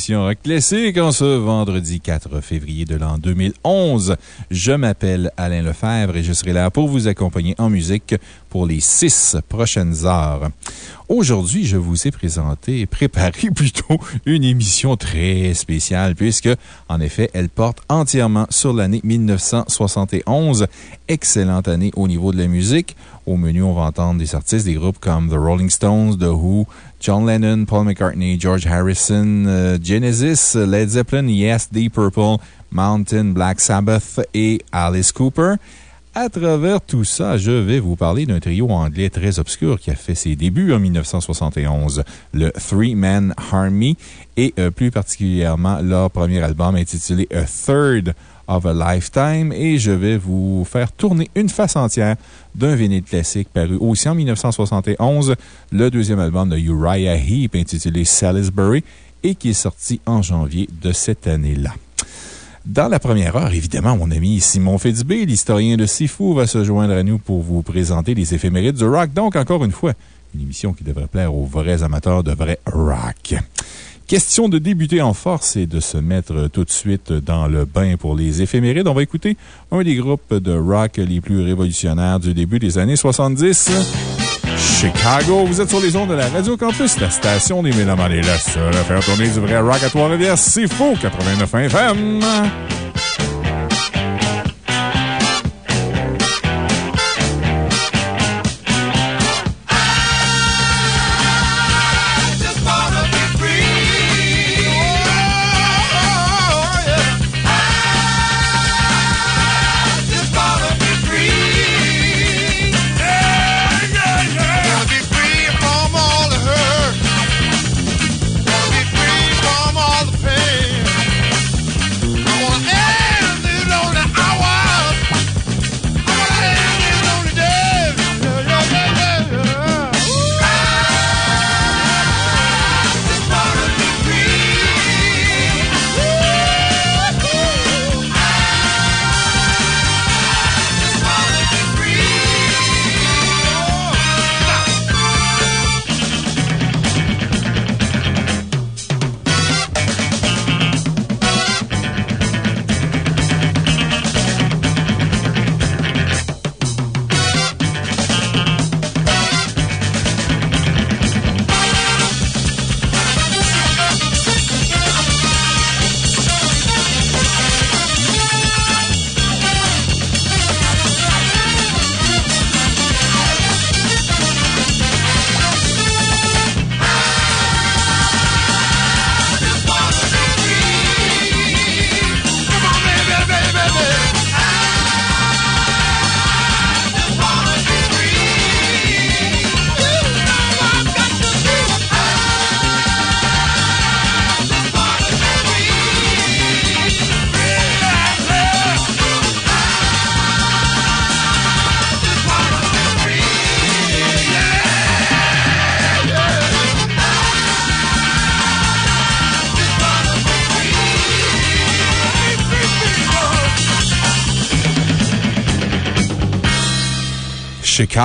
émission Rock Classique en ce vendredi 4 février de l'an 2011. Je m'appelle Alain Lefebvre et je serai là pour vous accompagner en musique pour les six prochaines heures. Aujourd'hui, je vous ai présenté, préparé plutôt, une émission très spéciale puisque, en effet, elle porte entièrement sur l'année 1971. Excellente année au niveau de la musique. Au menu, on va entendre des artistes des groupes comme The Rolling Stones, The Who, John Lennon, Paul McCartney, George Harrison, euh, Genesis, Led Zeppelin, Yes, Deep Purple, Mountain, Black Sabbath et Alice Cooper. À travers tout ça, je vais vous parler d'un trio anglais très obscur qui a fait ses débuts en 1971, le Three Man Army, et euh, plus particulièrement leur premier album intitulé A Third of a Lifetime. Et je vais vous faire tourner une face entière d'un vinyle classique paru aussi en 1971, le deuxième album de Uriah Heep intitulé Salisbury et qui est sorti en janvier de cette année-là. Dans la première heure, évidemment, mon ami Simon Fitzbé, l'historien de Sifu, va se joindre à nous pour vous présenter les éphémérides du rock. Donc, encore une fois, une émission qui devrait plaire aux vrais amateurs de vrai rock. Question de débuter en force et de se mettre tout de suite dans le bain pour les éphémérides. On va écouter un des groupes de rock les plus révolutionnaires du début des années 70. Chicago, vous êtes sur les ondes de la Radio Campus, la station des Mélomanes est la seule à faire tourner du vrai rock à Trois-Rivières. C'est faux, 89 FM.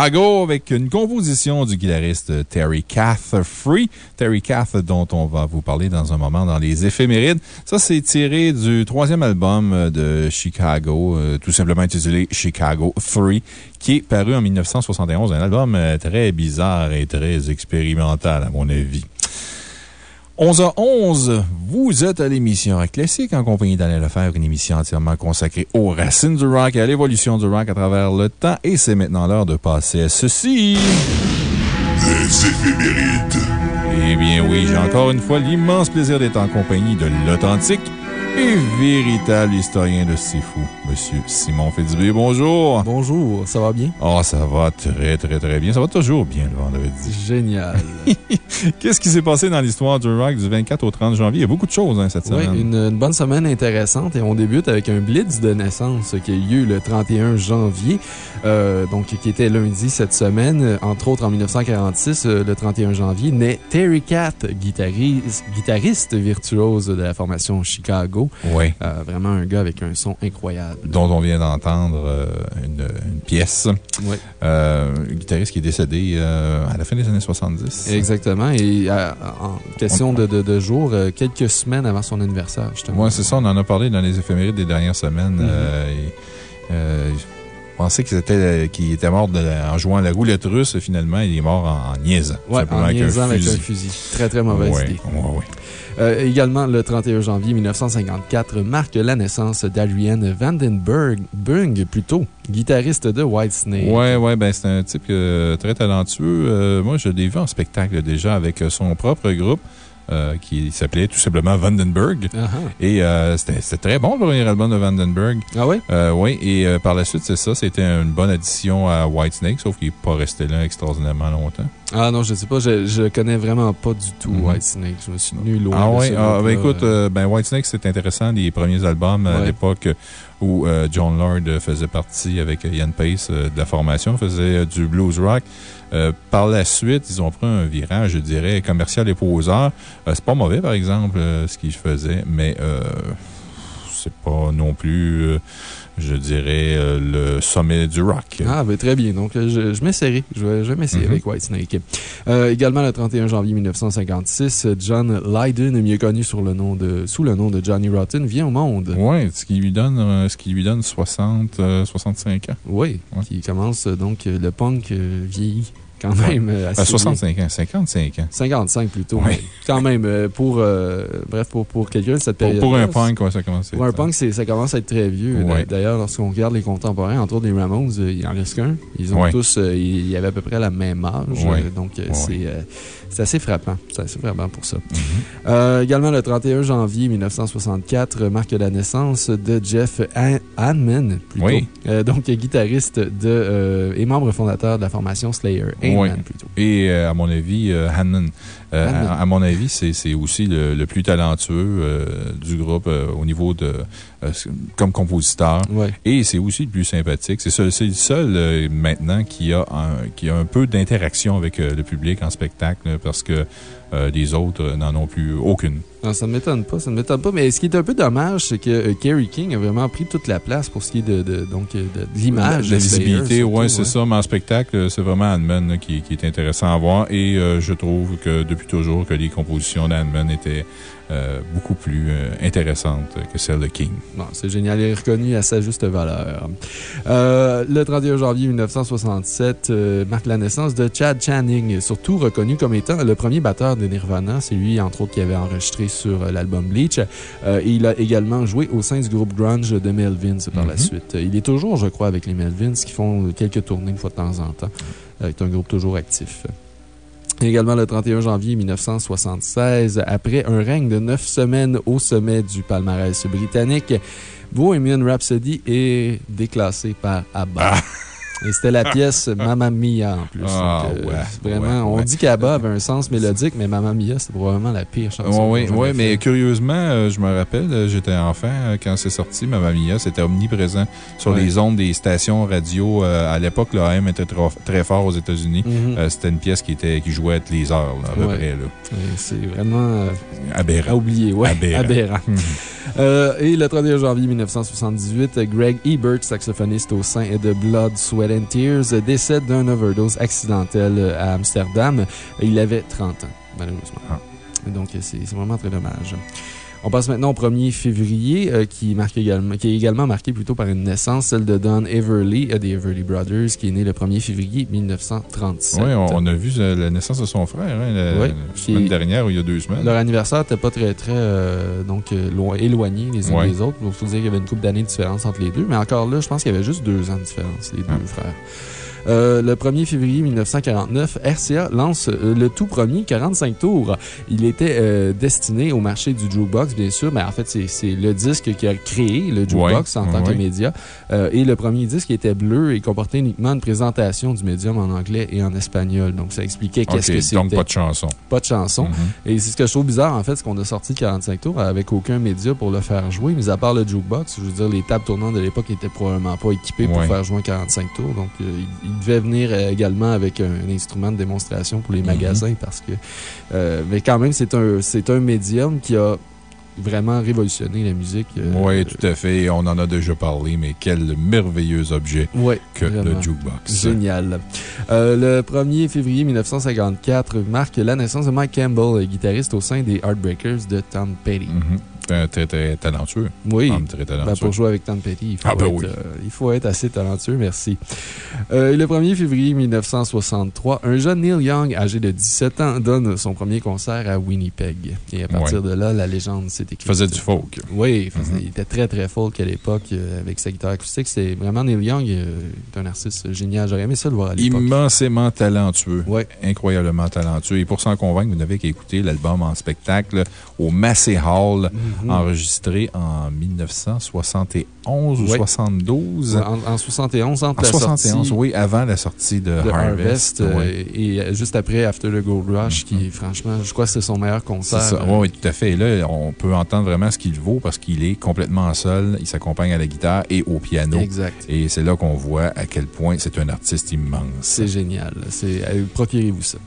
Avec une composition du guitariste Terry Kath Free. Terry Kath, dont on va vous parler dans un moment dans les éphémérides. Ça, c'est tiré du troisième album de Chicago, euh, tout simplement intitulé Chicago 3, qui est paru en 1971. Un album euh, très bizarre et très expérimental, à mon avis. 11 h 11, vous êtes à l'émission Rock Classique en compagnie d'Alain Lefebvre, une émission entièrement consacrée aux racines du rock et à l'évolution du rock à travers le temps. Et c'est maintenant l'heure de passer à ceci. Les éphémérides. Eh bien oui, j'ai encore une fois l'immense plaisir d'être en compagnie de l'authentique et véritable historien de Sifu, Monsieur Simon Fitzbé. Bonjour. Bonjour, ça va bien? Oh, ça va très, très, très bien. Ça va toujours bien le vendredi. Génial. Qu'est-ce qui s'est passé dans l'histoire du rock du 24 au 30 janvier? Il y a beaucoup de choses hein, cette semaine. Oui, une, une, bonne semaine intéressante et on débute avec un blitz de naissance qui a eu lieu le 31 janvier, euh, donc qui était lundi cette semaine. Entre autres, en 1946, euh, le 31 janvier, naît Terry Cat, guitariste, guitariste virtuose de la formation Chicago. Oui. Euh, vraiment un gars avec un son incroyable. Dont on vient d'entendre euh, une, une, pièce. Oui. Euh, un guitariste qui est décédé euh, à la fin des années 70. Exactement. Et en question de, de, de jours, quelques semaines avant son anniversaire, justement. Oui, c'est ça. On en a parlé dans les éphémérides des dernières semaines. Mm -hmm. et, je pensais qu'il était, qu était, mort de, en jouant à la roulette russe. Finalement, il est mort en, en niaisant. Oui, en niaisant avec, avec un fusil. Très, très mauvaise ouais, idée. Euh, également, le 31 janvier 1954 marque la naissance d'Adrienne Vandenberg, Bung, plutôt, guitariste de Whitesnake. Oui, oui, ben c'est un type euh, très talentueux. Euh, moi, je l'ai vu en spectacle déjà avec son propre groupe. Euh, qui s'appelait tout simplement Vandenberg. Uh -huh. Et euh, c'était très bon, le premier album de Vandenberg. Ah oui? Euh, oui, et par la suite, c'est ça. C'était une bonne addition à Whitesnake, sauf qu'il n'est pas resté là extraordinairement longtemps. Ah non, je sais pas. Je, je connais vraiment pas du tout mm -hmm. Whitesnake. Je me suis tenu loin. Ah oui? Ah, ben écoute, ben Whitesnake, c'est intéressant. Les premiers albums ouais. à l'époque où John Lord faisait partie avec Ian Pace de la formation, faisait du blues rock. Euh, par la suite, ils ont pris un virage, je dirais, commercial et poseur. c'est pas mauvais, par exemple, ce qu'ils faisaient, mais c'est pas non plus je dirais, euh, le sommet du rock. Ah, ben très bien. Donc, je, je m'essayerai. Je vais, je vais m'essayer mm -hmm. avec. Euh, également, le 31 janvier 1956, John Lydon, mieux connu sur le nom de, sous le nom de Johnny Rotten, vient au monde. Oui, ce qui lui donne, euh, ce qui lui donne 60, 65 ans. Oui, ouais. qui commence donc le punk vieillit quand même. Ouais. Assez 65 ans, 55 ans. 55 plutôt. Quand même, pour, euh, bref, pour, pour quelqu'un de cette période. Pour, pour un punk, ouais, ça commence Pour un punk, ça commence à être très vieux. D'ailleurs, lorsqu'on regarde les contemporains, entre autres les Ramones, il en reste qu'un. Ils ont tous, euh, ils avaient à peu près la même âge. Donc, c'est c'est assez frappant. C'est assez frappant pour ça. Mm -hmm. euh, également, le 31 janvier 1964 marque la naissance de Jeff Hanman, plutôt. Oui. Euh, donc, guitariste de, euh, et membre fondateur de la formation Slayer. Oui. plutôt. Et à mon avis, Hanman. Euh, à, à, mon avis, c'est aussi le, le, plus talentueux euh, du groupe euh, au niveau de. Comme compositeur. Ouais. Et c'est aussi le plus sympathique. C'est le seul maintenant qui a un, qui a un peu d'interaction avec le public en spectacle parce que les autres n'en ont plus aucune. Non, ça ne m'étonne pas, ça ne m'étonne pas. Mais ce qui est un peu dommage, c'est que euh, Kerry King a vraiment pris toute la place pour ce qui est de, de, donc, de, de l'image. De la visibilité, oui, ouais. c'est ça. Mais en spectacle, c'est vraiment Handman qui, qui, est intéressant à voir. Et euh, je trouve que depuis toujours que les compositions d'Handman étaient euh, beaucoup plus euh, intéressantes que celles de King. C'est génial. Est reconnu à sa juste valeur. Euh, le 31 janvier 1967 marque la naissance de Chad Channing, surtout reconnu comme étant le premier batteur de Nirvana. C'est lui, entre autres, qui avait enregistré sur l'album Bleach. Et il a également joué au sein du groupe grunge de Melvins par Mm-hmm. mm -hmm. la suite. Il est toujours, je crois, avec les Melvins qui font quelques tournées une fois de temps en temps. C'est un groupe toujours actif. Également le 31 janvier 1976, après un règne de neuf semaines au sommet du palmarès britannique, Bohemian Rhapsody est déclassé par ABBA. Et c'était la pièce Mamma Mia en plus. Ah, Donc, euh, ouais, vraiment, ouais, on ouais. dit qu'ABBA avait un sens mélodique, mais Mamma Mia, c'est probablement la pire chanson. Oui, oui, mais curieusement, euh, je me rappelle, euh, j'étais enfant euh, quand c'est sorti, Mamma Mia, c'était omniprésent sur les ondes des stations radio. à l'époque, l'AM était très, très fort aux États-Unis. Mhm. Euh, c'était une pièce qui, était, qui jouait à toutes les heures, là, à peu près. C'est vraiment Aberrant. à oublier. Ouais, Aberrant. aberrant. Mhm. Et le 31 janvier 1978, Greg Ebert, saxophoniste au sein de Blood, Sweat and Tears, décède d'un overdose accidentel à Amsterdam. Il avait 30 ans, malheureusement. Ah. Donc, c'est vraiment très dommage. On passe maintenant au 1er février, euh, qui, marque également, qui est également marqué plutôt par une naissance, celle de Don Everly, euh, des Everly Brothers, qui est né le 1er février 1937. Oui, on, on a vu euh, la naissance de son frère hein, la, Oui, la semaine dernière ou il y a deux semaines. Leur anniversaire n'était pas très, très donc, loin, éloigné les uns des autres. Il faut dire qu'il y avait une couple d'années de différence entre les deux. Mais encore là, je pense qu'il y avait juste deux ans de différence, les deux Ah. frères. Euh, le 1er février 1949, RCA lance euh, le tout premier 45 tours. Il était euh, destiné au marché du jukebox, bien sûr, mais en fait, c'est le disque qui a créé le jukebox Ouais, en tant ouais. que média. Euh, et le premier disque était bleu et comportait uniquement une présentation du médium en anglais et en espagnol. Donc, ça expliquait qu'est-ce que c'était. donc pas de chanson. Pas de chanson. Mhm. Et c'est ce que je trouve bizarre, en fait, c'est qu'on a sorti le 45 tours avec aucun média pour le faire jouer, mis à part le jukebox. Je veux dire, les tables tournantes de l'époque n'étaient probablement pas équipées pour Ouais. faire jouer un 45 tours. Donc, euh, il devait venir euh, également avec un, un instrument de démonstration pour les Mhm. magasins parce que. euh, mais quand même, c'est un, un médium qui a vraiment révolutionné la musique. euh, Oui, tout à fait. On en a déjà parlé, mais quel merveilleux objet Ouais, que le jukebox. Génial. Euh, le 1er février 1954 marque la naissance de Mike Campbell, guitariste au sein des Heartbreakers de Tom Petty. Mhm. Très, très talentueux. Oui. Homme très talentueux. Ben, pour jouer avec Tom Petty, il faut, Ah, ben être, oui. euh, il faut être assez talentueux, merci. Euh, le 1er février 1963, un jeune Neil Young, âgé de 17 ans, donne son premier concert à Winnipeg. Et à partir de là, la légende s'est écrite. Il faisait du folk. Oui, il, faisait- Mhm. il était très très folk à l'époque euh, avec sa guitare acoustique. C'est vraiment Neil Young, est un artiste génial. J'aurais aimé ça le voir à l'époque. Immensément talentueux. Ouais. Incroyablement talentueux. Et pour s'en convaincre, vous n'avez qu'à écouter l'album en spectacle au Massey Hall, Mhm. enregistré en 1971 ou Ouais. 72. En, en 71, entre En la 71, sortie oui, avant la sortie de, de Harvest. Harvest, euh, oui. et euh, juste après After the Gold Rush, qui, franchement, je crois que c'est son meilleur concert. ça. euh, Oui, tout à fait. Et là, on peut entendre vraiment ce qu'il vaut parce qu'il est complètement seul. Il s'accompagne à la guitare et au piano. Exact. Et c'est là qu'on voit à quel point c'est un artiste immense. C'est génial. C'est- Procurez-vous ça.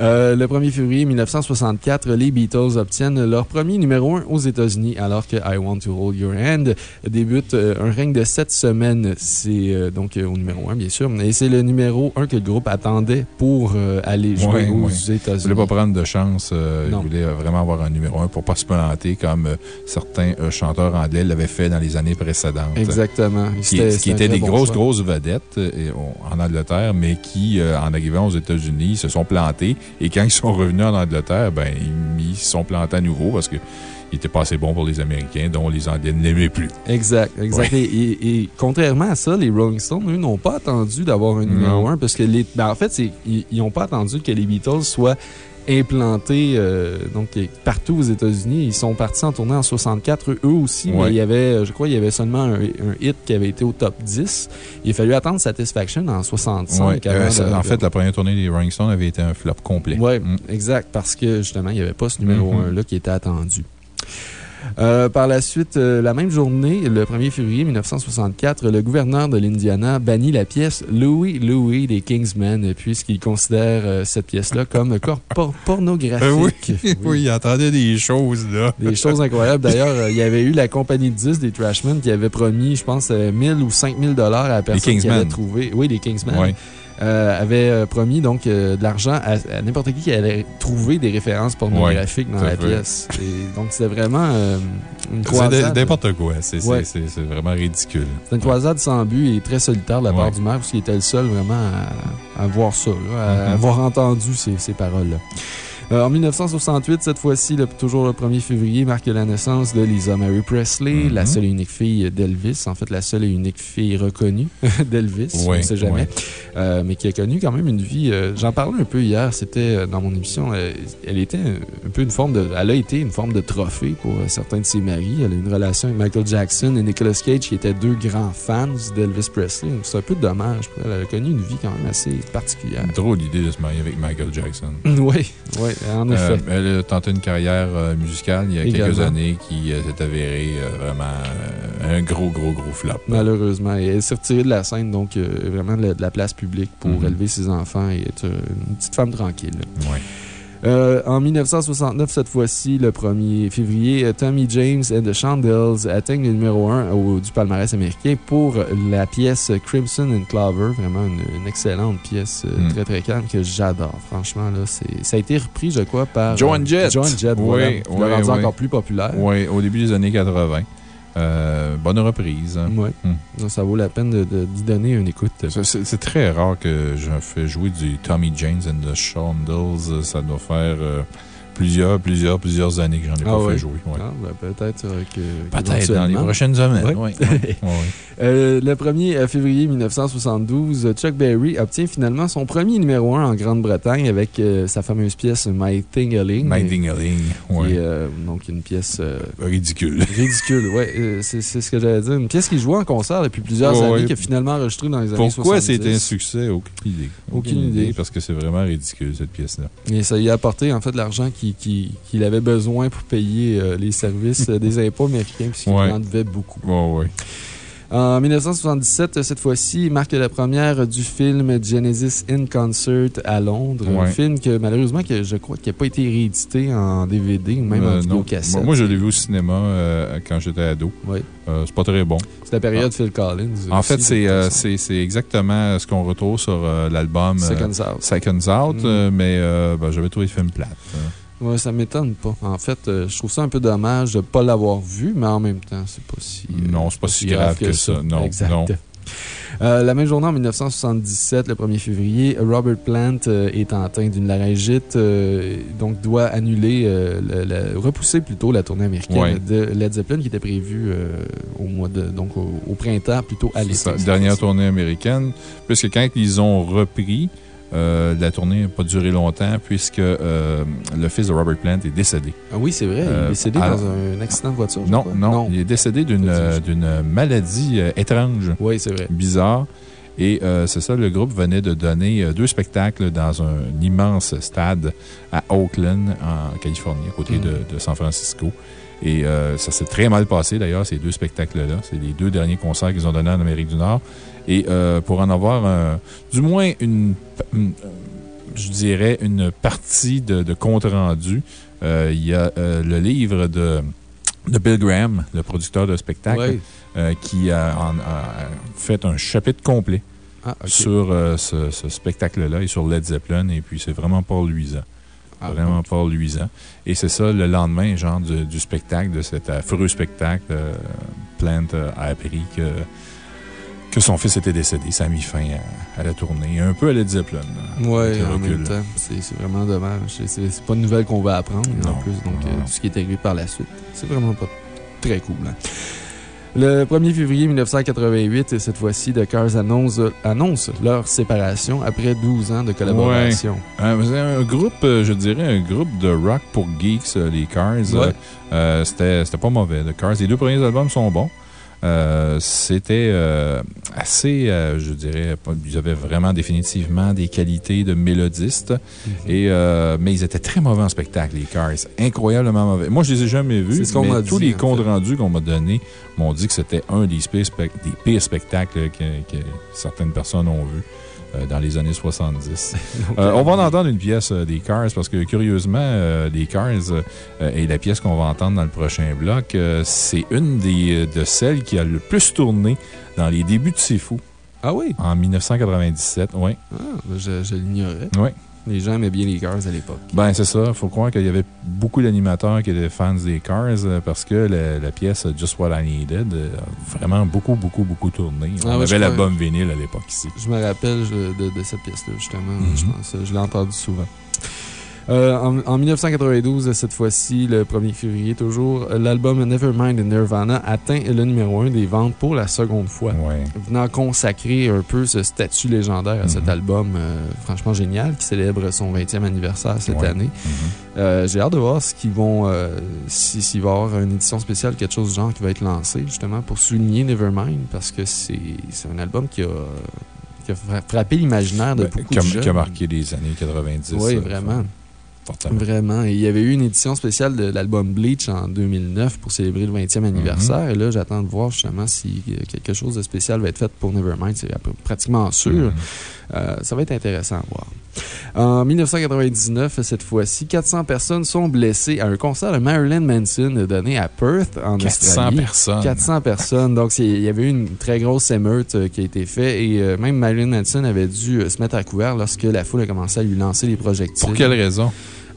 Euh, le 1er février 1964, les Beatles obtiennent leur premier numéro 1 aux États-Unis alors que I Want to Hold Your Hand débute euh, un règne de 7 semaines. C'est euh, donc au numéro 1, bien sûr. Et c'est le numéro 1 que le groupe attendait pour aller jouer Ouais, aux ouais. Il États-Unis. voulait pas prendre de chance. il Non. voulait vraiment avoir un numéro un pour pas se planter comme certains chanteurs anglais l'avaient fait dans les années précédentes. Exactement. Qui, C'était- qui étaient des bon grosses, choix. grosses vedettes et on- en Angleterre, mais qui, euh, en arrivant aux États-Unis, se sont plantés. Et quand ils sont revenus en Angleterre, ben, ils, se sont plantés à nouveau parce que il était pas assez bon pour les Américains, dont les Anglais ne l'aimaient plus. Exact, exact. Et, et- et contrairement à ça, les Rolling Stones, eux, n'ont pas attendu d'avoir un numéro Non. 1 parce que les. ben, en fait, ils n'ont pas attendu que les Beatles soient implantés euh, donc, partout aux États-Unis. Ils sont partis en tournée en 64, eux aussi, Ouais. mais il y avait, je crois, il y avait seulement un, un hit qui avait été au top 10. Il a fallu attendre Satisfaction en 65. Ouais, avant euh, de- en fait, la première tournée des Rolling Stones avait été un flop complet. Oui, Mm. exact, parce que justement, il n'y avait pas ce numéro Mhm. 1-là qui était attendu. Euh, par la suite, euh, la même journée, le 1er février 1964, le gouverneur de l'Indiana bannit la pièce Louis Louis des Kingsmen, puisqu'il considère euh, cette pièce-là comme cor- por- pornographique. Euh, oui, oui, il entendait des choses, là. Des choses incroyables. D'ailleurs, il y avait eu la compagnie de 10 des Trashmen qui avait promis, je pense, euh, 1000 ou 5000 dollars à la personne qui allait trouver. Oui, les Kingsmen. Ouais. Euh, avait euh, promis donc euh, de l'argent à, à n'importe qui qui allait trouver des références pornographiques Ouais, dans la fait. pièce. Et donc, c'était vraiment euh, une C'est croisade. n'importe quoi. C'est c'est- Ouais. c'est- c'est vraiment ridicule. C'était une croisade sans but et très solitaire de la part du maire, parce qu'il était le seul vraiment à, à voir ça, là, à Mhm. avoir entendu ces, ces paroles-là. Euh, en 1968, cette fois-ci, toujours le 1er février, marque la naissance de Lisa Mary Presley, Mhm. la seule et unique fille d'Elvis. En fait, la seule et unique fille reconnue d'Elvis, on ne sait jamais. Euh, mais qui a connu quand même une vie. euh, J'en parlais un peu hier, c'était dans mon émission. euh, elle était un, peu une forme de. Elle a été une forme de trophée pour certains de ses maris. Elle a une relation avec Michael Jackson et Nicolas Cage, qui étaient deux grands fans d'Elvis Presley. Donc, C'est un peu dommage. Elle a connu une vie quand même assez particulière. Drôle d'idée de se marier avec Michael Jackson. Oui, oui, en Euh, effet. elle a tenté une carrière euh, musicale il y a quelques années qui euh, s'est avérée euh, vraiment euh, un gros, gros, gros flop. Malheureusement. Et elle s'est retirée de la scène, donc euh, vraiment de la, de la place publique pour Mhm. élever ses enfants et être euh, une petite femme tranquille. Ouais. Euh, en 1969, cette fois-ci, le 1er février, euh, Tommy James and the Chandels atteignent le numéro 1 au, du palmarès américain pour la pièce Crimson and Clover. Vraiment une, une excellente pièce, euh, Mm. très très calme, que j'adore. Franchement, là, ça a été repris, je crois, par. Joan euh, Jett. Joan Jett, Oui, voilà. oui, Qui l'a rendu encore plus populaire. Oui, au début des années 80. Euh, bonne reprise. hein. Mm. Donc, Ça vaut la peine d'y donner une écoute. C'est très rare que je fais jouer du Tommy James and the Shondells. Ça doit faire euh, plusieurs, plusieurs, plusieurs années que j'en ai Ah pas fait jouer. ouais. Ah, ben, peut-être euh, que. Peut-être dans les prochaines semaines. Euh, le 1er février 1972, Chuck Berry obtient finalement son premier numéro 1 en Grande-Bretagne avec euh, sa fameuse pièce My Thing-a-Ling. My est, euh, donc une pièce euh, Ridicule. ridicule. Euh, c'est ce que j'allais dire. Une pièce qui jouait en concert depuis plusieurs Ouais, années, qui a finalement enregistré dans les années 70. Pourquoi c'était un succès? Aucune idée. Aucune idée. Parce que c'est vraiment ridicule, cette pièce-là. Et ça y a apporté en fait l'argent qu'il qui, avait besoin pour payer euh, les services euh, des impôts américains, puisqu'il Ouais. en devait beaucoup. Ouais. En 1977, cette fois-ci, marque la première du film Genesis in Concert à Londres. Un film que malheureusement, que je crois qu'il n'a pas été réédité en DVD ou même en Euh, vidéocassette. Moi, moi, je l'ai vu au cinéma euh, quand j'étais ado. Oui. Euh, c'est pas très bon. C'est la période Phil Collins. En aussi, fait, c'est euh, exactement ce qu'on retrouve sur euh, l'album euh, Seconds Out. Seconds Out, Mm. euh, mais euh, ben, j'avais trouvé le film plate. Ouais, ça m'étonne pas. En fait, euh, je trouve ça un peu dommage de ne pas l'avoir vu, mais en même temps, c'est pas si. euh, Non, c'est pas si grave que ça. Non, exact. non. Euh, la même journée, en 1977, le 1er février, Robert Plant euh, est atteint d'une laryngite, euh, donc doit annuler, le- le- repousser plutôt la tournée américaine Ouais. de Led Zeppelin qui était prévue au mois de, donc au, au printemps, plutôt à C'est l'été. dernière tournée américaine, puisque quand ils ont repris, euh, la tournée n'a pas duré longtemps, puisque euh, le fils de Robert Plant est décédé. Ah oui, c'est vrai, il Euh, est décédé à- dans un accident de voiture. Non, crois. non, il est décédé d'une euh, maladie euh, étrange, Oui, c'est vrai. bizarre. Et euh, c'est ça, le groupe venait de donner euh, deux spectacles dans un immense stade à Oakland, en Californie, à côté Mm. de, de San Francisco. Et euh, ça s'est très mal passé, d'ailleurs, ces deux spectacles-là. C'est les deux derniers concerts qu'ils ont donnés en Amérique du Nord. Et euh, pour en avoir un- du moins une, une- je dirais, une partie de, de compte-rendu, euh, il y a euh, le livre de, de Bill Graham, le producteur de spectacle, qui a, en- a fait un chapitre complet Ah, sur ce, ce spectacle-là et sur Led Zeppelin. Et puis, c'est vraiment pas luisant. Ah, vraiment pas luisant. Et c'est ça, le lendemain, genre, du, du spectacle, de cet affreux spectacle, Plant a appris que, que son fils était décédé. Ça a mis fin à, à la tournée. Un peu à Led Zeppelin. là, Oui, en même temps, c'est vraiment dommage. C'est- pas une nouvelle qu'on va apprendre, en Non, plus. Donc, non, euh, non. tout ce qui est arrivé par la suite, c'est vraiment pas très cool. hein. Le 1er février 1988, cette fois-ci, The Cars annonce, annonce leur séparation après 12 ans de collaboration. Euh, un groupe, euh, je dirais, un groupe de rock pour geeks, les Cars. Ouais. euh, c'était pas mauvais. The Cars, les deux premiers albums sont bons. Euh, C'était euh, assez, euh, je dirais, ils avaient vraiment définitivement des qualités de mélodistes. Mhm. Et, mais ils étaient très mauvais en spectacle, les Cars. Incroyablement mauvais. Moi, je les ai jamais vus. Ce mais Tous les comptes fait. rendus qu'on m'a donnés m'ont dit que c'était un des pires, spec- des pires spectacles que, que certaines personnes ont vus. Euh, dans les années 70. Donc, Euh, on va en euh, entendre une pièce euh, des Cars parce que, curieusement, euh, les Cars et la pièce qu'on va entendre dans le prochain bloc, c'est une des, de celles qui a le plus tourné dans les débuts de C'est Fou Ah oui? en 1997. Oui. Ah, ben, je, je l'ignorais. Oui. Les gens aimaient bien les Cars à l'époque. Ben, c'est ça. Il faut croire qu'il y avait beaucoup d'animateurs qui étaient fans des Cars euh, parce que la, la pièce Just What I Needed euh, a vraiment beaucoup, beaucoup, beaucoup tourné. Ah On ouais, avait l'album vinyle à l'époque ici. Je me rappelle de, de cette pièce-là, justement. Mhm. Je pense. Je l'ai entendu souvent. Euh, en, en 1992, cette fois-ci, le 1er février, toujours, l'album Nevermind de Nirvana atteint le numéro 1 des ventes pour la seconde fois. Ouais. Venant consacrer un peu ce statut légendaire à cet Mhm. album euh, franchement génial qui célèbre son 20e anniversaire cette Ouais. année. Mhm. Euh, J'ai hâte de voir ce qu'ils vont, euh, si- s'il va y avoir une édition spéciale, quelque chose du genre qui va être lancé, justement, pour souligner Nevermind, parce que c'est un album qui a, qui a fra- frappé l'imaginaire de Ben, beaucoup qui a- de jeunes. qui a marqué les années 90. Oui, vraiment. Fortement. Vraiment. Et il y avait eu une édition spéciale de l'album Bleach en 2009 pour célébrer le 20e anniversaire. Et là, j'attends de voir justement si euh, quelque chose de spécial va être fait pour Nevermind. C'est pratiquement sûr. Mhm. Euh, ça va être intéressant à voir. En 1999, cette fois-ci, 400 personnes sont blessées à un concert de Marilyn Manson donné à Perth, en 400 Australie. personnes. 400 personnes. Donc, il y avait eu une très grosse émeute euh, qui a été faite et euh, même Marilyn Manson avait dû se mettre à couvert lorsque la foule a commencé à lui lancer les projectiles. Pour quelle raison?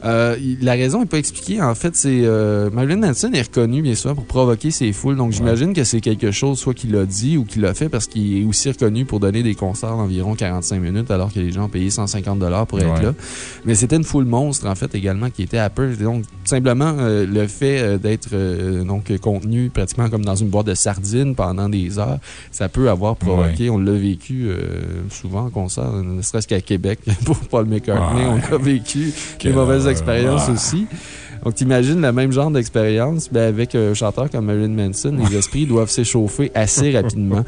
Euh, la raison n'est pas expliquée. En fait, c'est euh, Marilyn Manson est reconnu, bien sûr, pour provoquer ses foules. Donc, j'imagine que c'est quelque chose, soit qu'il l'a dit ou qu'il l'a fait, parce qu'il est aussi reconnu pour donner des concerts d'environ 45 minutes, alors que les gens ont payé 150 pour être Ouais. là. Mais c'était une foule monstre, en fait, également, qui était à peu. Donc, simplement, euh, le fait d'être donc contenu pratiquement comme dans une boîte de sardines pendant des heures, ça peut avoir provoqué. On l'a vécu souvent en concert, ne serait-ce qu'à Québec, pour Paul McCartney. On a vécu des mauvaises Ouais. aussi. Donc, t'imagines le même genre d'expérience, ben, avec un chanteur comme Marilyn Manson, les esprits doivent s'échauffer assez rapidement.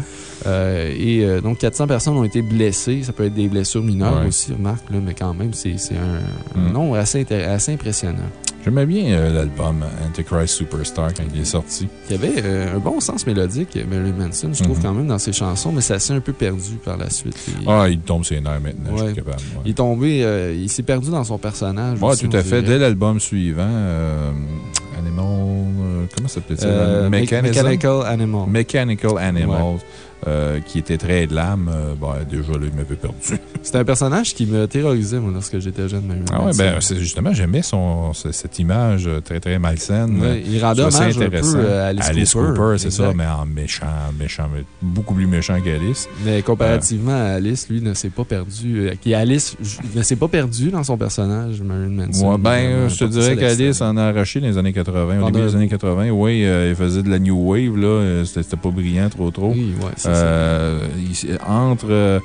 Euh, et euh, donc, 400 personnes ont été blessées. Ça peut être des blessures mineures Ouais. aussi, remarque, là, mais quand même, c'est un, Mm. nombre assez, assez impressionnant. J'aimais bien euh, l'album Antichrist Superstar quand il est sorti. Il y avait euh, un bon sens mélodique, Marilyn Manson, je trouve, Mhm. quand même, dans ses chansons, mais ça s'est un peu perdu par la suite. Ah, il tombe ses nerfs maintenant, je suis capable. ouais. il est tombé, euh, il s'est perdu dans son personnage. Aussi, tout à fait. Dès l'album suivant, euh, Animal. euh, comment ça s'appelait-il Euh, Mechanism? Mechanical? Animal. Mechanical Animals, euh, qui était très de l'âme. euh, bon, déjà, là, il m'avait perdu. C'était un personnage qui me terrorisait, moi, lorsque j'étais jeune. Marilyn Ah ouais, ben, justement, j'aimais cette image euh, très, très malsaine. Ouais, il rendait hommage un peu à Alice Cooper. c'est ça, mais en méchant, méchant, mais beaucoup plus méchant qu'Alice. Mais comparativement à Alice, lui ne s'est pas perdu. qui Alice ne s'est pas perdu dans son personnage, Marilyn Manson. Ouais, ben, je te dirais qu'Alice en a arraché dans les années 80. Au début des années 80, oui, il faisait de la New Wave, là. C'était pas brillant trop, trop. Oui, ouais, Euh, entre, euh,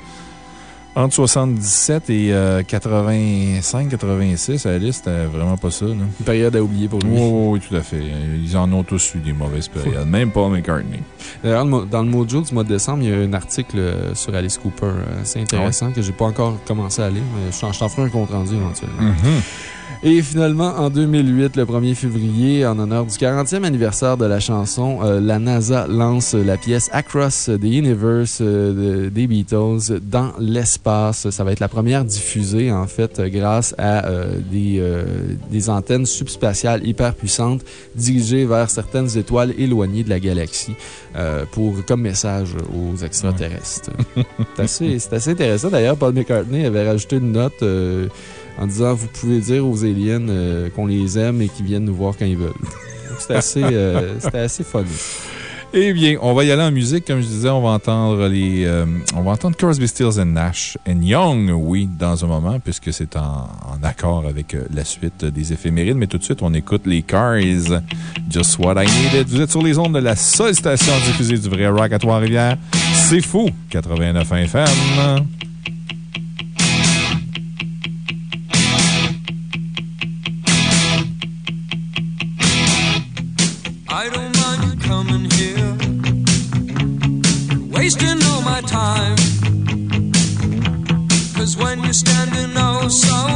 entre 77 et 85-86, Alice, c'était vraiment pas ça. là. Une période à oublier pour lui. Oui, tout à fait. Ils en ont tous eu des mauvaises périodes. Même Paul McCartney. D'ailleurs, dans le Mojo du mois de décembre, il y a un article euh, sur Alice Cooper euh, assez intéressant que j'ai pas encore commencé à lire, mais je t'en- ferai un compte rendu éventuellement. Mhm. Et finalement, en 2008, le 1er février, en honneur du 40e anniversaire de la chanson, euh, la NASA lance la pièce Across the Universe euh, de- des Beatles dans l'espace. Ça va être la première diffusée, en fait, grâce à euh, des, euh, des antennes subspatiales hyper puissantes dirigées vers certaines étoiles éloignées de la galaxie euh, pour, comme message aux extraterrestres. C'est assez, intéressant. D'ailleurs, Paul McCartney avait rajouté une note en disant Vous pouvez dire aux aliens qu'on les aime et qu'ils viennent nous voir quand ils veulent. C'était assez, c'était assez funny. Eh bien, on va y aller en musique. Comme je disais, on va entendre les, euh, on va entendre Crosby, Stills and Nash and Young, oui, dans un moment, puisque c'est en, accord avec euh, la suite des éphémérides. Mais tout de suite, on écoute les Cars. Just what I needed. Vous êtes sur les ondes de la seule station diffusée du vrai rock à Trois-Rivières. C'est fou. 89 FM. Cause when you're standing oh so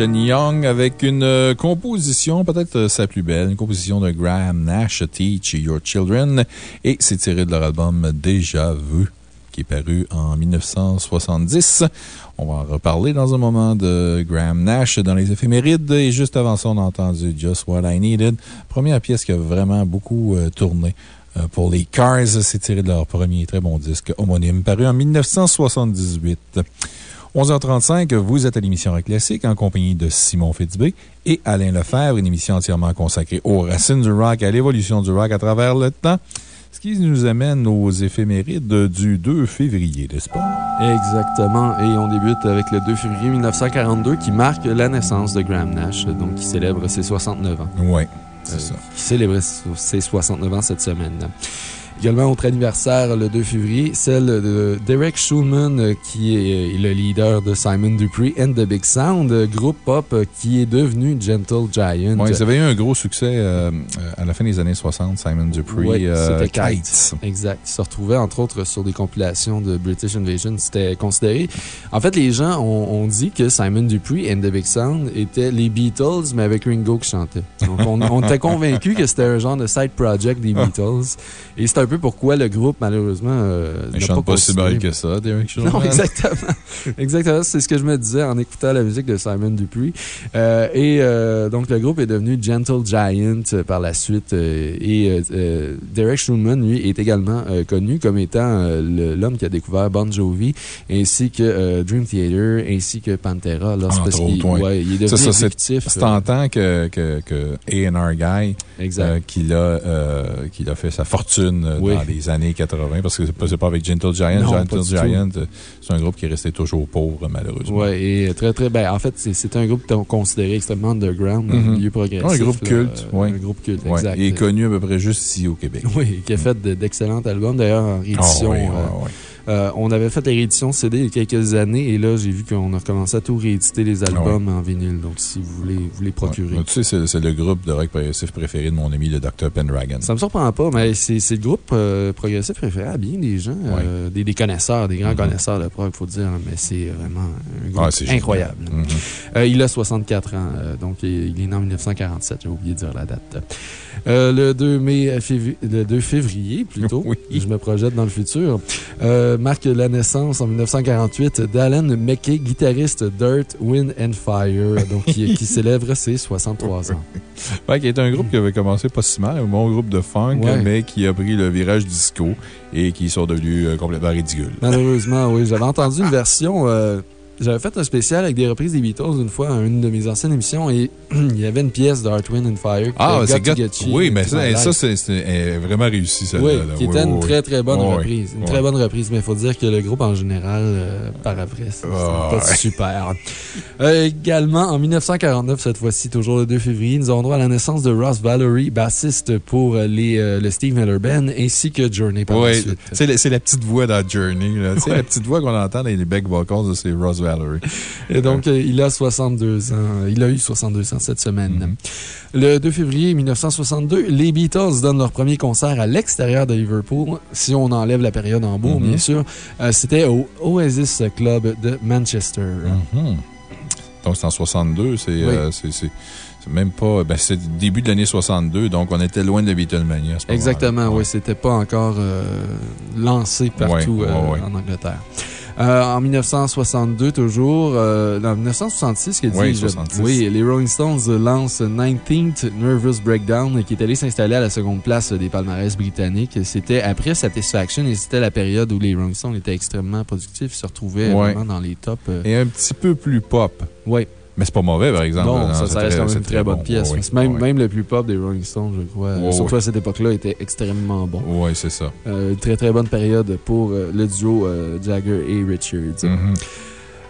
Nash Young avec une euh, composition, peut-être euh, sa plus belle, une composition de Graham Nash, Teach Your Children. Et c'est tiré de leur album Déjà Vu, qui est paru en 1970. On va en reparler dans un moment de Graham Nash dans les éphémérides. Et juste avant ça, on a entendu Just What I Needed. Première pièce qui a vraiment beaucoup euh, tourné. Pour les Cars, c'est tiré de leur premier très bon disque homonyme, paru en 1978. 11h35, vous êtes à l'émission Rock Classique en compagnie de Simon Fitzbé et Alain Lefebvre, une émission entièrement consacrée aux racines du rock, à l'évolution du rock à travers le temps. Ce qui nous amène aux éphémérides du 2 février, n'est-ce pas? Exactement. Et on débute avec le 2 février 1942 qui marque la naissance de Graham Nash, donc qui célèbre ses 69 ans. Oui. C'est ça. qui célébrait ses 69 ans cette semaine. Également, autre anniversaire le 2 février, celle de Derek Schulman, euh, qui est euh, le leader de Simon Dupree and the Big Sound, euh, groupe pop qui est devenu Gentle Giant. Ils avaient eu un gros succès euh, à la fin des années 60, Simon Dupree. Euh, c'était Kites. Kites. Exact. Ils se retrouvaient, entre autres, sur des compilations de British Invasion. C'était considéré. En fait, les gens ont, ont dit que Simon Dupree and the Big Sound étaient les Beatles, mais avec Ringo qui chantait. Donc, on, on était convaincus que c'était un genre de side project des Beatles. Et c'est un peu pourquoi le groupe, malheureusement, euh, n'a chantent pas si mal que ça, Derek Schulman. Non, exactement. exactement. C'est ce que je me disais en écoutant la musique de Simon Dupree. Euh, et euh, donc, le groupe est devenu Gentle Giant par la suite. et Derek Schulman, lui, est également connu comme étant l'homme qui a découvert Bon Jovi, ainsi que Dream Theater, ainsi que Pantera. Ouais. ouais, il est devenu Ça, exécutif. C'est en tant que, que, que A&R Guy qu'il a, qu'il a fait sa fortune Oui. dans les années 80, parce que c'est pas, avec Gentle Giant. Non, pas Gentle. Giant, euh, c'est un groupe qui est resté toujours pauvre, malheureusement. Ouais, et très, très. Ben, en fait, c'est- un groupe considéré extrêmement underground dans le Mhm. milieu progressif. Un groupe là. culte, ouais. Un groupe culte, Ouais, exact. Est connu à peu près juste ici au Québec. Oui, qui a fait de- d'excellents albums. D'ailleurs, en Ah, réédition. oui, euh. Euh, on avait fait les rééditions CD il y a quelques années et là, j'ai vu qu'on a recommencé à tout rééditer les albums en vinyle. Donc, si vous voulez vous les procurer. Ouais. Tu sais, c'est- le groupe de rock progressif préféré de mon ami, le Dr. Pendragon. Ça me surprend pas, mais c'est le groupe euh, progressif préféré à bien des gens, euh, des, des connaisseurs, des grands Mhm. connaisseurs de prog, il faut dire, mais c'est vraiment un groupe Ah, incroyable. Mhm. Euh, il a 64 ans, donc il il est né en 1947, j'ai oublié de dire la date. Le, 2 mai, février, le 2 février, plutôt, Oui. je me projette dans le futur, euh, marque la naissance en 1948 d'Alan McKay, guitariste Dirt, Wind and Fire, donc qui, qui célèbre ses 63 ans. Ouais, qui est un groupe qui avait commencé pas si mal, un bon groupe de funk, Ouais. mais qui a pris le virage disco et qui sont devenus euh, complètement ridicules. Malheureusement, oui. J'avais entendu une version. euh, J'avais fait un spécial avec des reprises des Beatles une fois à une de mes anciennes émissions et il y avait une pièce de Wind and Fire. Ah, c'est Got Got- You, Oui, mais ça, c'est c'est- est vraiment réussi, ça. Oui, qui était une très très bonne reprise. Une très bonne reprise, mais il faut dire que le groupe en général, euh, par après, c'est Ah, pas super. Euh, également, en 1949, cette fois-ci, toujours le 2 février, nous avons droit à la naissance de Ross Valerie, bassiste pour euh, les, euh, le Steve Miller Band, ainsi que Journey par la Oui, suite. c'est la, petite voix dans Journey. là. La petite voix qu'on entend dans les back vocals, de c'est Ross Valerie. Et donc, euh, il a 62 ans. Il a eu 62 ans cette semaine. Le 2 février 1962, les Beatles donnent leur premier concert à l'extérieur de Liverpool, si on enlève la période en bourg, bien sûr. Euh, C'était au Oasis Club de Manchester. Mhm. Donc, c'est en 62, c'est euh, c'est- même pas. Ben, c'est début de l'année 62, donc on était loin de la Beatlemania. Exactement, oui. Ouais. C'était pas encore euh, lancé partout Ouais, ouais, euh, ouais. en Angleterre. Euh, en 1962, toujours, euh, dans 1966, qu'elle dit, Oui, je- 66. oui, les Rolling Stones lancent 19th Nervous Breakdown, qui est allé s'installer à la seconde place des palmarès britanniques. C'était après Satisfaction et c'était la période où les Rolling Stones étaient extrêmement productifs, se retrouvaient vraiment dans les tops. euh, Et un petit peu plus pop. ouais. Mais c'est pas mauvais, par exemple. Non, ça, reste très- quand même une très, bonne bon. pièce. Même, même le plus pop des Rolling Stones, je crois, surtout à cette époque-là, était extrêmement bon. Oui, c'est ça. Euh, très très bonne période pour euh, le duo euh, Jagger et Richards. Mhm.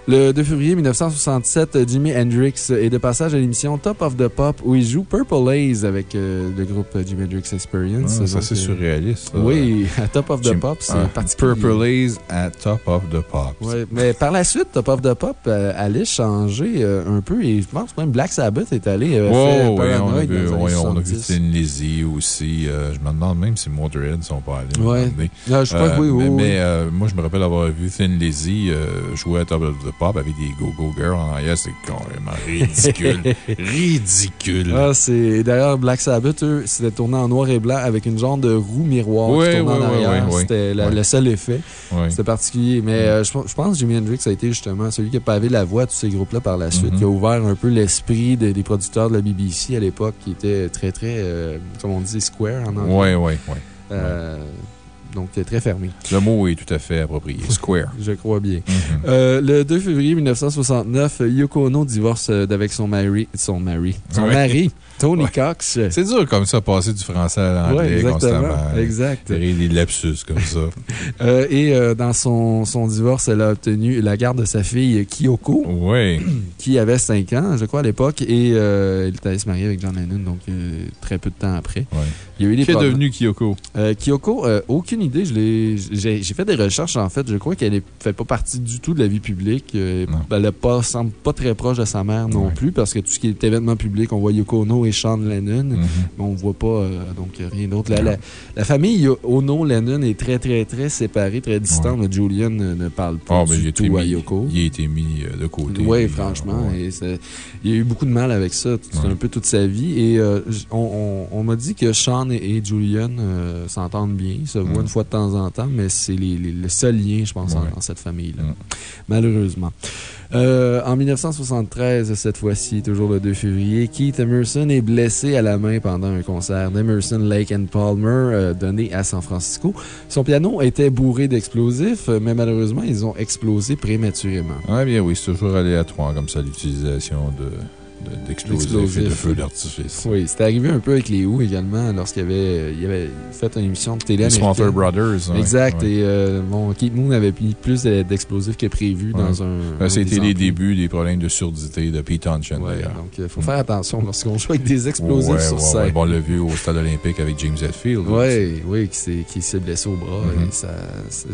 Le 2 février 1967, euh, Jimi Hendrix est de passage à l'émission Top of the Pop où il joue Purple Haze avec euh, le groupe Jimi Hendrix Experience. Ah, ça, c'est euh, surréaliste. ça. Oui, à Top of the Jim- Pop, c'est ah, particulier. Purple Haze at Top of the Pops. Ouais, mais par la suite, Top of the Pop euh, allait changer un peu et je pense même Black Sabbath est allé faire ouais, on, a vu, ouais, on a vu 70. Thin Lizzy aussi. je me demande même si Motorhead sont pas allés. Ouais. me demander. Non, je crois que oui, oui, Mais, oui. mais, moi, je me rappelle avoir vu Thin Lizzy jouer à Top of the Pop avec des Go-Go Girls en arrière. C'est carrément ridicule. ridicule. Ah, c'est. D'ailleurs, Black Sabbath, eux, c'était tourné en noir et blanc avec une genre de roue miroir qui tournait en arrière. ouais. C'était le seul effet. C'était particulier. Mais euh, je, je pense que Jimi Hendrix a été justement celui qui a pavé la voie à tous ces groupes-là par la suite, Mhm. qui a ouvert un peu l'esprit des, des producteurs de la BBC à l'époque, qui était très, très, euh, comme on dit, square en anglais. Ouais, ouais. Euh, Donc, très fermé. Le mot est tout à fait approprié. Square. Je crois bien. Mhm. Euh, le 2 février 1969, Yoko Ono divorce euh, d'avec son mari. Son mari. Son Ouais. mari. Tony Cox. C'est dur comme ça, passer du français à l'anglais constamment. Exact. Faire des lapsus comme ça. Euh, et euh, dans son, son divorce, elle a obtenu la garde de sa fille Kyoko, Oui. qui avait 5 ans, je crois, à l'époque, et euh, elle est allée se marier avec John Lennon, donc euh, très peu de temps après. Ouais. Il y a eu des Qui est problèmes. devenu Kyoko? Euh, Kyoko, euh, aucune idée. J'ai fait des recherches, en fait. Je crois qu'elle ne fait pas partie du tout de la vie publique. Euh, elle ne semble pas très proche de sa mère non plus, parce que tout ce qui est événement public, on voit Yoko Ono et Sean Lennon. Mhm. Mais on ne voit pas euh, donc rien d'autre. La, la, la famille Ono-Lennon est très, très, très séparée, très distante. Julian ne, parle pas Ah, ben, du tout à mis- Yoko. Il a été mis euh, de côté. Oui, franchement. euh, ouais. et c'est- il a eu beaucoup de mal avec ça, Ouais. un peu toute sa vie. Et euh, on, on- on m'a dit que Sean et, et Julian euh, s'entendent bien. Ils se voient Mm. une fois de temps en temps, mais c'est le seul lien, je pense, en- cette famille-là. Mm. Malheureusement. Euh, en 1973, cette fois-ci, toujours le 2 février, Keith Emerson est blessé à la main pendant un concert d'Emerson, Lake and Palmer euh, donné à San Francisco. Son piano était bourré d'explosifs, euh, mais malheureusement, ils ont explosé prématurément. Ah, bien oui, c'est toujours aléatoire comme ça, l'utilisation de. De- D'explosifs de D'explosifs. feux d'artifice. Oui, c'était arrivé un peu avec les Who également, lorsqu'il avait, il avait fait une émission de télé Les américaine. Brothers. Exact, ouais. et euh, bon, Keith Moon avait mis plus d'explosifs que prévu Ouais. dans un. Ben, C'était les débuts des problèmes de surdité de Pete Townshend, Ouais, d'ailleurs. donc il faut faire attention lorsqu'on joue avec des explosifs sur scène. Bon, on l'a vu au stade olympique avec James Hetfield. Oui, oui, qui s'est- qui s'est blessé au bras. Mhm. et ça,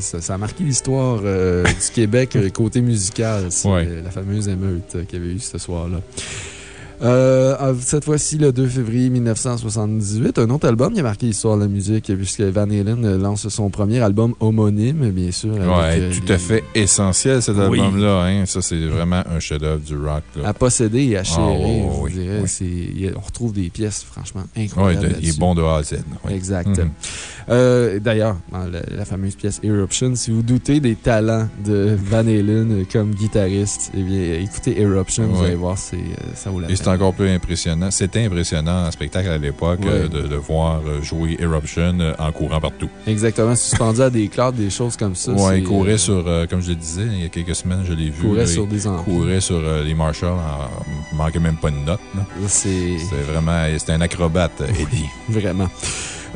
ça, ça a marqué l'histoire euh, du Québec euh, côté musical. Euh, la fameuse émeute euh, qu'il y avait eu ce soir-là. Euh, cette fois-ci, le 2 février 1978, un autre album qui a marqué l'histoire de la musique, puisque Van Halen euh, lance son premier album homonyme, bien sûr. Ouais, euh, tout les- à fait essentiel cet Oui. album-là. Hein. Ça, c'est vraiment un chef-d'œuvre du rock. Là. À posséder et à chérir, Ah, ouais, je oui, oui. On retrouve des pièces, franchement, Ouais, incroyables. il est bon de A à Z. ouais. Exact. Mhm. Euh, D'ailleurs, la, la fameuse pièce Eruption, si vous doutez des talents de Van Halen comme guitariste, eh bien, écoutez Eruption, vous Ouais. allez voir, euh, ça vaut la Et c'est encore plus impressionnant. C'était impressionnant en spectacle à l'époque euh, de, de voir euh, jouer Eruption euh, en courant partout. Exactement, suspendu à des cordes, des choses comme ça. C'est, il courait euh, sur, euh, comme je le disais, il y a quelques semaines, je l'ai vu. courait là, sur il des amplis. courait sur euh, les Marshall, en, il manquait même pas une note. C'était vraiment, c'était un acrobate, Eddie. vraiment.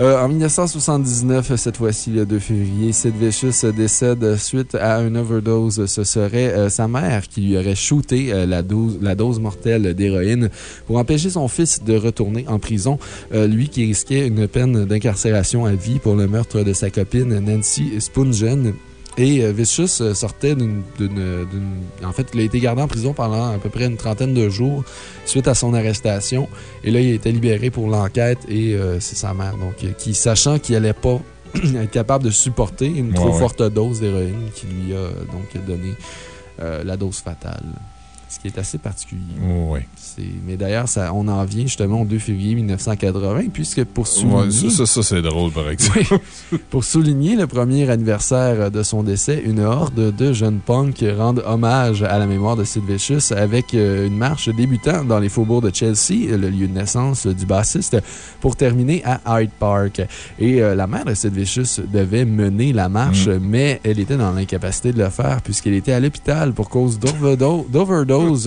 Euh, en 1979, cette fois-ci, le 2 février, Sid Vicious décède suite à une overdose. Ce serait euh, sa mère qui lui aurait shooté euh, la, dose, la dose mortelle d'héroïne pour empêcher son fils de retourner en prison. Lui qui risquait une peine d'incarcération à vie pour le meurtre de sa copine Nancy Spungen. Et euh, Vicious euh, sortait d'une. En fait, il a été gardé en prison pendant à peu près une trentaine de jours suite à son arrestation. Et là, il a été libéré pour l'enquête et euh, c'est sa mère, donc, qui, sachant qu'il n'allait pas être capable de supporter une trop Ouais, forte dose d'héroïne, qui lui a donc donné euh, la dose fatale. Ce qui est assez particulier. Oui. Mais d'ailleurs, on en vient justement au 2 février 1980, puisque pour souligner. Ouais, ça, ça, ça, c'est drôle, par exemple. Oui. Pour souligner le premier anniversaire de son décès, une horde de jeunes punks rendent hommage à la mémoire de Sid Vicious avec euh, une marche débutant dans les faubourgs de Chelsea, le lieu de naissance du bassiste, pour terminer à Hyde Park. Et euh, la mère de Sid Vicious devait mener la marche, Mm. mais elle était dans l'incapacité de le faire puisqu'elle était à l'hôpital pour cause d'overdo-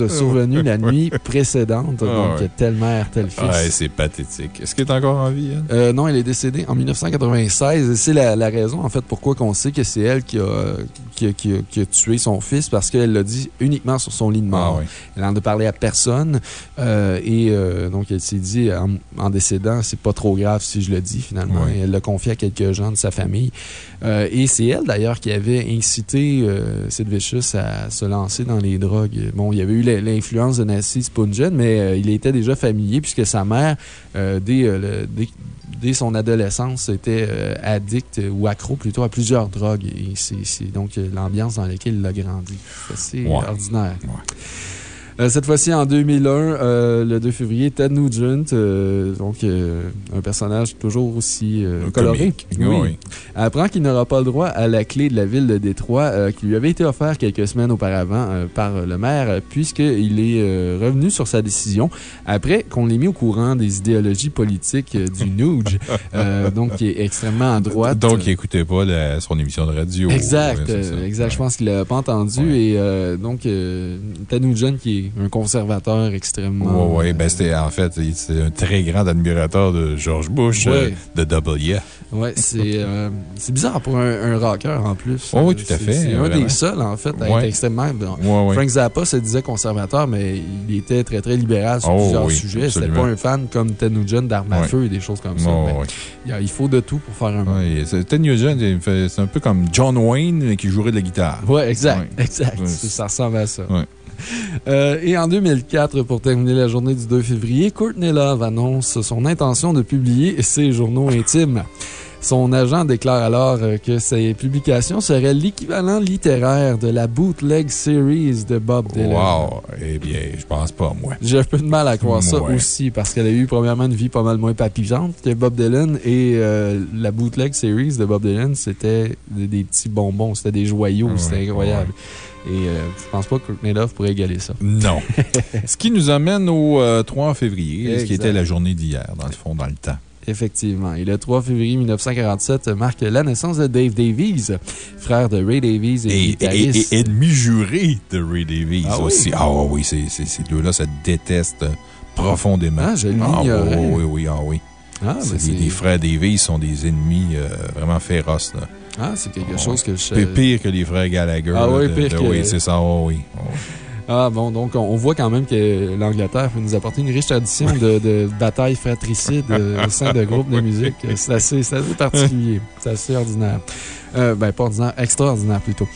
survenue la nuit précédente. Ah Donc, ouais. telle mère, tel fils. Ouais, c'est pathétique. Est-ce qu'il est encore en vie? Euh, non, elle est décédée en 1996. Et c'est la, la raison, en fait, pourquoi qu'on sait que c'est elle qui a, qui, a, qui a- qui a tué son fils, parce qu'elle l'a dit uniquement sur son lit de mort. Ah oui. Elle en a parlé à personne. euh, et euh, donc, elle s'est dit, en, en décédant, c'est pas trop grave si je le dis, finalement. Et elle l'a confié à quelques gens de sa famille. Et c'est elle, d'ailleurs, qui avait incité Sid Vicious à se lancer dans les drogues. Bon, il y avait eu l'influence de Nancy Spungen, mais euh, il était déjà familier puisque sa mère, euh, dès, euh, le- dès, dès son adolescence, était addict ou accro plutôt à plusieurs drogues. Et c'est donc l'ambiance dans laquelle il a grandi. C'est Ouais. ordinaire. Ouais. Euh, cette fois-ci, en 2001, euh, le 2 février, Ted Nugent, euh, donc un personnage toujours aussi coloré, oui, Oui. apprend qu'il n'aura pas le droit à la clé de la ville de Détroit qui lui avait été offert quelques semaines auparavant par le maire, puisqu'il est revenu sur sa décision après qu'on l'ait mis au courant des idéologies politiques du Nuge, euh, donc qui est extrêmement à droite. Donc, il n'écoutait pas la- son émission de radio. Exact, Ouais, exact. Je pense qu'il l'a pas entendu. Ouais. Et euh, donc, euh, Ted Nugent, qui est un conservateur extrêmement. Oui, oui. Ben, c'était, en fait, c'était un très grand admirateur de George Bush, euh, Ouais. de W. C'est euh, c'est bizarre pour un, un rocker en plus. Oh oui, tout à C'est- fait, C'est un des seuls, en fait, à Ouais. être extrêmement. Ouais. Frank Zappa se disait conservateur, mais il était très, très libéral sur Oh plusieurs oui, sujets. C'était pas un fan comme Ted Nugent d'armes à feu et des choses comme ça. Mais il faut de tout pour faire un c'est- Ted Nugent, c'est un peu comme John Wayne qui jouerait de la guitare. Ouais, exact. Exact. Ça ressemble à ça. Euh, et en 2004, pour terminer la journée du 2 février, Courtney Love annonce son intention de publier ses journaux intimes. Son agent déclare alors euh, que ces publications seraient l'équivalent littéraire de la bootleg series de Bob Dylan. Wow! Eh bien, je pense pas, moi. J'ai un peu de mal à croire ça Ouais. aussi parce qu'elle a eu premièrement une vie pas mal moins papillante que Bob Dylan et euh, la bootleg series de Bob Dylan, c'était des, des petits bonbons, c'était des joyaux, Ouais, c'était incroyable. Et euh, je pense pas que Courtney Love pourrait égaler ça. Non. ce qui nous amène au euh, 3 février, ce qui était la journée d'hier, dans le fond, dans le temps. Effectivement. Et le 3 février 1947 marque la naissance de Dave Davies, frère de Ray Davies et, Et, et, guitariste. et ennemi juré de Ray Davies Ah oui? aussi. Ah oui, c'est- c'est- ces deux-là se détestent profondément. Ah, je Ah, oui, oui, oui, ah oui. Ah, les, les c'est frères Davies sont des ennemis euh, vraiment féroces. Là. ah, c'est quelque Ah, chose que je Pire que les frères Gallagher. Ah là, oui, de- pire de- que- Oui, c'est ça, oh oui. oh oui. Ah bon, donc on, voit quand même que l'Angleterre peut nous apporter une riche tradition de, de batailles fratricides euh, au sein de groupes de musique. C'est assez, particulier. C'est assez ordinaire. Euh, ben, pas ordinaire, extraordinaire plutôt.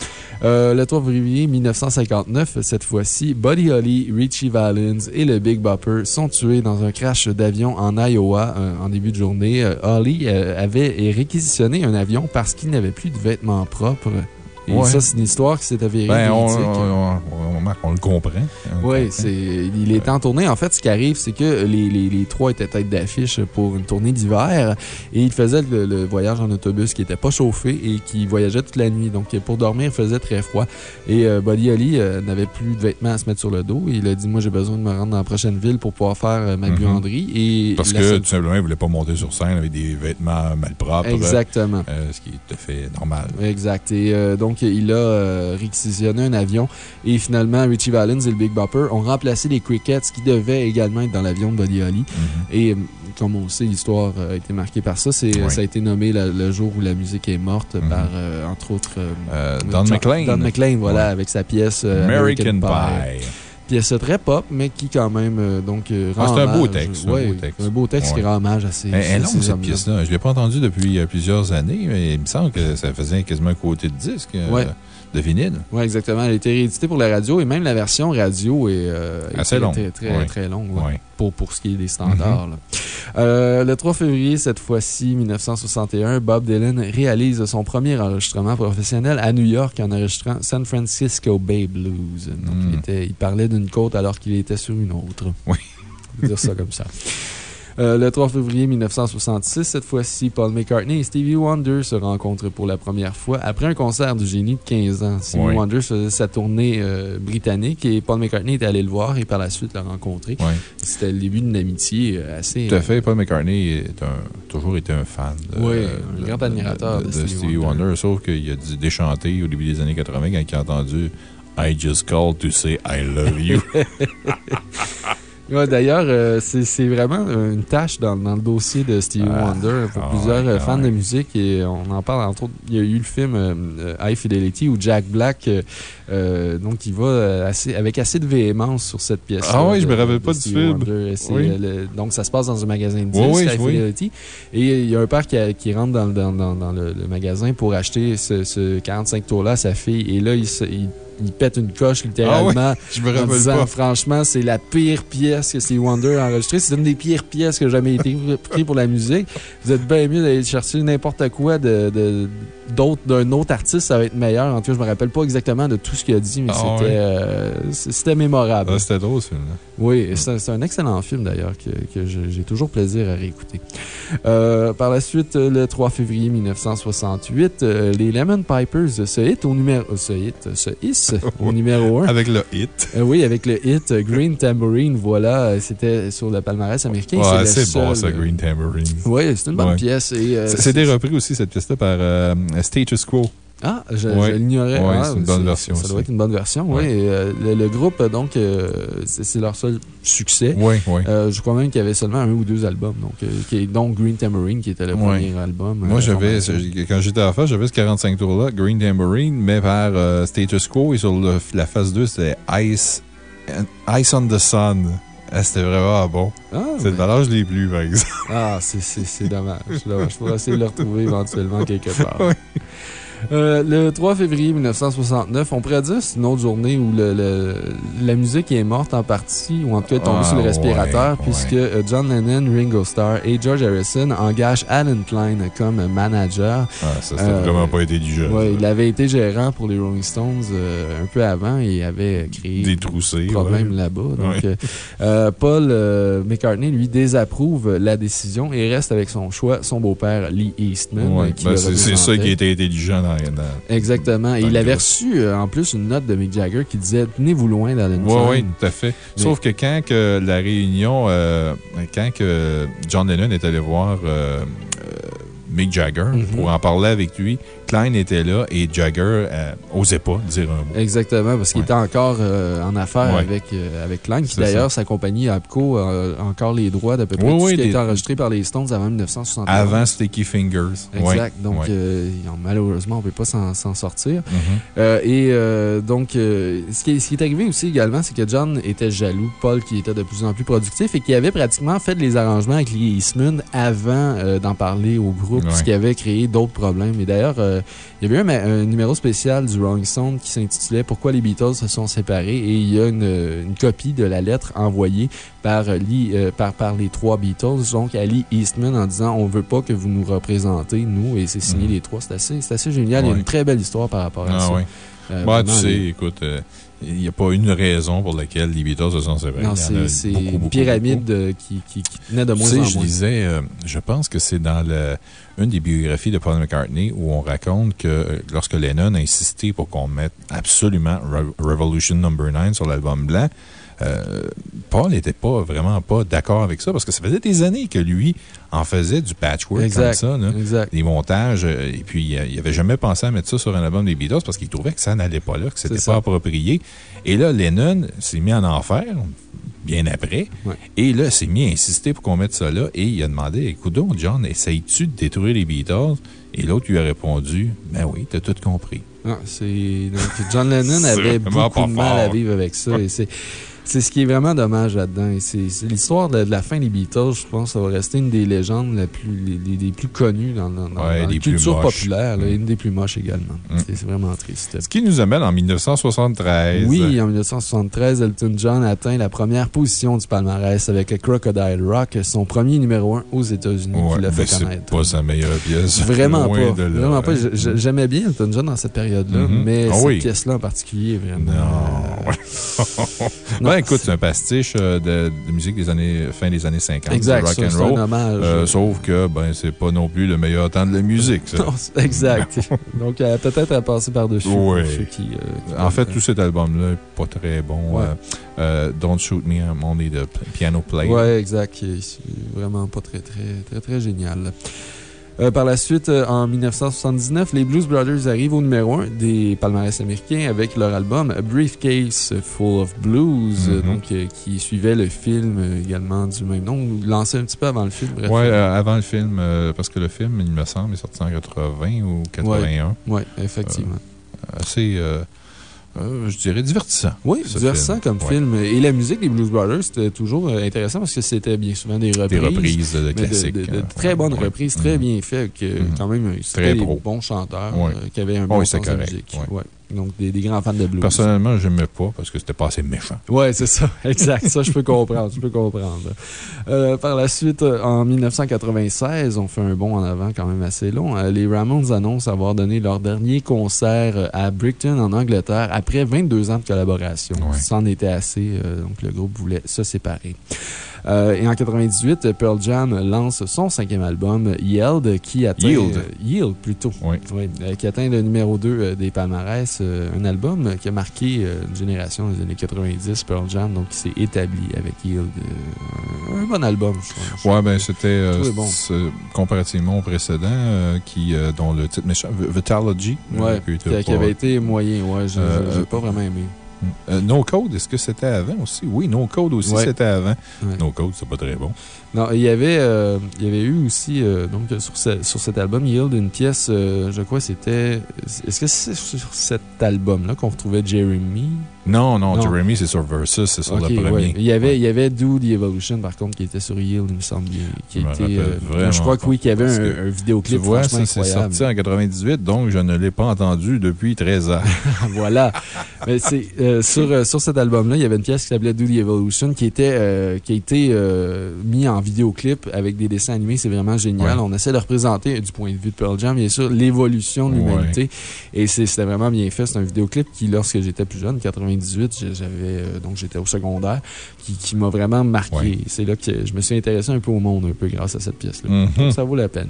Euh, le 3 février 1959, cette fois-ci, Buddy Holly, Richie Valens et le Big Bopper sont tués dans un crash d'avion en Iowa euh, en début de journée. Holly avait réquisitionné un avion parce qu'il n'avait plus de vêtements propres. Et Ouais. ça, c'est une histoire qui s'est avérée Ben, on, le comprend. Oui, il est en tournée. En fait, ce qui arrive, c'est que les, les, les trois étaient tête d'affiche pour une tournée d'hiver et ils faisaient le, le voyage en autobus qui n'était pas chauffé et qui voyageait toute la nuit. Donc, pour dormir, il faisait très froid. Et euh, Buddy Holly euh, n'avait plus de vêtements à se mettre sur le dos. Il a dit Moi, j'ai besoin de me rendre dans la prochaine ville pour pouvoir faire euh, ma Mhm. buanderie. Et Parce que tout simplement, il ne voulait pas monter sur scène avec des vêtements malpropres. Exactement. ce qui est tout à fait normal. Exact. Et euh, donc, il a euh, réquisitionné un avion. Et finalement, Richie Valens et le Big Bopper ont remplacé les Crickets qui devaient également être dans l'avion de Buddy Holly. Mhm. Et euh, comme on sait, l'histoire euh, a été marquée par ça. C'est, Oui. Ça a été nommé la- le jour où la musique est morte Mhm. par, euh, entre autres, Don McLean. Don McLean, voilà, Ouais. avec sa pièce American, American, Pie. Pie. Pièce très pop, mais qui quand même euh, donc, euh, Ah, c'est un beau texte, un beau texte. Un beau texte Ouais. qui rend hommage à ces, Elle elle longue, cette pièce-là. Je ne l'ai pas entendue depuis euh, plusieurs années, mais il me semble que ça faisait quasiment un côté de disque Ouais. De vinyle. Oui, exactement. Elle a été rééditée pour la radio et même la version radio est euh, est Assez très, longue. Très, très, longue ouais, pour, pour ce qui est des standards. là. Euh, le 3 février, cette fois-ci, 1961, Bob Dylan réalise son premier enregistrement professionnel à New York en enregistrant San Francisco Bay Blues. Donc, Mm. il, était, il parlait d'une côte alors qu'il était sur une autre. Oui. Dire ça comme ça. Euh, le 3 février 1966, cette fois-ci, Paul McCartney et Stevie Wonder se rencontrent pour la première fois après un concert du génie de 15 ans. Stevie Oui. Wonder faisait sa tournée euh, britannique et Paul McCartney était allé le voir et par la suite l'a rencontré. C'était le début d'une amitié euh, assez. Tout à fait. Paul McCartney est un, toujours été un fan. De, Oui, un de- grand admirateur de Stevie Stevie Wonder. Wonder. Sauf qu'il a dit déchanté au début des années 80 quand il a entendu I just called to say I love you. Ouais, D'ailleurs, euh, c'est vraiment une tâche dans, dans le dossier de Stevie Ah, Wonder pour ah plusieurs euh, ah fans de musique. Et on en parle, entre autres, il y a eu le film euh, High Fidelity où Jack Black, euh, donc, il va assez, avec assez de véhémence sur cette pièce. Ah ouais, je me rappelle pas du film. Oui. donc, ça se passe dans un magasin de disques, Oui, oui, High oui. Fidelity. Et il y a un père qui, a- qui rentre dans, dans- le, le magasin pour acheter ce, ce 45 tours-là à sa fille. Et là, il, il- il pète une coche littéralement. Je me En disant, pas. franchement, c'est la pire pièce que Stevie Wonder a enregistrée. C'est une des pires pièces qui a jamais été prise pour la musique. Vous êtes bien mieux d'aller chercher n'importe quoi de, de- d'autre- d'un autre artiste, ça va être meilleur. En tout cas, je me rappelle pas exactement de tout ce qu'il a dit, mais Ah c'était, euh, c'était mémorable. Ah, C'était drôle, ce film-là. Oui, c'est un, c'est un excellent film d'ailleurs que, que j'ai toujours plaisir à réécouter. Euh, par la suite, euh, le 3 février 1968, euh, les Lemon Pipers se hit au numéro, se hit, se hissent au numéro 1. Avec le hit. Euh, oui, avec le hit euh, Green Tambourine, voilà, euh, c'était sur le palmarès américain. Ouais, c'est bon, ça, Green Tambourine. Oui, c'est une bonne Ouais. pièce. euh, C'était repris aussi, cette pièce-là, par Status Quo. Ah, je, Ouais. je l'ignorais. Ouais, Ah, c'est une bonne version Ça doit être une bonne version, oui. Euh, le, le groupe, donc, euh, c'est leur seul succès. Oui, oui. Euh, je crois même qu'il y avait seulement un ou deux albums, donc, qui est- dont Green Tambourine, qui était le premier album. Moi, j'avais, quand j'étais à la face, j'avais ce 45 tours-là, Green Tambourine, mais vers Status Quo et sur le- la phase 2, c'était Ice, Ice on the Sun. Ah, C'était vraiment bon. Ah, Cette ben- valeur, je l'ai plus, par exemple. Ah, c'est- dommage. Dommage. Je pourrais essayer de le retrouver éventuellement quelque part. Oui. Euh, le 3 février 1969, on pourrait dire c'est une autre journée où le, le- la musique est morte en partie, ou en tout cas est tombée Ah, sur le respirateur, ouais, puisque ouais. euh, John Lennon, Ringo Starr et George Harrison engagent Alan Klein comme manager. Ah, ça, c'était Euh, vraiment pas intelligent. Ouais, ça. il avait été gérant pour les Rolling Stones euh, un peu avant et avait créé Détroussé. problème ouais. là-bas. Donc, Paul McCartney, lui, désapprouve la décision et reste avec son choix, son beau-père Lee Eastman. Ben, c'est ça représentait. qui était intelligent dans, dans, Exactement. Et il avait reçu, euh, en plus, une note de Mick Jagger qui disait Tenez-vous loin d'Alan Oui, oui, tout à fait. Sauf que quand que la réunion, euh, quand que John Lennon est allé voir euh, Mick Jagger Mhm. pour en parler avec lui, Klein était là et Jagger euh, osait pas dire un mot. Exactement, parce qu'il Ouais. était encore euh, en affaires Ouais. avec, euh, avec Klein, qui d'ailleurs, sa compagnie Apco a encore les droits d'à peu près Oui, tout oui, ce qui a été enregistré par les Stones avant 1961. Avant Sticky Fingers. Exact. Ouais, Donc, euh, malheureusement, on ne peut pas s'en sortir. Mhm. Euh, et euh, donc, euh, ce, qui est, ce qui est arrivé aussi également, c'est que John était jaloux, Paul qui était de plus en plus productif et qui avait pratiquement fait les arrangements avec Lee Eastman avant euh, d'en parler au groupe, ce qui avait créé d'autres problèmes. Et d'ailleurs, euh, il y avait un, un numéro spécial du Rolling Stone qui s'intitulait Pourquoi les Beatles se sont séparés et il y a une, une copie de la lettre envoyée par, euh, Lee, euh, par, par les trois Beatles, donc à Lee Eastman en disant On veut pas que vous nous représentez, nous, et c'est signé Mhm. les trois. C'est assez, assez génial. Il y a une très belle histoire par rapport à Ah, ça. ouais. Euh, Ouais, tu sais, les- écoute, euh, il n'y a pas une raison pour laquelle les Beatles se sont séparés. Non, c'est une pyramide beaucoup. euh, qui, qui, qui tenait de Tu moins sais, en je disais, euh, je pense que c'est dans le, une des biographies de Paul McCartney où on raconte que euh, lorsque Lennon a insisté pour qu'on mette absolument Re- Revolution Number 9 sur l'album blanc, euh, Paul n'était pas vraiment pas d'accord avec ça parce que ça faisait des années que lui en faisait du patchwork Exact. comme ça. là. Exact. Des montages, euh, et puis euh, il n'avait jamais pensé à mettre ça sur un album des Beatles parce qu'il trouvait que ça n'allait pas là, que c'était pas approprié. Et là, Lennon s'est mis en enfer, bien après. Ouais. Et là, s'est mis à insister pour qu'on mette ça là. Et il a demandé Écoute donc, John, essayes-tu de détruire les Beatles? Et l'autre lui a répondu Ben oui, t'as tout compris. Ah, c'est- donc, John Lennon avait beaucoup de mal à vivre avec ça. Et c'est. Ce qui est vraiment dommage là-dedans. L'histoire de, de la fin des Beatles, je pense, ça va rester une des légendes la plus, les, les- les plus connues dans, dans, dans- Ouais, dans la les culture populaire, là, Mm. une des plus moches également. Mm. C'est vraiment triste. Ce qui nous amène en 1973. Oui, en 1973, Elton John atteint la première position du palmarès avec Crocodile Rock, son premier numéro 1 aux États-Unis Ouais, qui l'a fait connaître. c'est pas sa meilleure pièce. Vraiment pas. de. Vraiment pas. J'aimais bien Elton John dans cette période-là, Mhm. mais Ah cette oui. pièce-là en particulier vraiment. Non. euh, non, écoute, c'est- un pastiche euh, de, de musique des années, fin des années 50. Exact, rock c'est and roll. un hommage. Euh, sauf que, ben, c'est pas non plus le meilleur temps de la musique, ça. Non, c'est- exact. Donc, euh, peut-être à passer par-dessus. Oui. qui, euh, qui En fait, tout cet album-là n'est pas très bon. Ouais. Don't Shoot Me, I'm only the piano player. Ouais, exact. C'est vraiment pas très, très, très, très génial. Euh, par la suite, euh, en 1979, les Blues Brothers arrivent au numéro 1 des palmarès américains avec leur album A Briefcase Full of Blues, Mhm. donc, euh, qui suivait le film également du même nom, lancé un petit peu avant le film. Euh, avant le film, euh, parce que le film, il me semble, est sorti en 80 ou 81. Ouais, effectivement. Assez, euh, euh, je dirais, divertissant. oui, divertissant film. comme Ouais. film. Et la musique des Blues Brothers, c'était toujours euh, intéressant parce que c'était bien souvent des reprises. Des reprises de, de Mais de- classiques. de, de euh, très bonnes ouais. reprises, très Mhm. bien faites, que Mhm. quand même, Très c'était des bons chanteurs Ouais. euh, qui avaient un bon sens de musique. Donc, des, des grands fans de blues. Personnellement, je n'aimais pas parce que c'était pas assez méchant. Ouais, c'est ça. Exact. Ça, je peux comprendre. Je peux comprendre. Euh, par la suite, euh, en 1996, on fait un bond en avant quand même assez long. euh, les Ramones annoncent avoir donné leur dernier concert à Brighton, en Angleterre, après 22 ans de collaboration. Ouais. C'en était assez. euh, donc, le groupe voulait se séparer. Euh, et en 98, Pearl Jam lance son cinquième album, Yield, qui atteint. Yield. euh, Yield, plutôt. Oui. Oui, euh, qui atteint le numéro 2 des palmarès. euh, un album qui a marqué euh, une génération des années 90, Pearl Jam, donc qui s'est établi avec Yield. Euh, un bon album, je trouve. Ouais, ben, c'était euh, Oui, bon. comparativement au précédent, euh, qui, euh, dont le titre méchant, Vitalogy, euh, qui avait été moyen, ouais, je Euh, n'ai pas vraiment aimé. Euh, no Code, est-ce que c'était avant aussi? Oui, No Code aussi, Ouais. c'était avant. Ouais. No Code, c'est pas très bon. Non, il y avait, euh, il y avait eu aussi, euh, donc, sur, ce- sur cet album, Yield, une pièce, euh, je crois, c'était. Est-ce que c'est sur cet album-là qu'on retrouvait Jeremy? Non, non, Non. Jeremy, c'est sur Versus, c'est sur le premier. ouais. Il y avait, il y avait Do the Evolution, par contre, qui était sur Yield, il me semble. Qui Je était, vraiment je crois que oui, qu'il y avait un, un vidéoclip Tu vois, ça, c'est sorti en 98, donc je ne l'ai pas entendu depuis 13 ans. voilà. Mais c'est, sur, sur cet album-là, il y avait une pièce qui s'appelait Do the Evolution qui, était, qui a été euh, mis en vidéoclip avec des dessins animés. C'est vraiment génial. Ouais. On essaie de représenter, du point de vue de Pearl Jam, bien sûr, l'évolution de Ouais. l'humanité. Et c'était vraiment bien fait. C'est un vidéoclip qui, lorsque j'étais plus jeune, 98, j'ai- j'avais, euh, donc j'étais au secondaire, qui, qui m'a vraiment marqué. Ouais. C'est là que je me suis intéressé un peu au monde, un peu grâce à cette pièce-là. Mhm. Donc, ça vaut la peine.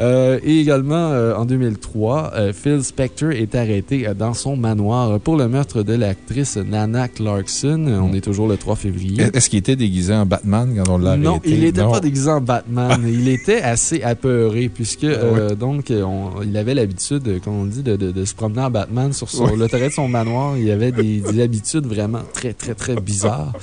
Euh, et également, euh, en 2003, euh, Phil Spector est arrêté dans son manoir pour le meurtre de l'actrice Nana Clarkson. On est toujours le 3 février. Est-ce qu'il était déguisé en Batman quand on l'a arrêté? Non, il n'était pas déguisé en Batman. il était assez apeuré, puisque, euh, donc, on- il avait l'habitude, euh, comme on dit, de, de- de se promener en Batman sur son, le terrain de son manoir. Il avait des, des habitudes vraiment très, très, très bizarres.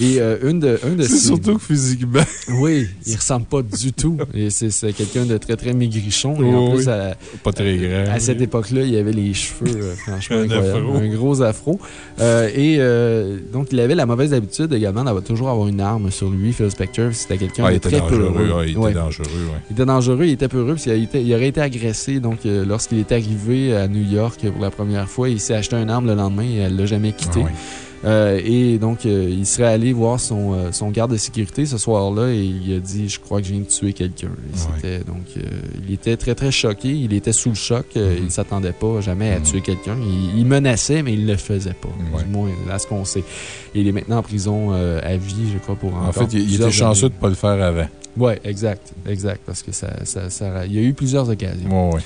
Et euh, une de, un de C'est ses- surtout que physiquement. Oui, il ressemble pas du tout. Et c'est quelqu'un de très, très maigrichon. Et en Oui, plus, oui. à, Pas très grand. à cette époque-là, il avait les cheveux euh, franchement Un afro. Un gros afro. Euh, et euh, donc, il avait la mauvaise habitude également d'avoir toujours avoir une arme sur lui. Phil Spector, c'était quelqu'un Ah, il de était très dangereux. peureux. ah, il était Ouais. dangereux, ouais. Il était dangereux, il était peureux parce qu'il été- il aurait été agressé. Donc, lorsqu'il est arrivé à New York pour la première fois, il s'est acheté une arme le lendemain et elle l'a jamais quitté. Ah, ouais. Euh, et donc, euh, il serait allé voir son, euh, son garde de sécurité ce soir-là et il a dit Je crois que je viens de tuer quelqu'un. Donc, il était très, très choqué. Il était sous le choc. Mhm. Il ne s'attendait pas jamais à Mhm. tuer quelqu'un. Il, il menaçait, mais il ne le faisait pas. Ouais. Du moins, à ce qu'on sait. Il est maintenant en prison à vie, je crois, pour En fait, il, il était chanceux de ne pas le faire avant. Oui, exact. Exact. Parce que ça, ça, ça- il y a eu plusieurs occasions. Ouais, ouais.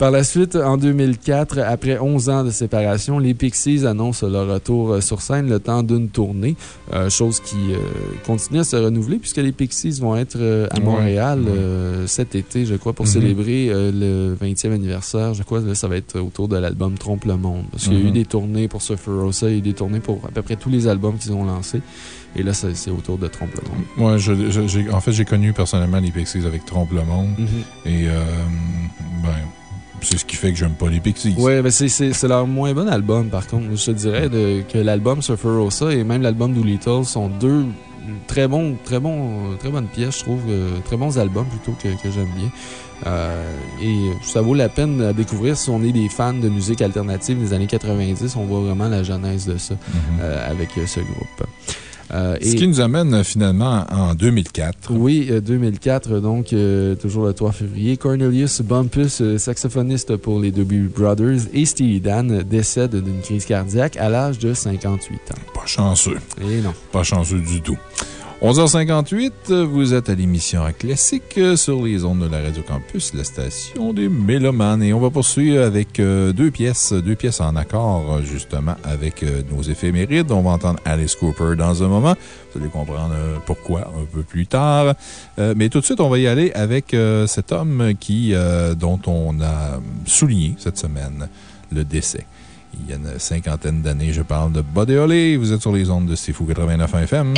Par la suite, en 2004, après 11 ans de séparation, les Pixies annoncent leur retour euh, sur scène le temps d'une tournée, euh, chose qui euh, continue à se renouveler puisque les Pixies vont être euh, à Ouais, Montréal ouais. cet été, je crois, pour Mhm. célébrer le 20e anniversaire. Je crois que là, ça va être autour de l'album Trompe le Monde. Parce qu'il y a eu Mhm. des tournées pour Surfer Rosa, il y a eu des tournées pour à peu près tous les albums qu'ils ont lancés. Et là, c'est autour de Trompe le Monde. Moi, je- je- en fait, j'ai connu personnellement les Pixies avec Trompe le Monde. Et, euh, ben, c'est ce qui fait que j'aime pas les Pixies. Oui, mais c'est- leur moins bon album, par contre. Je te dirais de- que l'album Surfer Rosa et même l'album Doolittle sont deux très bons, très bons, très bonnes pièces, je trouve. euh, très bons albums plutôt que, que j'aime bien. Euh, et ça vaut la peine à découvrir si on est des fans de musique alternative des années 90. On voit vraiment la genèse de ça Mhm. euh, avec ce groupe. Euh, Ce qui nous amène euh, finalement en 2004. Oui, euh, 2004, donc euh, toujours le 3 février. Cornelius Bumpus, saxophoniste pour les Doobie Brothers, et Steely Dan décède d'une crise cardiaque à l'âge de 58 ans. Pas chanceux. Et non. Pas chanceux du tout. 11h58, vous êtes à l'émission Classique euh, sur les ondes de la Radio Campus, la station des Mélomanes. Et on va poursuivre avec euh, deux pièces, deux pièces en accord, euh, justement, avec nos éphémérides. On va entendre Alice Cooper dans un moment. Vous allez comprendre pourquoi un peu plus tard. Mais tout de suite, on va y aller avec cet homme dont on a souligné cette semaine le décès. Il y a une cinquantaine d'années, je parle de Buddy Holly. Vous êtes sur les ondes de Stifou 89 FM.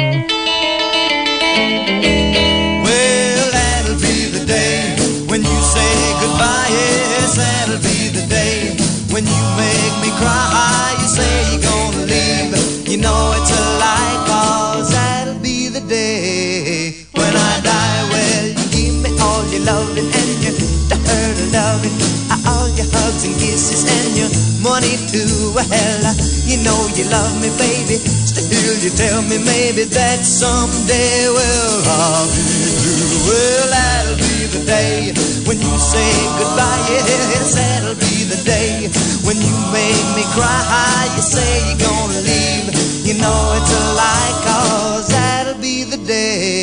Well, that'll be the day when you say goodbye. Yes, that'll be the day when you make me cry. You say you're gonna leave. You know it's a lie, cause that'll be the day when I die. Well, you give me all your loving All your hugs and kisses and your money too. Well, you know you love me, baby. Still, you tell me maybe that someday, well, I'll be through. Well, that'll be the day when you say goodbye. Yes, that'll be the day when you make me cry. You say you're gonna leave. You know it's a lie, cause that'll be the say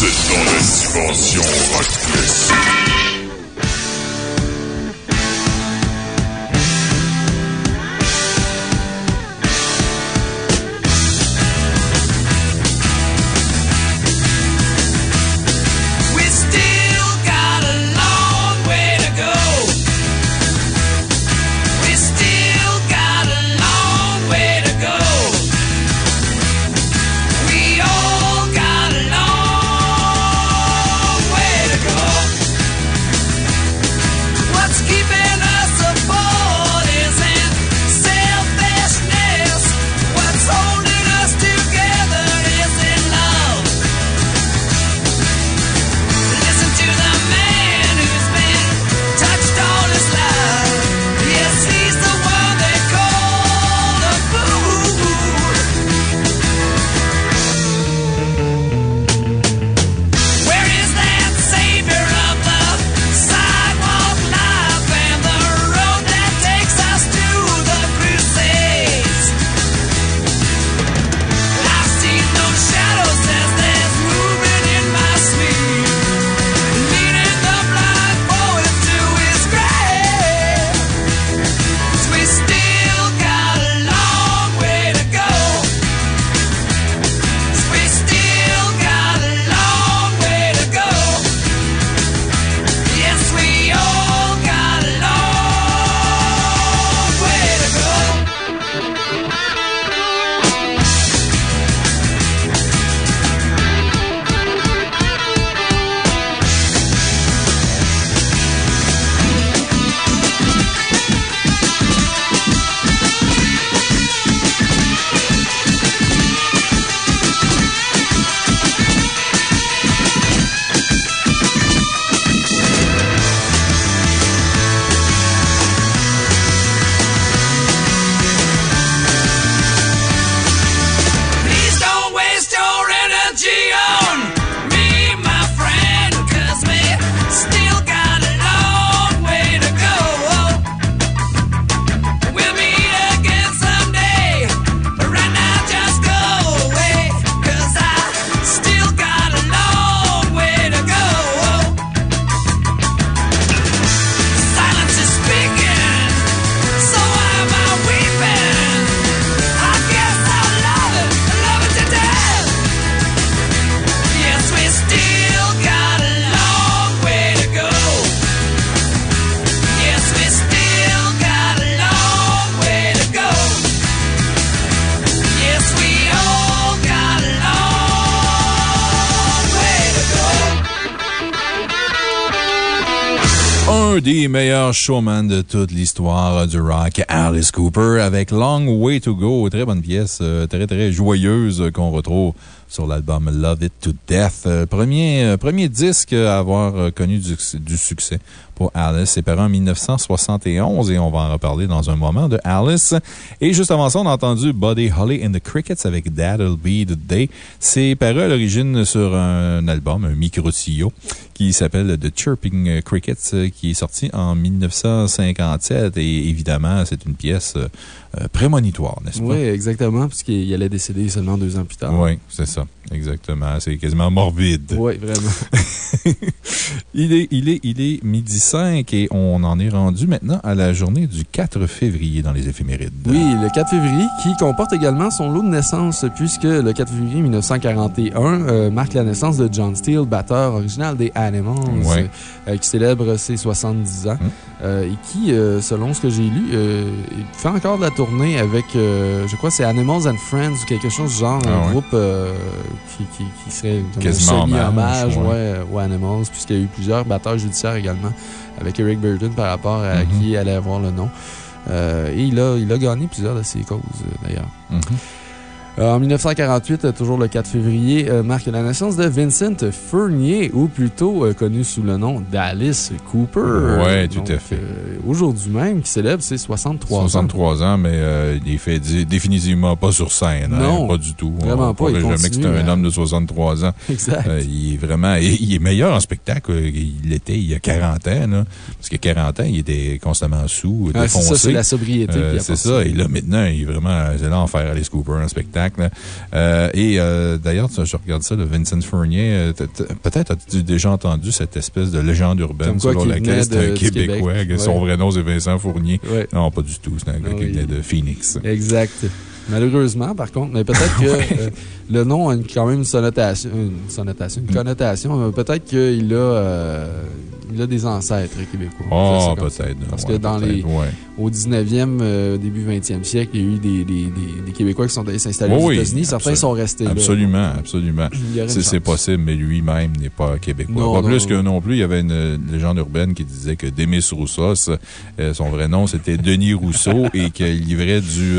Êtes dans la dimension rock de toute l'histoire du rock, Alice Cooper, avec Long Way to Go. Très bonne pièce, euh, très très joyeuse qu'on retrouve l'album Love It to Death. Euh, Premier, euh, premier disque à avoir euh, connu du, succès pour Alice. C'est paru en 1971 et on va en reparler dans un moment de Alice. Et juste avant ça, on a entendu Buddy Holly and the Crickets avec That'll Be the Day. C'est paru à l'origine sur un album, un micro-tio, qui s'appelle The Chirping Crickets, qui est sorti en 1957. Et évidemment, c'est une pièce prémonitoire, n'est-ce pas? Oui, exactement, puisqu'il allait décéder seulement deux ans plus tard. Oui, c'est ça. Exactement. C'est quasiment morbide. Oui, vraiment. il, est, il, est, il est midi 5 et on en est rendu maintenant à la journée du 4 février dans les éphémérides. Oui, le 4 février, qui comporte également son lot de naissance, puisque le 4 février 1941 euh, marque la naissance de John Steele, batteur original des Animals, euh, qui célèbre ses 70 ans, Hum. euh, et qui, euh, selon ce que j'ai lu, euh, fait encore de la tournée avec, euh, je crois, c'est Animals and Friends ou quelque chose du genre, Ah un ouais. groupe euh, qui, qui, qui serait Quasiment un semi-hommage hommage, ouais. ouais, aux Animals, puisqu'il y a eu plusieurs batteurs judiciaires également avec Eric Burton par rapport à Mhm. qui allait avoir le nom. Euh, et il a, il a gagné plusieurs de ses causes, euh, d'ailleurs. Mhm. Euh, en 1948, euh, toujours le 4 février, euh, marque la naissance de Vincent Fournier, ou plutôt euh, connu sous le nom d'Alice Cooper. Ouais, tout à fait. euh, Aujourd'hui même, qui célèbre ses 63 ans. 63 ans, mais euh, il est fait dé- définitivement pas sur scène. hein, Non. pas du tout. Vraiment On pas, il jamais que c'est un à- homme de 63 ans. Exact. Euh, il est vraiment, il est meilleur en spectacle qu'il l'était il y a 40 ans, là. Parce que 40 ans, il était constamment sous, Ah, c'est défoncé. ça, c'est la sobriété. Euh, c'est ça. Et là, maintenant, il est vraiment, c'est l'enfer, Alice Cooper, un spectacle. Euh, et euh, d'ailleurs, je regarde ça, le Vincent Fournier. euh, Peut-être as-tu déjà entendu cette espèce de légende urbaine selon laquelle c'est un Québécois, Québec. que son Ouais. vrai nom c'est Vincent Fournier. Ouais. Non, pas du tout. C'est un gars qui venait de Phoenix. Exact. Malheureusement, par contre, mais peut-être que euh, le nom a une- quand même une sonnotation, une, sonnotation, une connotation. Peut-être qu'il a, euh, il a des ancêtres québécois. Oh, ça. peut-être. Parce ouais, que dans les, ouais. au 19e, euh, début 20e siècle, il y a eu des, des, des, des Québécois qui sont allés s'installer Oui, aux États-Unis. Certains absolument. sont restés là. Absolument, absolument. C'est possible, mais lui-même n'est pas québécois. Non, pas non, plus que non plus, il y avait une légende urbaine qui disait que Demis Roussos, son vrai nom, c'était Denis Rousseau et qu'il livrait du,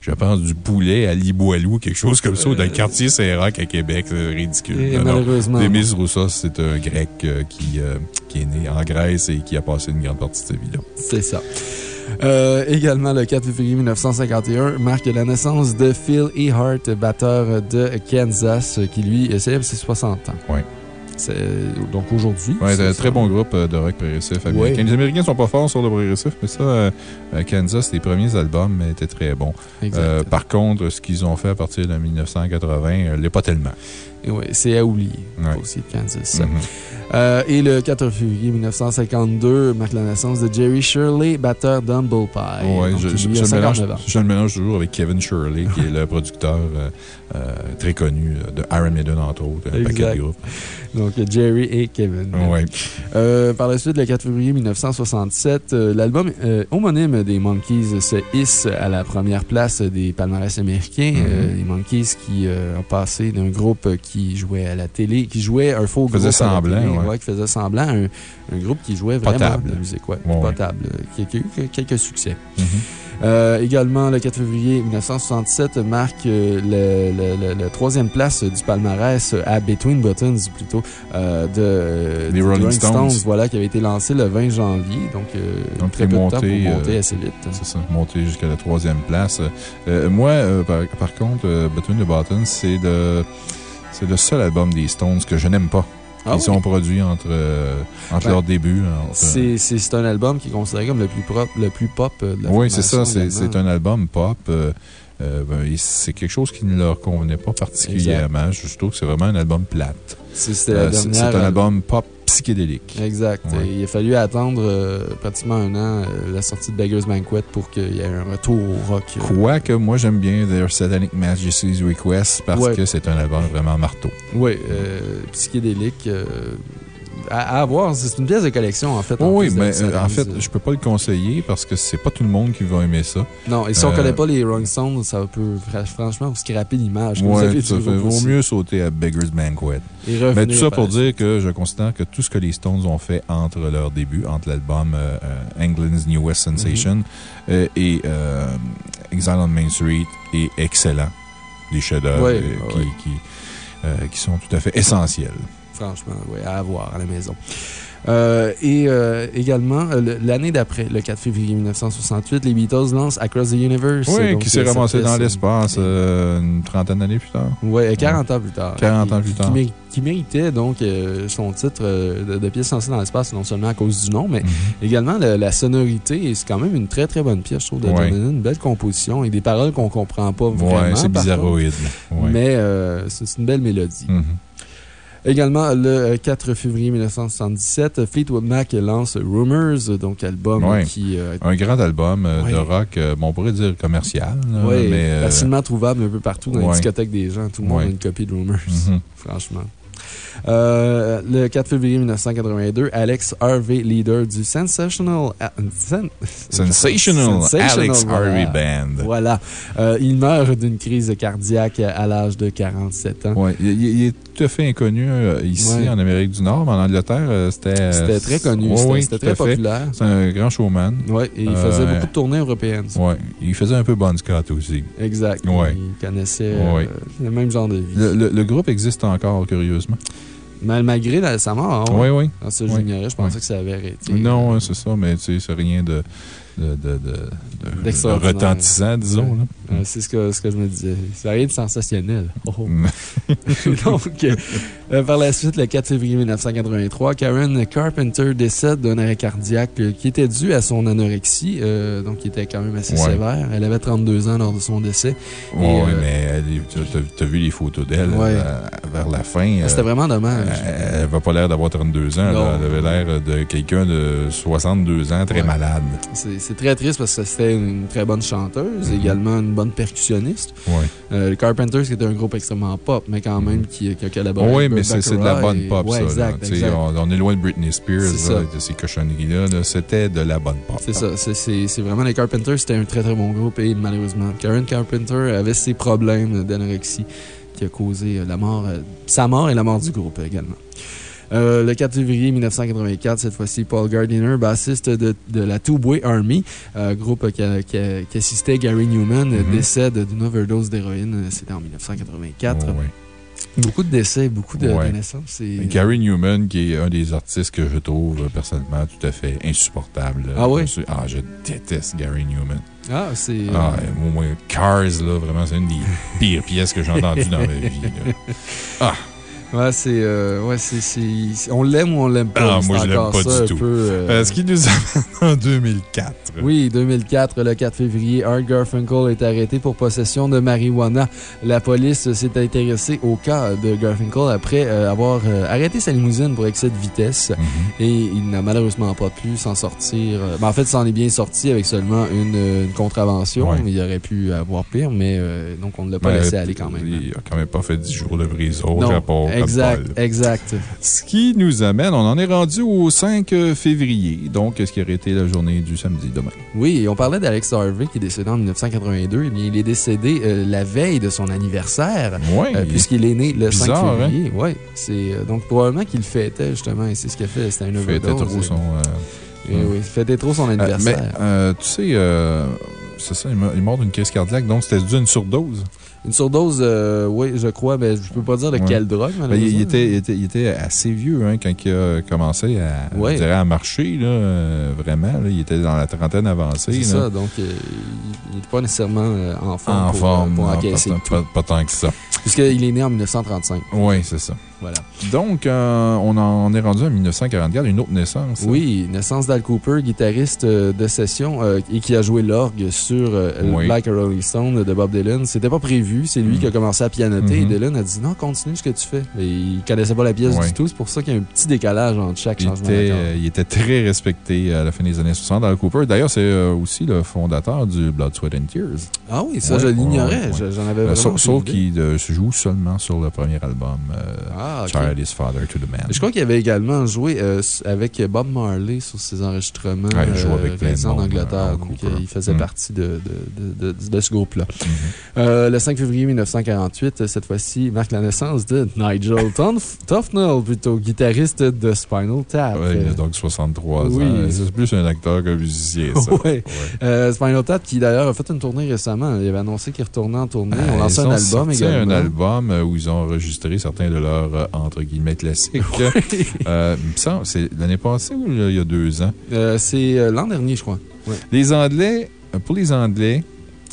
je pense, du poulet à Liboilou, quelque chose comme ça, dans le quartier Saint-Roch à Québec. C'est ridicule. Et Non, malheureusement. Demis Roussos, c'est un grec euh, qui, euh, qui est né en Grèce et qui a passé une grande partie de sa vie là. C'est ça. Euh, également, le 4 février 1951 marque la naissance de Phil Ehart, batteur de Kansas, qui lui célèbre ses 60 ans. Ouais. Donc aujourd'hui. Ouais, c'est un très bon groupe euh, de rock progressif américain. Ouais. Les Américains sont pas forts sur le progressif, mais ça, euh, euh, Kansas, les premiers albums étaient très bons. Euh, par contre, ce qu'ils ont fait à partir de 1980, euh, l'est pas tellement. Ouais, c'est à oublier. Ouais. Aussi de Kansas. Mhm. Euh, et le 4 février 1952 marque la naissance de Jerry Shirley, batteur d'Humble Pie. Ouais, Donc, je, mélange, 59 ans. je le mélange toujours avec Kevin Shirley, qui est le producteur euh, euh, très connu de Iron Maiden, entre autres, un paquet de groupes. Donc, Jerry et Kevin. Par la suite, le 4 février 1967, euh, l'album homonyme des Monkeys se hisse à la première place des palmarès américains. Mhm. Euh, les Monkeys qui ont passé d'un groupe qui jouait à la télé, qui jouait un faux Faisait groupe la semblant, télé, ouais. qui faisait semblant, un, un groupe qui jouait vraiment Potable. de la musique. Ouais, potable, euh, qui, qui a eu quelques succès. Mhm. Euh, également, le 4 février 1967 marque euh, le troisième place du palmarès à Between Buttons, plutôt, euh, de, du Rolling Stones. voilà, qui avait été lancé le 20 janvier. Donc, euh, Donc, très peu de temps monté, pour monter assez vite. C'est ça, monter jusqu'à la troisième place. Moi, par, par contre, Between the Buttons, c'est le, c'est le seul album des Stones que je n'aime pas. Ah Ils oui? sont produits entre, euh, entre Ben, leur début. entre- C'est un album qui est considéré comme le plus, propre, le plus pop euh, de la Oui, c'est ça. C'est un album pop. euh, euh, ben, c'est quelque chose qui ne leur convenait pas particulièrement. Je trouve que c'est vraiment un album plate. Euh, c'est un album pop psychédélique. Exact. Ouais. Et il a fallu attendre euh, pratiquement un an euh, la sortie de Beggar's Banquet pour qu'il y ait un retour au rock. euh, Quoique, moi, j'aime bien Their Satanic Majesty's Request parce Ouais. que c'est un album vraiment marteau. Oui, euh, psychédélique. À, à avoir, c'est une pièce de collection, en fait. Oh en oui, mais ça, euh, en fait, je peux pas le conseiller parce que c'est pas tout le monde qui va aimer ça. Non, et si on euh, connaît pas les Rolling Stones, ça peut fra- franchement vous scraper l'image. Ouais, fait. groupe Vaut mieux sauter à Beggar's Banquet. Et revenir Mais tout ça pour dire que je considère que tout ce que les Stones ont fait entre leur début, entre l'album euh, euh, England's Newest Sensation Mhm. euh, et euh, Exile on Main Street est excellent. Des chefs-d'œuvre Ouais, qui, ouais. qui, qui sont tout à fait essentiels. Franchement, oui, à avoir à la maison. Euh, et euh, également, euh, l'année d'après, le 4 février 1968, les Beatles lancent Across the Universe. Oui, Donc, qui s'est ramassé dans l'espace une trentaine d'années plus tard. Ouais, 40 ans plus tard. 40 ans plus tard. Qui, méritait donc son titre de, de pièce lancée dans l'espace, non seulement à cause du nom, mais Mhm. également le- la sonorité. C'est quand même une très très bonne pièce, je trouve, de Ouais. Une belle composition et des paroles qu'on comprend pas vraiment. Ouais, c'est bizarroïde. Ouais. Mais c'est c'est une belle mélodie. Mhm. Également, le euh, 4 février 1977, Fleetwood Mac lance Rumors, donc album Ouais. qui euh, Un grand album euh, de rock, euh, bon, on pourrait dire commercial. euh, facilement trouvable un peu partout dans les discothèques des gens. Tout le monde a une copie de Rumors, mhm. franchement. Euh, le 4 février 1982, Alex Harvey, leader du Sensational... sen- Sensational, Alex voilà. Harvey Band. Voilà. Euh, il meurt d'une crise cardiaque à l'âge de 47 ans. Ouais, il, il- il est tout à fait inconnu euh, ici Ouais. en Amérique du Nord, mais en Angleterre, euh, c'était. euh, C'était très connu, c'était oui, très populaire. C'est un grand showman. Oui, et il faisait beaucoup de tournées européennes. Ouais. Il faisait un peu Bon Scott aussi. Exact. Ouais. Il connaissait Ouais. le même genre de vie. Le, le- le groupe existe encore, curieusement. Mal- Malgré la- sa mort, hein, Oui, oui. Je pensais que ça avait arrêté. Non, c'est ça, mais tu sais, c'est rien de, de, de, de, de- de D'extraordinaire. retentissant, disons. c'est ce que, ce que je me disais. C'est rien de sensationnel. Oh, oh. Mm. Donc, euh, euh, par la suite, le 4 février 1983, Karen Carpenter décède d'un arrêt cardiaque euh, qui était dû à son anorexie, euh, donc qui était quand même assez Ouais. sévère. Elle avait 32 ans lors de son décès. Oui, euh, mais tu as, vu les photos d'elle Ouais. vers la fin. C'était euh, vraiment dommage. Elle elle avait pas l'air d'avoir 32 ans. Là. Elle avait l'air de quelqu'un de 62 ans, très malade. C'est c'est très triste parce que c'était une très bonne chanteuse, Mhm. également une bonne percussionniste. Euh, le Carpenters, qui était un groupe extrêmement pop, mais quand même qui, qui a collaboré Oui, mais c'est c'est de la bonne et- pop, Ouais, ça. exact, exact. On, on est loin de Britney Spears, là, de ces cochonneries-là. là. C'était de la bonne pop. C'est ça, c'est vraiment les Carpenters, c'était un très très bon groupe et malheureusement, Karen Carpenter avait ses problèmes d'anorexie qui a causé euh, la mort, euh, sa mort et la mort du groupe également. Euh, le 4 février 1984, cette fois-ci, Paul Gardiner, bassiste de, de la Two Boy Army, euh, groupe qui, qui qui assistait Gary Newman, Mhm. décède d'une overdose d'héroïne. euh, C'était en 1984. Ouais, ouais. Beaucoup de décès, beaucoup de, Ouais. naissances. et- Gary Newman, qui est un des artistes que je trouve personnellement tout à fait insupportable. Ah oui? Je- Ah, je déteste Gary Newman. Ah, c'est. Ah, Cars, là, vraiment, c'est une des pires pièces que j'ai entendues dans ma vie. là. Ouais, c'est. euh, ouais, c'est- On l'aime ou on l'aime pas. Ah, moi, je l'aime pas ça, du tout. peu, euh, ce qui nous amène en 2004. Oui, 2004, le 4 février, Art Garfunkel est arrêté pour possession de marijuana. La police s'est intéressée au cas de Garfunkel après euh, avoir euh, arrêté sa limousine pour excès de vitesse. Mhm. Et il n'a malheureusement pas pu s'en sortir. Ben, en fait, il s'en est bien sorti avec seulement une, une contravention. Ouais. Il aurait pu avoir pire, mais euh, donc on ne l'a pas Ben, laissé aller quand même. hein. Il a quand même pas fait 10 jours de prison au comme exact, Paul. exact. Ce qui nous amène, on en est rendu au 5 février, donc ce qui aurait été la journée du samedi demain. Oui, on parlait d'Alex Harvey qui est décédé en 1982. Eh bien, il est décédé euh, la veille de son anniversaire. Oui, Euh, Puisqu'il est né le Bizarre, 5 février. Oui, c'est euh, donc probablement qu'il fêtait justement, et c'est ce qu'il a fait. C'était un il fêtait overdose. trop son. euh, Et oui, il fêtait trop son euh, mais, anniversaire. euh, tu sais, euh, c'est ça, il est mort d'une crise cardiaque, donc c'était dû à une surdose. Une surdose, euh, oui, je crois, mais je peux pas dire de Ouais. quelle drogue, Ben, il, était, il, était, il était assez vieux hein, quand il a commencé à, Ouais. je dirais, à marcher, là, euh, vraiment. là. il était dans la trentaine avancée. C'est ça, donc euh, il n'était pas nécessairement en forme En pour, forme, pour non, encaisser pas, le tout. pas- pas tant que ça. Puisqu'il est né en 1935. Oui, c'est ça. Voilà. Donc, euh, on en est rendu en 1944, une autre naissance. hein. Oui, naissance d'Al Cooper, guitariste euh, de session euh, et qui a joué l'orgue sur euh, Oui. Like a Rolling Stone de Bob Dylan. C'était pas prévu, c'est lui Mm. qui a commencé à pianoter et Mhm. Dylan a dit non, continue ce que tu fais. Mais il connaissait pas la pièce du tout, c'est pour ça qu'il y a un petit décalage entre chaque Il changement était, il était très respecté à la fin des années 60 Al Cooper. D'ailleurs, c'est aussi le fondateur du Blood, Sweat and Tears. Ah oui, ça ouais, je l'ignorais, ouais, ouais. Je- j'en avais vraiment sauf sauf qu'il joue seulement sur le premier album, euh, Ah, Father to the Man. Je crois qu'il avait également joué euh, avec Bob Marley sur ses enregistrements il joue euh, avec plein de récents en monde, Angleterre. euh, Al donc, il faisait Mm. partie de, de, de, de- de ce groupe-là. Mhm. Euh, le 5 février 1948, cette fois-ci, marque la naissance de Nigel Tufnell, plutôt guitariste de Spinal Tap. Ouais, il a donc 63 oui. ans. C'est plus un acteur qu'un musicien, ça. Ouais. Ouais. Spinal Tap, qui d'ailleurs a fait une tournée récemment. Il avait annoncé qu'il retournait en tournée. On lançait un album également. un album où ils ont enregistré certains de leurs, euh, entre guillemets, classiques. Euh, il me semble, c'est l'année passée ou il y a deux ans? Euh, C'est euh, l'an dernier, je crois. Les Anglais, euh, pour les Anglais,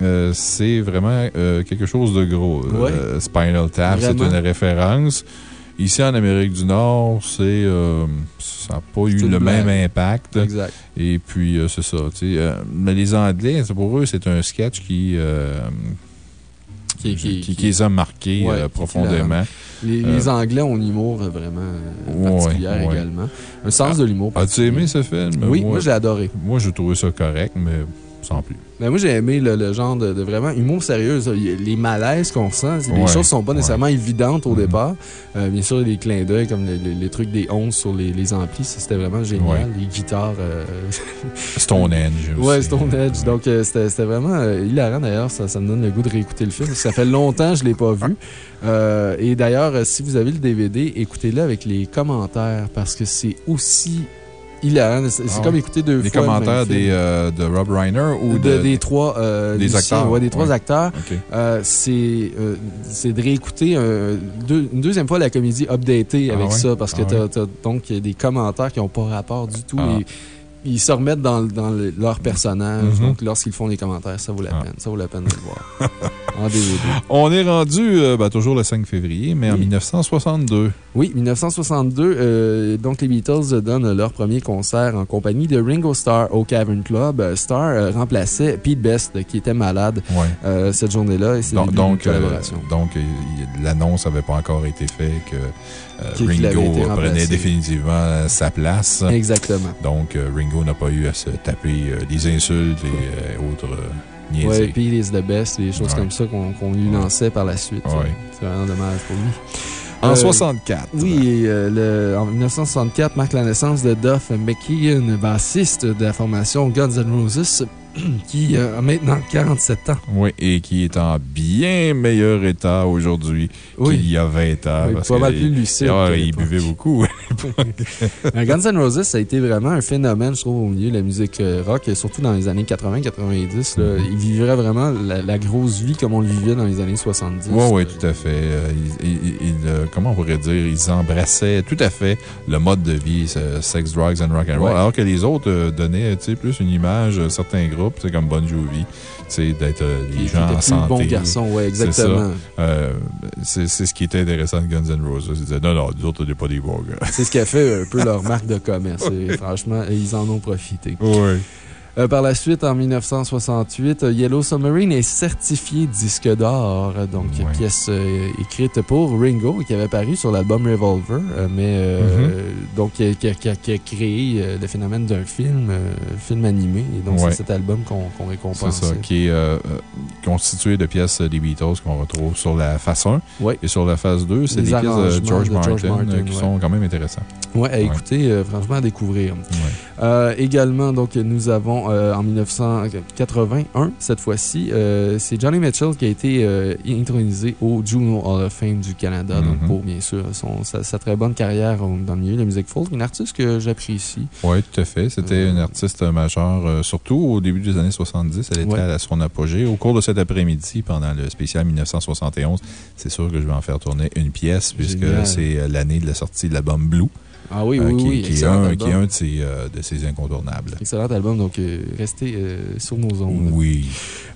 euh, c'est vraiment euh, quelque chose de gros. Ouais. Euh, Spinal Tap, c'est une référence. Ici, en Amérique du Nord, c'est, euh, ça n'a pas eu le blague. même impact. Exact. Et puis, euh, c'est ça. euh, mais les Anglais, pour eux, c'est un sketch qui, euh, Qui- qui- qui, qui les a marqués Ouais, euh, profondément. Les, Euh, les Anglais ont un humour euh, vraiment Ouais, particulier ouais. également. Un sens de l'humour. As-tu aimé ce film? Oui, moi, j'ai adoré. Moi, j'ai trouvé ça correct, mais sans plus. Ben, moi, j'ai aimé le, le genre de, de vraiment humour sérieux. Les malaises qu'on sent, c'est- les Ouais, choses sont pas ouais. nécessairement évidentes au Mhm. départ. Euh, bien sûr, les clins d'œil, comme les, trucs des 11 sur les, les amplis, c'était vraiment génial. Ouais. Les guitares. euh, Stonehenge aussi. Ouais, Stone Edge. Donc, euh, c'était vraiment hilarant d'ailleurs. Ça, ça me donne le goût de réécouter le film. Ça fait longtemps que je ne l'ai pas vu. Et d'ailleurs, si vous avez le DVD, écoutez-le avec les commentaires parce que c'est aussi hilarant. C'est c'est Ah comme écouter deux Les fois. le même commentaires des, euh, de Rob Reiner ou De- de. des trois euh, des acteurs, ouais, des trois ouais. acteurs. Euh, c'est de réécouter deux- une deuxième fois la comédie updatée Ah avec ça parce que Ah t'as ouais? t'as donc des commentaires qui n'ont pas rapport du tout. Et, ils se remettent dans, dans le- leur personnage. Mhm. Donc, lorsqu'ils font les commentaires, ça vaut la Ah. peine. Ça vaut la peine de le voir. en DVD. On est rendu, euh, ben, toujours le 5 février, mais en Oui. 1962. Oui, 1962, euh, donc les Beatles donnent leur premier concert en compagnie de Ringo Starr au Cavern Club. Euh, Starr euh, remplaçait Pete Best, qui était malade Ouais. cette journée-là. Et c'est Donc, donc, l'annonce n'avait pas encore été faite que euh, Ringo prenait définitivement sa place. Exactement. Donc, euh, Ringo n'a pas eu à se taper euh, des insultes et autres euh, Ouais, niaiseries. Pete is the best, des choses Ouais. comme ça qu'on lui Ouais. lançait par la suite. Ouais. C'est vraiment dommage pour lui. En Euh, 64. Oui, euh, le- en 1964 marque la naissance de Duff McKeon, bassiste de la formation Guns N' Roses, qui euh, a maintenant 47 ans. Oui, et qui est en bien meilleur état aujourd'hui Oui. qu'il y a 20 ans. Oui, parce pas mal plus lucide Ah, il buvait beaucoup. Euh, Guns N' Roses, ça a été vraiment un phénomène, je trouve, au milieu de la musique euh, rock, et surtout dans les années 80-90. là. Ils vivaient vraiment la, la grosse vie comme on le vivait dans les années 70. Oui, oui, tout à fait. Ils, ils- ils, comment on pourrait dire, ils embrassaient tout à fait le mode de vie, sex, drugs and rock and roll, Ouais. alors que les autres donnaient, plus une image, certains groupes, sais, comme Bon Jovi, d'être euh, qui gens en santé. bon garçon, ouais, C'est exactement. Euh, C'est c'est ce qui était intéressant de Guns N' Roses. Ils disaient, non, non, nous autres, on n'est pas des bons gars. C'est ce qui a fait un peu leur marque de commerce. Et franchement, ils en ont profité. Oui. Euh, par la suite, en 1968, euh, Yellow Submarine est certifié disque d'or, euh, donc Ouais. pièce euh, écrite pour Ringo qui avait paru sur l'album Revolver, mais Mhm. donc qui a, qui a- qui a- qui a créé le phénomène d'un film, film animé, et donc Ouais. c'est cet album qu'on C'est récompense. ça, qui est constitué de pièces des Beatles qu'on retrouve sur la face 1 Ouais. et sur la face 2. C'est des pièces de George de Martin, George Martin, qui sont quand même intéressantes. Ouais, à écouter, franchement, à découvrir. Euh, également, donc, nous avons euh, en 1981, cette fois-ci, euh, c'est Johnny Mitchell qui a été euh, intronisé au Juno Hall of Fame du Canada. Donc, Mhm. pour bien sûr son, sa, sa très bonne carrière dans le milieu de la musique folk. Une artiste que j'apprécie. Oui, tout à fait. C'était une artiste majeure, surtout au début des années 70. Elle était Ouais. à son apogée. Au cours de cet après-midi, pendant le spécial 1971, c'est sûr que je vais en faire tourner une pièce, puisque c'est l'année de la sortie de l'album Blue, Ah oui, euh, oui, qui, oui. qui est un, qui est un de ses, euh, de ses incontournables. Excellent album, donc euh, restez sur nos ondes. Oui.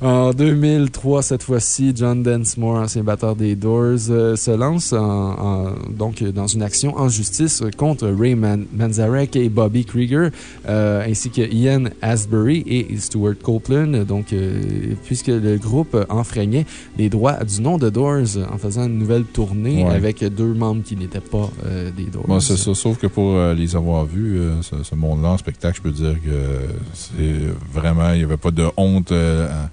En 2003, cette fois-ci, John Densmore, ancien batteur des Doors, se lance en- en- donc, dans une action en justice contre Ray Man- Manzarek et Bobby Krieger, euh, ainsi que Ian Asbury et Stuart Copeland, donc, euh, puisque le groupe enfreignait les droits du nom de Doors en faisant une nouvelle tournée Ouais. avec deux membres qui n'étaient pas euh, des Doors. Bon, c'est ça. Sauf que pour euh, les avoir vus, euh, ce, monde-là en spectacle, je peux dire que c'est vraiment, il n'y avait pas de honte euh, euh,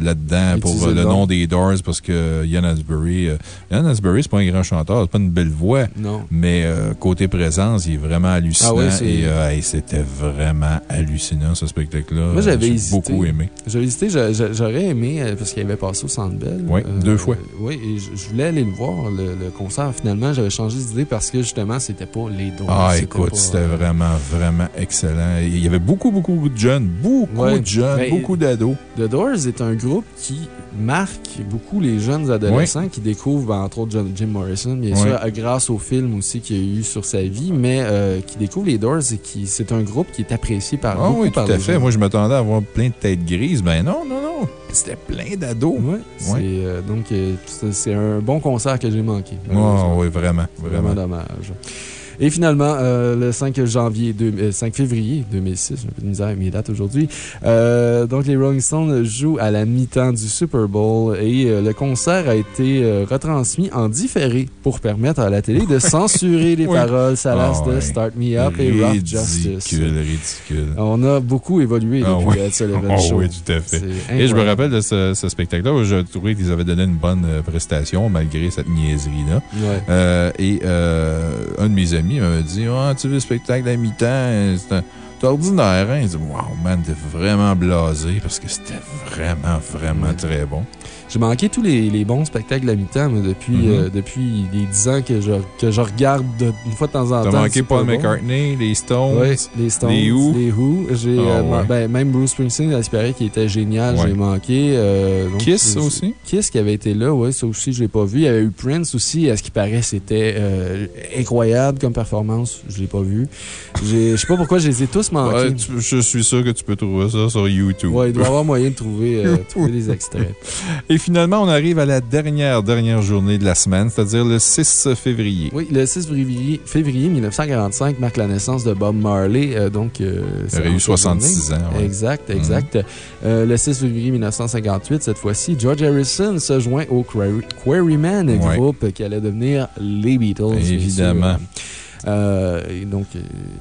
là-dedans pour euh, le nom des Doors parce que Ian Asbury, euh, Ian Asbury, c'est pas un grand chanteur, c'est pas une belle voix. Non. Mais euh, côté présence, il est vraiment hallucinant. Ah ouais, et euh, c'était vraiment hallucinant, ce spectacle-là. Moi, j'avais hésité. beaucoup aimé. J'avais hésité, j'a- j'a- j'aurais aimé, euh, parce qu'il avait passé au Centre Bell. Oui, deux fois. Oui, et je, voulais aller le voir, le, le concert. Finalement, j'avais changé d'idée parce que justement, c'était pas les dons. Ah, écoute, c'était euh, vraiment, vraiment excellent. Il y avait beaucoup, beaucoup de jeunes, beaucoup Ouais. de jeunes, Ben, beaucoup d'ados. The Doors est un groupe qui marque beaucoup les jeunes adolescents qui découvrent, ben, entre autres, John- Jim Morrison, bien Ouais. sûr, grâce au film aussi qu'il y a eu sur sa vie, mais euh, qui découvrent les Doors et qui c'est un groupe qui est apprécié par Ah beaucoup oui, tout par à les fait. Moi, je m'attendais à avoir plein de têtes grises. Ben non, non, non. C'était plein d'ados. Ouais, c'est, euh, donc, euh, c'est un bon concert que j'ai manqué. Malheureusement. oui, vraiment, Vraiment vraiment. dommage. Et finalement, euh, le 5, janvier deux- euh, 5 février 2006, j'ai un peu de misère avec mes dates aujourd'hui, euh, donc les Rolling Stones jouent à la mi-temps du Super Bowl et le concert a été retransmis en différé pour permettre à la télé de censurer les Oui. paroles salaces Ah de ouais. Start Me Up et Rough Justice. Ridicule, ridicule. On a beaucoup évolué Ah depuis oui. Sullivan Ah Show. oui, tout à fait. Et je me rappelle de ce, ce spectacle-là où je trouvais qu'ils avaient donné une bonne prestation malgré cette niaiserie-là. Ouais. Et un de mes amis m'avait dit Ah, tu veux le spectacle à mi-temps? C'est un- ordinaire, hein? Il dit Wow, man, t'es vraiment blasé parce que c'était vraiment, vraiment très bon. J'ai manqué tous les, les bons spectacles à mi-temps depuis, euh, depuis les 10 ans que je, que je regarde de- une fois de temps en temps. T'as manqué Paul. McCartney, les Stones. Les Stones, les Who? les Who. J'ai, Ah, euh, ouais. ben, même Bruce Springsteen, à ce qui était génial, Ouais. j'ai manqué. euh, donc, Kiss aussi? Kiss qui avait été là, oui, ça aussi, je l'ai pas vu. Il y avait eu Prince aussi, à ce qui paraît, c'était incroyable comme performance. Je l'ai pas vu. Je sais pas pourquoi je les ai tous manqués. Ouais, tu- je suis sûr que tu peux trouver ça sur YouTube. Ouais, il doit y avoir moyen de trouver, trouver des extraits. Et finalement, on arrive à la dernière, dernière journée de la semaine, c'est-à-dire le 6 février. Oui, le 6 février, février 1945 marque la naissance de Bob Marley. euh, donc, euh, Il aurait eu en cette 66 journée. ans. ouais. Mhm. Exact, exact. Euh, le 6 février 1958, cette fois-ci, George Harrison se joint au Quarry- Quarrymen, Ouais. groupe qui allait devenir les Beatles. Évidemment. Euh, donc, euh,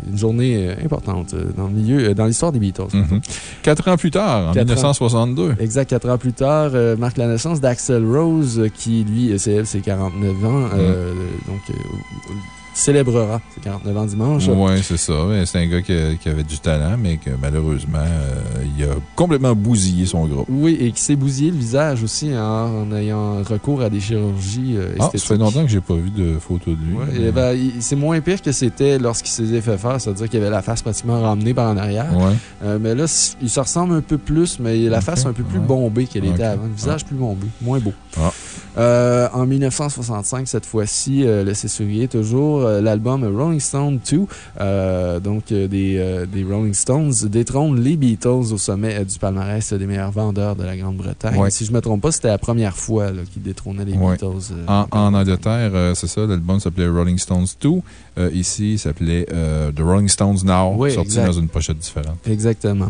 une journée euh, importante dans le milieu, dans l'histoire des Beatles. Mhm. Quatre ans plus tard, en Quatre ans. 1962. Exact, quatre ans plus tard, euh, marque la naissance d'Axel Rose, qui, lui, célèbre ses 49 ans. donc, euh, célébrera ses 49 ans dimanche. Oui, c'est ça. C'est un gars qui, avait du talent, mais que malheureusement, euh, il a complètement bousillé son groupe. Oui, et qui s'est bousillé le visage aussi hein, en ayant recours à des chirurgies euh, Ah, ça fait longtemps que j'ai pas vu de photos de lui. Ouais, mais- et ben, c'est moins pire que c'était lorsqu'il s'est fait faire, c'est-à-dire qu'il avait la face pratiquement ramenée par en arrière. Ouais. Euh, mais là, il se ressemble un peu plus, mais la face un peu plus ouais. bombée qu'elle était avant. Le visage plus bombé, moins beau. Ah. En 1965, cette fois-ci, le 6 février, toujours, l'album Rolling Stone 2, euh, donc euh, des, euh, des Rolling Stones, détrône les Beatles au sommet euh, du palmarès des meilleurs vendeurs de la Grande-Bretagne. Ouais. Si je ne me trompe pas, c'était la première fois qu'ils détrônaient les Ouais. Beatles. euh, En, en Angleterre, euh, c'est ça, l'album s'appelait Rolling Stones 2. Euh, ici, il s'appelait euh, The Rolling Stones Now, Oui, sorti exact. dans une pochette différente. Exactement.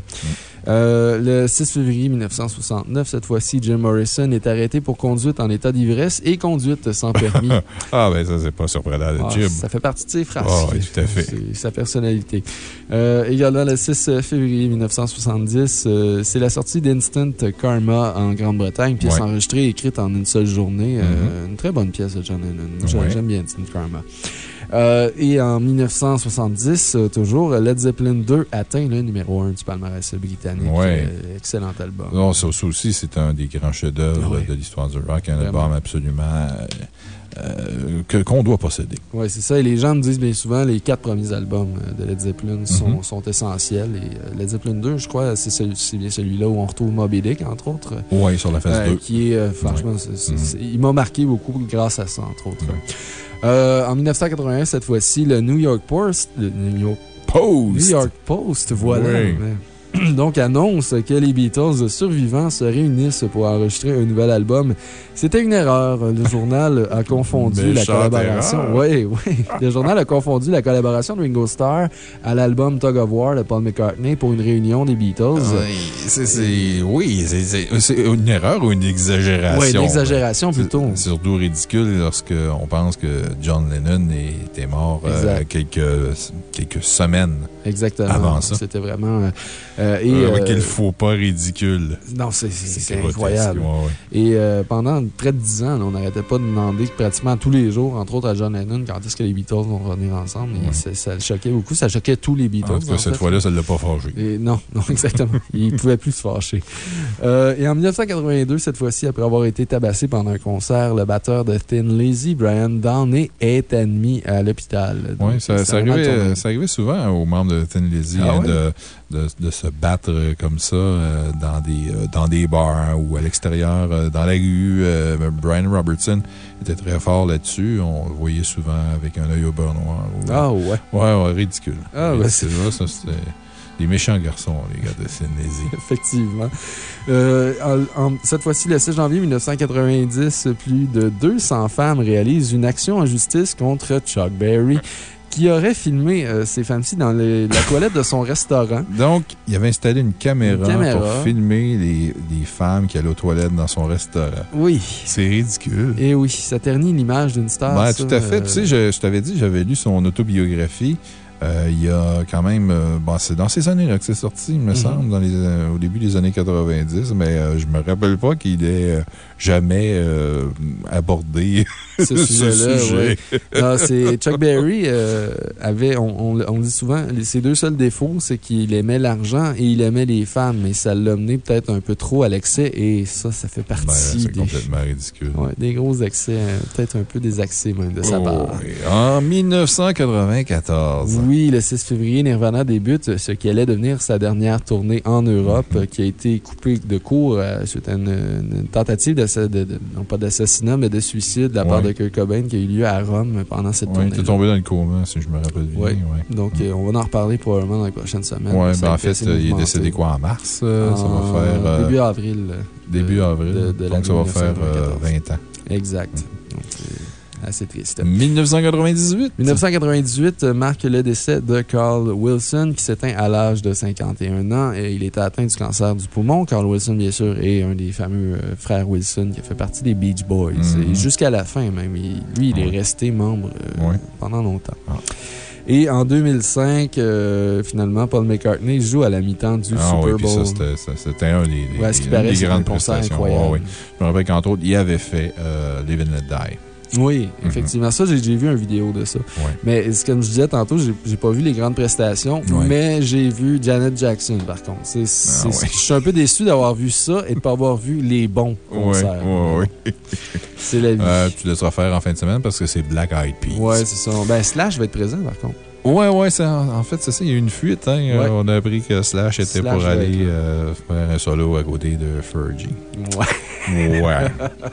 Euh, le 6 février 1969, cette fois-ci, Jim Morrison est arrêté pour conduite en état d'ivresse et conduite sans permis. Ah, ben ça, c'est pas surprenant, le Ah, Jim. Ça fait partie de ses phrases. Ah, oui, tout à fait. C'est sa personnalité. Euh, également, le 6 février 1970, euh, c'est la sortie d'Instant Karma en Grande-Bretagne, pièce Ouais. enregistrée et écrite en une seule journée. Euh, une très bonne pièce de John Lennon. J'aime Ouais. j'aime bien Instant Karma. Euh, et en 1970, euh, toujours, Led Zeppelin 2 atteint le numéro 1 du palmarès britannique. Ouais. Euh, excellent album. Non, ça, aussi, c'est un des grands chefs-d'œuvre Ouais. de l'histoire du rock. Un Vraiment. album absolument euh, euh, qu'on doit posséder. Oui, c'est ça. Et les gens me disent bien souvent les quatre premiers albums euh, de Led Zeppelin sont, Mhm. sont essentiels. Et euh, Led Zeppelin 2, je crois, c'est celui- bien celui-là où on retrouve Moby Dick, entre autres. Oui, sur la phase Euh, 2. qui est, euh, franchement, Mhm. il m'a marqué beaucoup grâce à ça, entre autres. Euh, en 1981, cette fois-ci, le New York Post, le New York, Post! New York Post, voilà. Oui. Donc, annonce que les Beatles survivants se réunissent pour enregistrer un nouvel album. C'était une erreur. Le journal a confondu la collaboration. erreur. Oui, oui. Le journal a confondu la collaboration de Ringo Starr à l'album Tug of War de Paul McCartney pour une réunion des Beatles. Oui, c'est- c'est oui, c'est- une erreur ou une exagération? Oui, une exagération plutôt. C'est surtout ridicule lorsqu'on pense que John Lennon était mort euh, quelques, quelques semaines. Exactement. Avant ça. C'était vraiment. euh, euh, et, Euh, euh, Quel faux pas ridicule. Non, c'est- incroyable. ouais, ouais. Et euh, près de 10 ans, là, on n'arrêtait pas de demander pratiquement tous les jours, entre autres à John Lennon, quand est-ce que les Beatles vont revenir ensemble. Et Ouais. ça, le choquait beaucoup. Ça choquait tous les Beatles. En tout cas, en cette fois-là, ça ne l'a pas fâché. Et non, non, exactement. Il ne pouvait plus se fâcher. Euh, et en 1982, cette fois-ci, après avoir été tabassé pendant un concert, le batteur de Thin Lizzy, Brian Downey, est admis à l'hôpital. Oui, ça, ça arrivait souvent aux membres de Thin Lizzy Ah hein, ouais? de, de, de se battre euh, comme ça euh, dans, des, euh, dans des bars ou à l'extérieur, euh, dans la rue. Brian Robertson était très fort là-dessus. On le voyait souvent avec un œil au beurre noir. ou- Ah ouais. Ouais, ouais, ridicule. Ah, c'est ça, ça, c'était des méchants garçons, les gars de Lizzy. Effectivement. Euh, en- en- cette fois-ci, le 6 janvier 1990, plus de 200 femmes réalisent une action en justice contre Chuck Berry qui aurait filmé euh, ces femmes-ci dans la toilette de son restaurant. Donc, il avait installé une caméra, Une caméra. pour filmer les, les femmes qui allaient aux toilettes dans son restaurant. Oui. C'est ridicule. Et oui, ça ternit l'image d'une star. Ben, ça, tout à fait. euh, Tu sais, je, je t'avais dit, j'avais lu son autobiographie. Euh, il y a quand même. euh, bon, c'est dans ces années-là que c'est sorti, il me Mhm. semble, dans les, euh, au début des années 90, mais je me rappelle pas qu'il ait jamais euh, abordé ce sujet-là. sujet. ouais. Non, c'est Chuck Berry euh, avait, on, on- on dit souvent, ses deux seuls défauts, c'est qu'il aimait l'argent et il aimait les femmes, mais ça l'a mené peut-être un peu trop à l'excès et ça, ça fait Ben, partie c'est des, complètement ridicule. ouais, des gros excès, euh, peut-être un peu des accès même de sa Oh, part. En 1994. Oui, le 6 février, Nirvana débute ce qui allait devenir sa dernière tournée en Europe, Mhm. euh, qui a été coupée de court euh, suite à une, une tentative d'assa- de, de- non pas d'assassinat, mais de suicide de la part Ouais. de Kurt Cobain qui a eu lieu à Rome pendant cette Oui, tournée. il était tombé dans le coma, si je me rappelle bien. Oui. ouais. Donc, euh, on va en reparler probablement dans les prochaines semaines. Ouais, Ça ben en fait, euh, il est décédé quoi en mars? euh, ça va faire. euh, Début avril. début avril. de- donc, ça va faire euh, 1994. 20 ans. Exact. Donc, c'est assez triste. 1998. 1998 euh, marque le décès de Carl Wilson qui s'éteint à l'âge de 51 ans. Et il était atteint du cancer du poumon. Carl Wilson, bien sûr, est un des fameux euh, frères Wilson qui a fait partie des Beach Boys. Mhm. Jusqu'à la fin, même. Il- lui, il est resté membre euh, Ouais. pendant longtemps. Ah. Et en 2005, euh, finalement, Paul McCartney joue à la mi-temps du Ah Super oui, Bowl. c'était- un des, Ouais, grandes prestations. Je me rappelle qu'entre autres, il avait fait Live and Let Die. Oui, effectivement. Ça, j'ai vu une vidéo de ça. Ouais. Mais comme je disais tantôt, j'ai pas vu les grandes prestations, Ouais. mais j'ai vu Janet Jackson, par contre. Ah ouais. Je suis un peu déçu d'avoir vu ça et de pas avoir vu les bons Oui, concerts. oui, oui. C'est la vie. Euh, tu laisseras faire en fin de semaine parce que c'est Black Eyed Peas. ouais, c'est ça. Ben, Slash va être présent, par contre. Ouais, ouais, c'est- en fait, c'est ça. Il y a eu une fuite. Hein, Ouais. On a appris que Slash était Slash pour aller euh, faire un solo à côté de Fergie. Ouais. Ouais.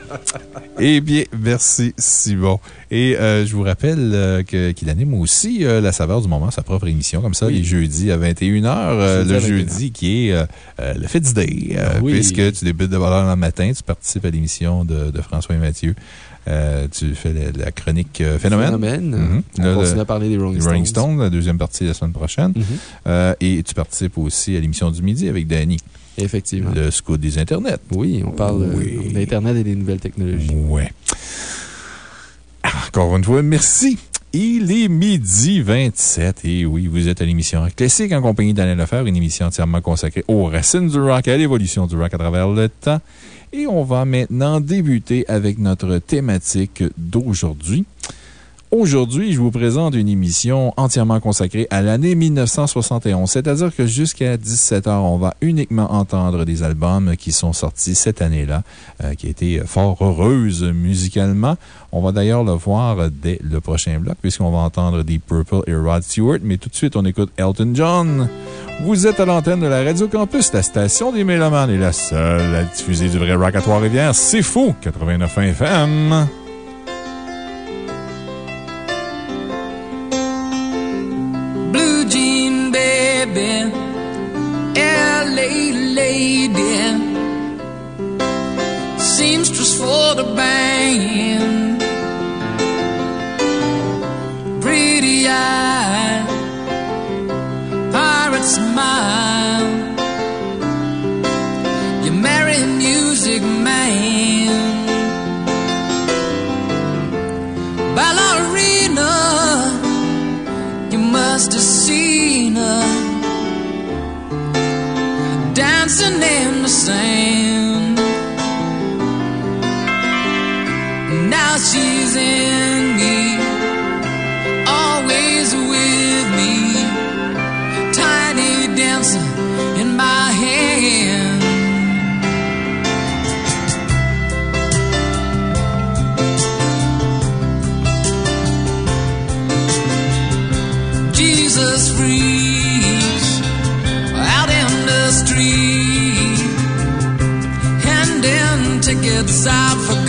eh bien, merci, Simon. Et euh, je vous rappelle euh, que- qu'il anime aussi La saveur du moment, sa propre émission, comme ça, Oui. les jeudis à 21h. euh, Jeudi le à 21h. jeudi qui est le Fitz Day. Oui. Puisque tu débutes de valeur le matin, tu participes à l'émission de, de François et Mathieu. Euh, tu fais la, la chronique euh, Phénomène. Phénomène. Mhm. On Là, continue à parler des Rolling Stones. Rolling Stones, la deuxième partie la semaine prochaine. Mhm. Euh, et tu participes aussi à l'émission du midi avec Danny, Effectivement. le scout des Internets. Oui, on parle Oui. d'Internet et des nouvelles technologies. Ouais. Encore une fois, merci. Il est midi 27 et oui, vous êtes à l'émission Classique en compagnie d'Alain Lefebvre, une émission entièrement consacrée aux racines du rock et à l'évolution du rock à travers le temps. Et on va maintenant débuter avec notre thématique d'aujourd'hui. Aujourd'hui, je vous présente une émission entièrement consacrée à l'année 1971. C'est-à-dire que jusqu'à 17h, on va uniquement entendre des albums qui sont sortis cette année-là, euh, qui a été fort heureuse musicalement. On va d'ailleurs le voir dès le prochain bloc, puisqu'on va entendre des Purple et Rod Stewart. Mais tout de suite, on écoute Elton John. Vous êtes à l'antenne de la Radio Campus, la station des Mélomanes et la seule à diffuser du vrai rock à Trois-Rivières. C'est fou! 89 FM. The band, pretty eye, pirate smile. You marry music man, ballerina. You must have seen her dancing in the sand. She's in me, always with me, tiny dancer in my hand. Jesus freaks out in the street, handing tickets out for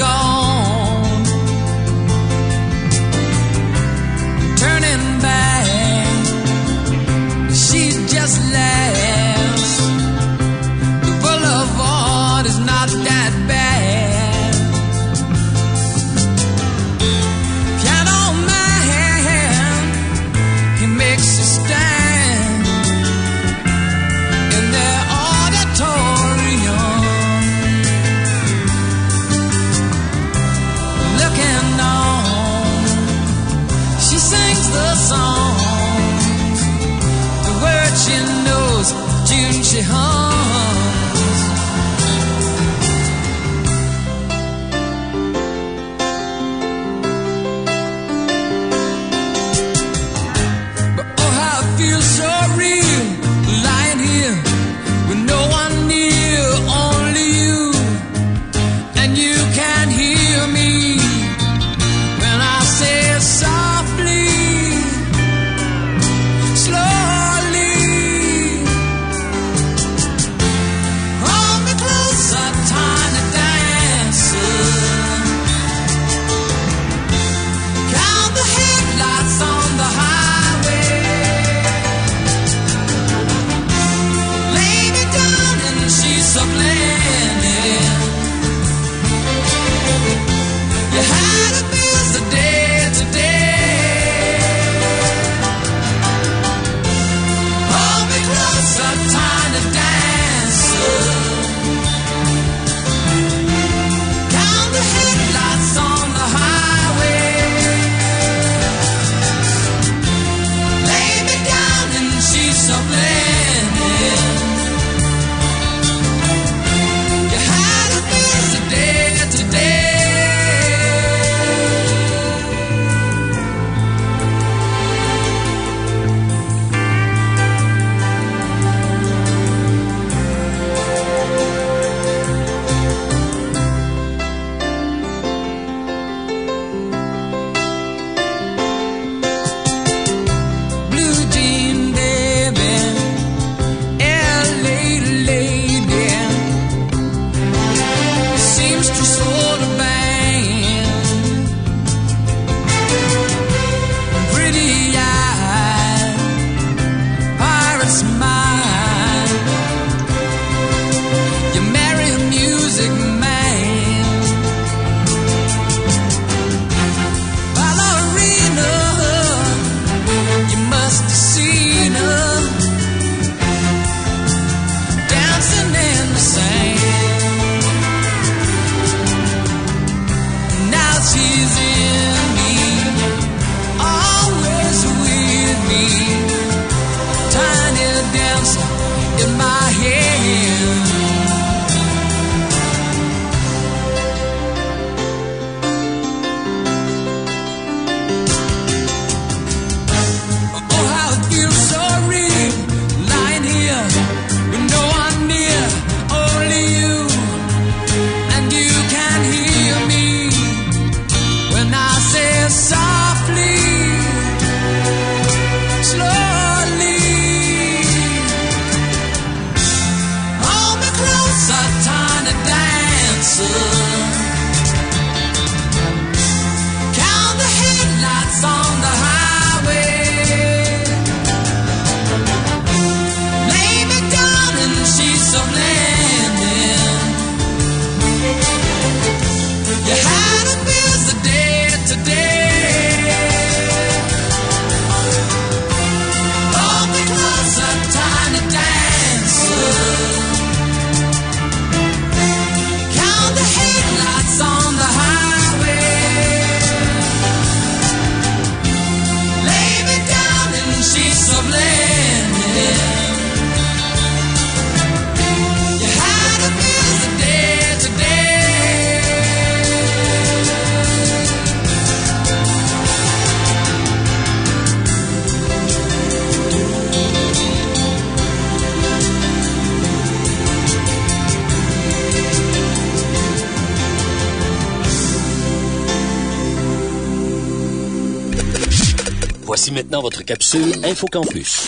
capsule InfoCampus.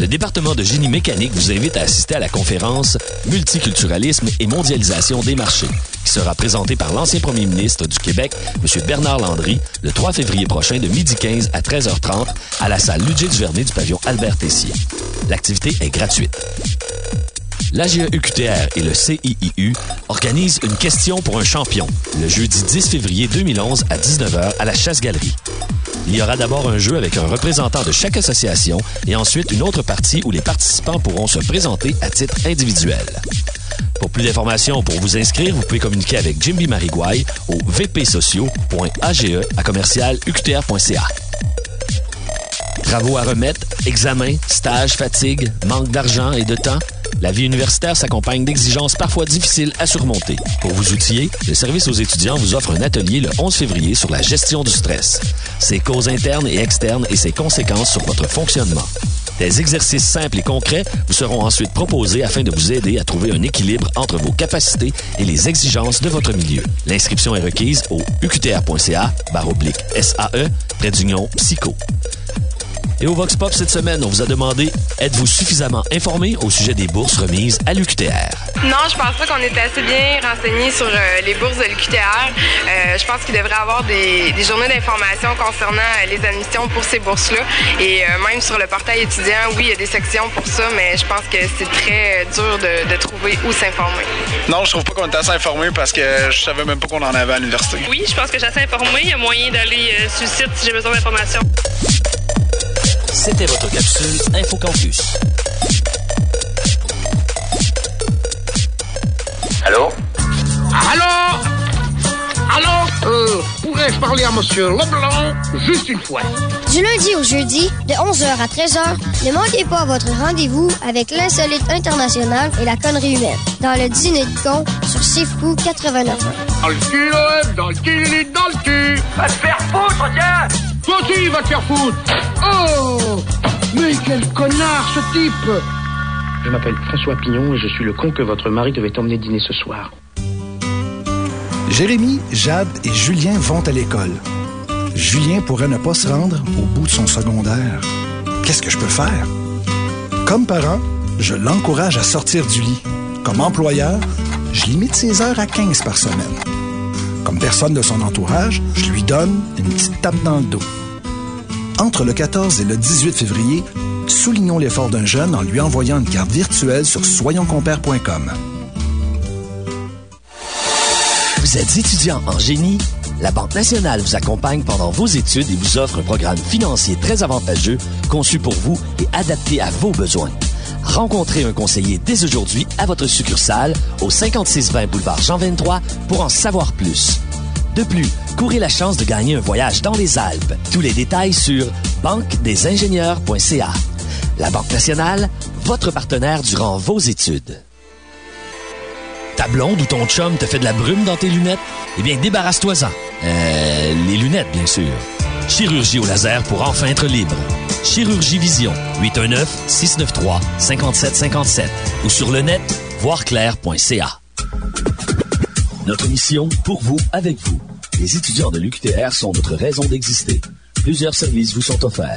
Le département de génie mécanique vous invite à assister à la conférence Multiculturalisme et mondialisation des marchés, qui sera présentée par l'ancien premier ministre du Québec, M. Bernard Landry, le 3 février prochain de 12h15 à 13h30 à la salle Ludger Duvernay du pavillon Albert Tessier. L'activité est gratuite. L'AGE UQTR et le CIIU organisent une question pour un champion le jeudi 10 février 2011 à 19h à la Chasse-Galerie. Il y aura d'abord un jeu avec un représentant de chaque association et ensuite une autre partie où les participants pourront se présenter à titre individuel. Pour plus d'informations ou pour vous inscrire, vous pouvez communiquer avec Jimmy Mariguay au vpsociaux.age à commercial uqtr.ca. Travaux à remettre, examens, stages, fatigue, manque d'argent et de temps. La vie universitaire s'accompagne d'exigences parfois difficiles à surmonter. Pour vous outiller, le service aux étudiants vous offre un atelier le 11 février sur la gestion du stress, ses causes internes et externes et ses conséquences sur votre fonctionnement. Des exercices simples et concrets vous seront ensuite proposés afin de vous aider à trouver un équilibre entre vos capacités et les exigences de votre milieu. L'inscription est requise au uqtr.ca SAE près d'Union Psycho. Et au Vox Pop cette semaine, on vous a demandé êtes-vous suffisamment informé au sujet des bourses remises à l'UQTR Non, je pense pas qu'on est assez bien renseigné sur euh, les bourses de l'UQTR. Euh, je pense qu'il devrait y avoir des, des journées d'information concernant euh, les admissions pour ces bourses-là. Et euh, même sur le portail étudiant, oui, il y a des sections pour ça, mais je pense que c'est très euh, dur de, de trouver où s'informer. Non, je trouve pas qu'on était assez informé parce que je savais même pas qu'on en avait à l'université. Oui, je pense que j'ai assez informé. Il y a moyen d'aller euh, sur le site si j'ai besoin d'informations. C'était votre capsule InfoCampus. Allô? Allô? Allô? Euh, Pourrais-je parler à Monsieur Leblanc juste une fois? Du lundi au jeudi, de 11h à 13h, ne manquez pas votre rendez-vous avec l'insolite international et la connerie humaine dans le dîner de con sur Fou 89. Dans le cul, Noël, dans le cul, il est dans le cul Va te faire foutre, tiens Toi aussi, va te faire foutre Oh Mais quel connard, ce type Je m'appelle François Pignon et je suis le con que votre mari devait emmener dîner ce soir. Jérémy, Jade et Julien vont à l'école. Julien pourrait ne pas se rendre au bout de son secondaire. Qu'est-ce que je peux faire? Comme parent, je l'encourage à sortir du lit. Comme employeur, je limite ses heures à 15 par semaine. Comme personne de son entourage, je lui donne une petite tape dans le dos. Entre le 14 et le 18 février, soulignons l'effort d'un jeune en lui envoyant une carte virtuelle sur soyonscompères.com. Vous êtes étudiant en génie? La Banque nationale vous accompagne pendant vos études et vous offre un programme financier très avantageux conçu pour vous et adapté à vos besoins. Rencontrez un conseiller dès aujourd'hui à votre succursale au 5620 boulevard Jean 23 pour en savoir plus. De plus, courez la chance de gagner un voyage dans les Alpes. Tous les détails sur banquedesingénieurs.ca. La Banque nationale, votre partenaire durant vos études. Ta blonde ou ton chum te fait de la brume dans tes lunettes? Eh bien, débarrasse-toi-en. Euh, les lunettes, bien sûr. Chirurgie au laser pour enfin être libre. Chirurgie Vision, 819-693-5757 ou sur le net, voirclair.ca. Notre mission, pour vous, avec vous. Les étudiants de l'UQTR sont notre raison d'exister. Plusieurs services vous sont offerts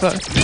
89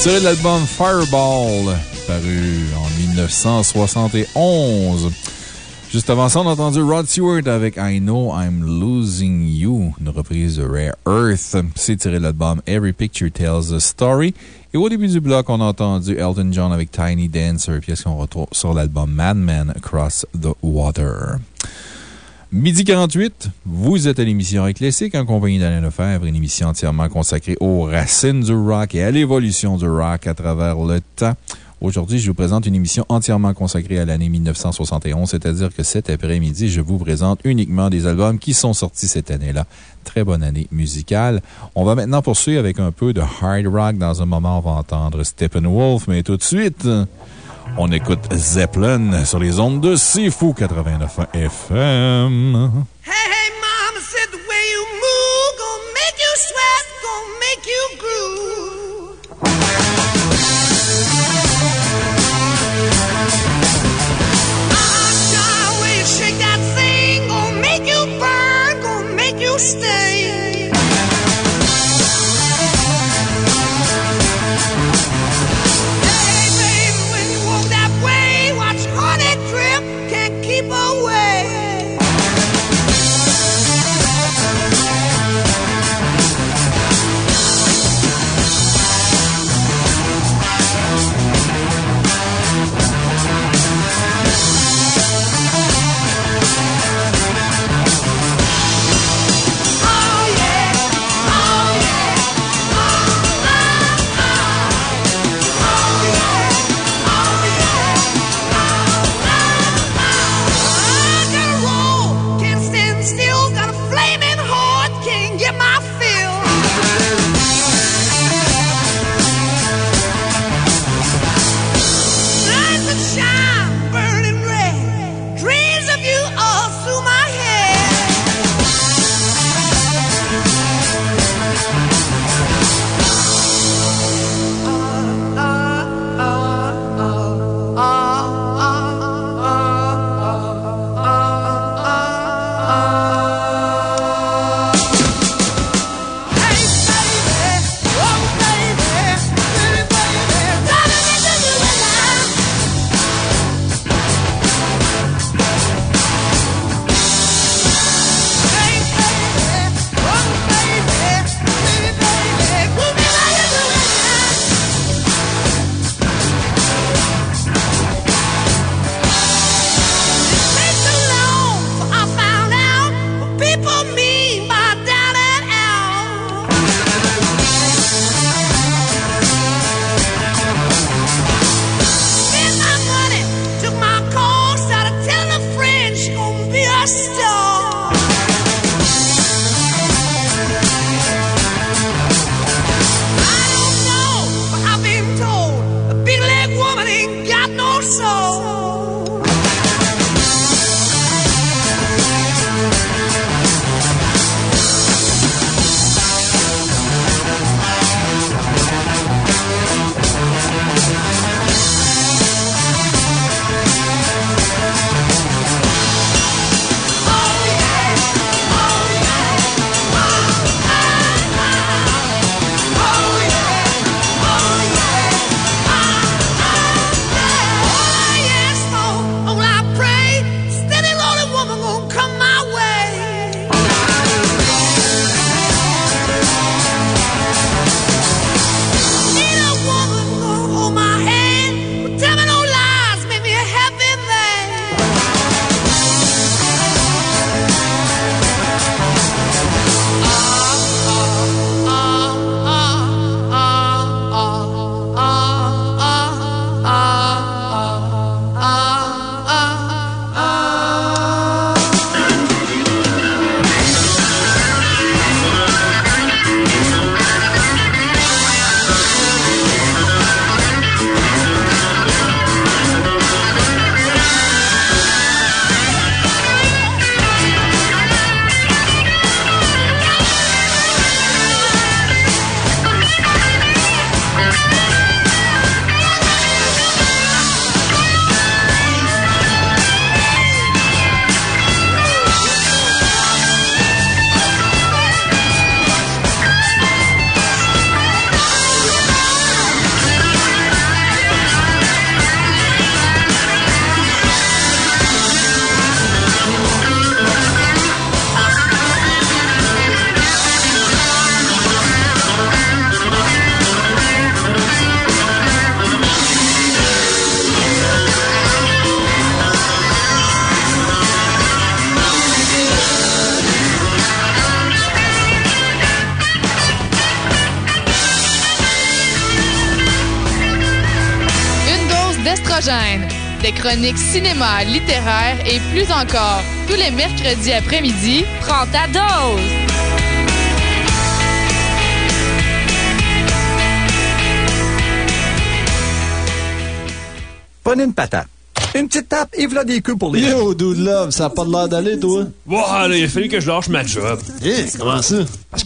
tiré de l'album Fireball, paru en 1971. Juste avant ça, on a entendu Rod Stewart avec I Know I'm Losing You, une reprise de Rare Earth. C'est tiré de l'album Every Picture Tells a Story. Et au début du bloc, on a entendu Elton John avec Tiny Dancer, pièce qu'on retrouve sur l'album Madman Across the Water. Midi 48, vous êtes à l'émission Rock en compagnie d'Alain Lefebvre, une émission entièrement consacrée aux racines du rock et à l'évolution du rock à travers le temps. Aujourd'hui, je vous présente une émission entièrement consacrée à l'année 1971, c'est-à-dire que cet après-midi, je vous présente uniquement des albums qui sont sortis cette année-là. Très bonne année musicale. On va maintenant poursuivre avec un peu de hard rock. Dans un moment, on va entendre Steppenwolf, mais tout de suite, on écoute Zeppelin sur les ondes de C'est Fou 89 FM. Chroniques cinéma, littéraires et plus encore. Tous les mercredis après-midi, prends ta dose. Prenez une patate. Une petite tape et voilà des queues pour les. Yo, dude love, ça a pas de l'air d'aller, toi? Wow, là, il a fallu que je lâche ma job. Eh, comment ça?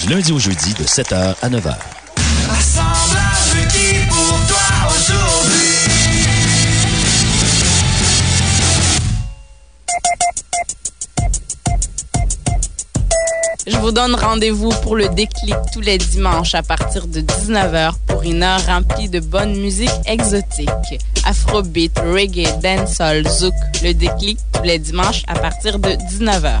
du lundi au jeudi de 7h à 9h. Assemblage requis pour toi aujourd'hui. Je vous donne rendez-vous pour le déclic tous les dimanches à partir de 19h pour une heure remplie de bonne musique exotique. Afrobeat, reggae, dancehall, zouk. Le déclic tous les dimanches à partir de 19h.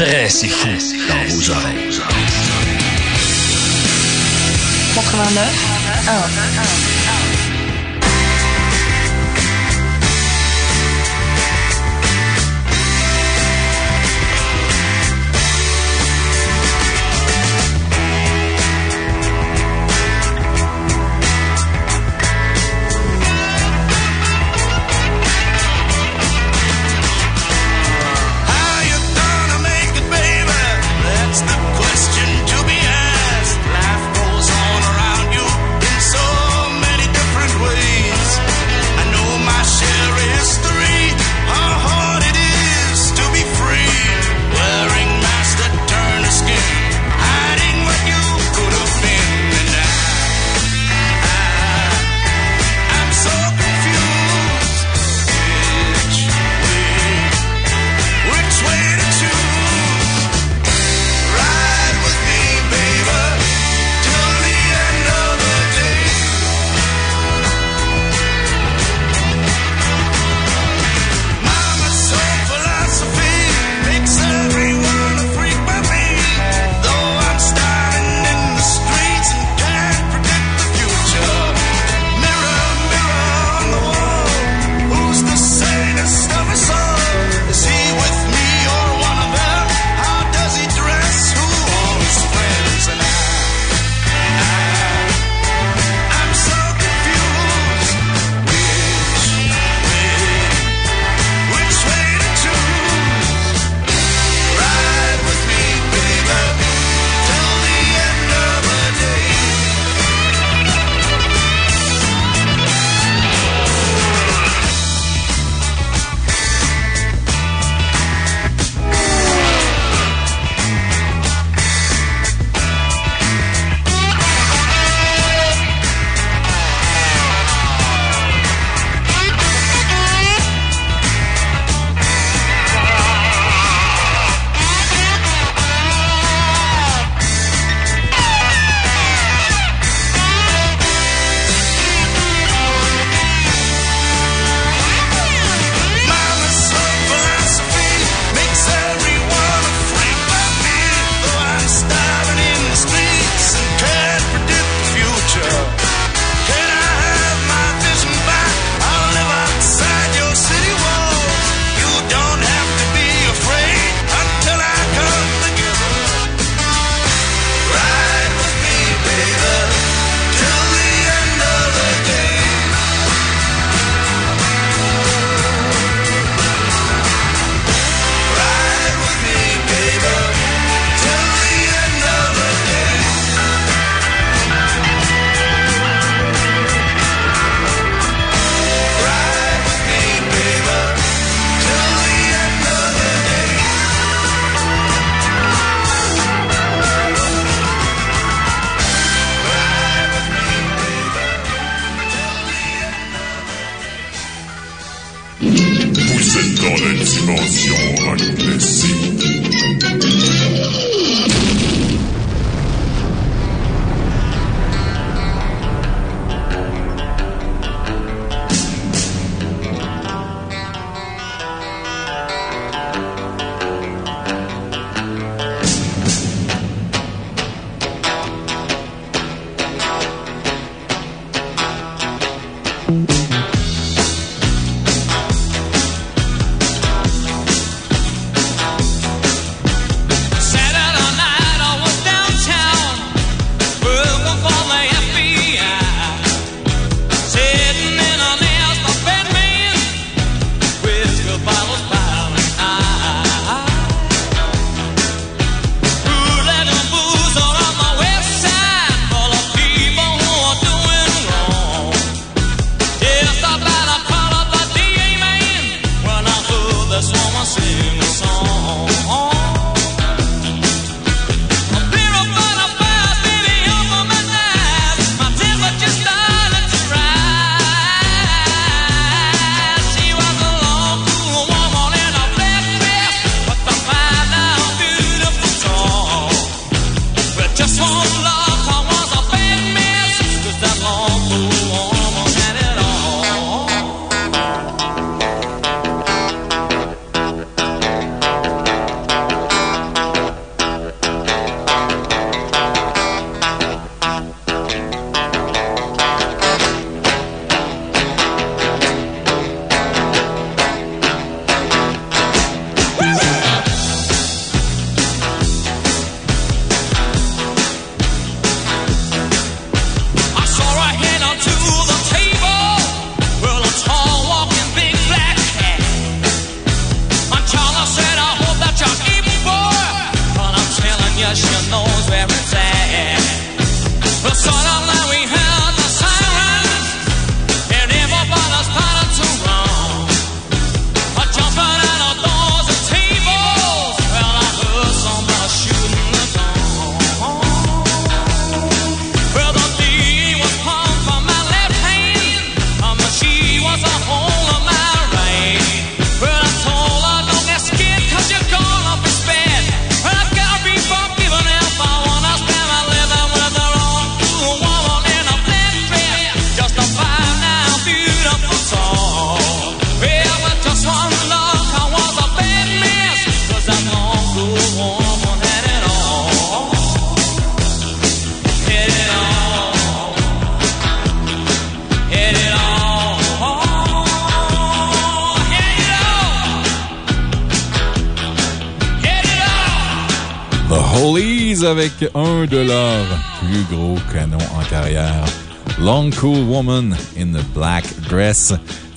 très c'est fou dans vos oreilles. 89 1.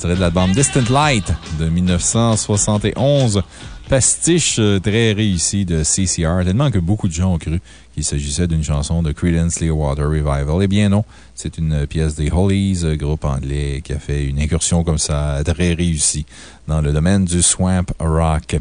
De l'album Distant Light de 1971. Pastiche euh, très réussi de CCR, tellement que beaucoup de gens ont cru qu'il s'agissait d'une chanson de Creedence Clearwater Revival. Eh bien non, c'est une pièce des Hollies, euh, groupe anglais qui a fait une incursion comme ça très réussie dans le domaine du swamp rock.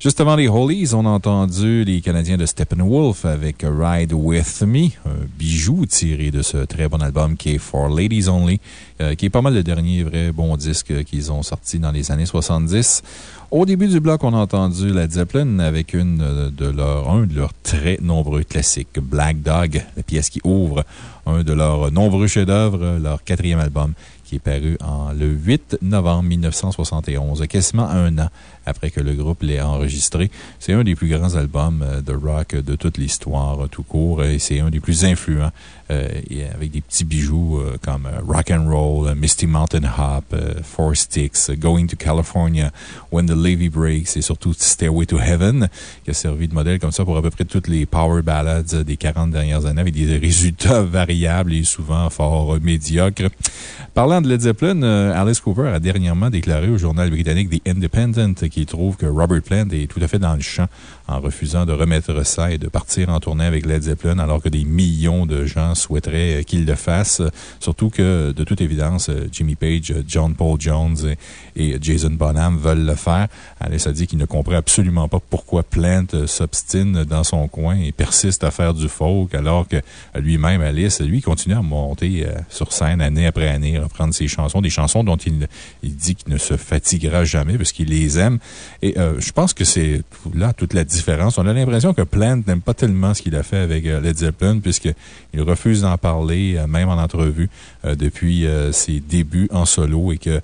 Juste avant les Hollies, on a entendu les Canadiens de Steppenwolf avec Ride With Me, un bijou tiré de ce très bon album qui est For Ladies Only, euh, qui est pas mal le dernier vrai bon disque qu'ils ont sorti dans les années 70. Au début du bloc, on a entendu la Zeppelin avec une de leurs, un de leurs très nombreux classiques, Black Dog, la pièce qui ouvre un de leurs nombreux chefs-d'œuvre, leur quatrième album, qui est paru en le 8 novembre 1971, quasiment un an après que le groupe l'ait enregistré. C'est un des plus grands albums euh, de rock de toute l'histoire, euh, tout court, et c'est un des plus influents, euh, avec des petits bijoux comme Rock and Roll, Misty Mountain Hop, Four Sticks, Going to California, When the Levee Breaks, et surtout Stairway to Heaven, qui a servi de modèle comme ça pour à peu près toutes les power ballads des 40 dernières années, avec des résultats variables et souvent fort médiocres. Parlant de Led Zeppelin, Alice Cooper a dernièrement déclaré au journal britannique The Independent qu'il trouve que Robert Plant est tout à fait dans le champ en refusant de remettre ça et de partir en tournée avec Led Zeppelin, alors que des millions de gens souhaiteraient euh, qu'il le fasse. Surtout que, de toute évidence, euh, Jimmy Page, euh, John Paul Jones et, Jason Bonham veulent le faire. Alice a dit qu'il ne comprend absolument pas pourquoi Plant s'obstine dans son coin et persiste à faire du folk, alors que lui-même, Alice, lui, continue à monter sur scène année après année, reprendre ses chansons, des chansons dont il, dit qu'il ne se fatiguera jamais parce qu'il les aime. Et je pense que c'est là toute la différence. On a l'impression que Plant n'aime pas tellement ce qu'il a fait avec euh, Led Zeppelin, puisqu'il refuse d'en parler, euh, même en entrevue, euh, depuis ses débuts en solo, et que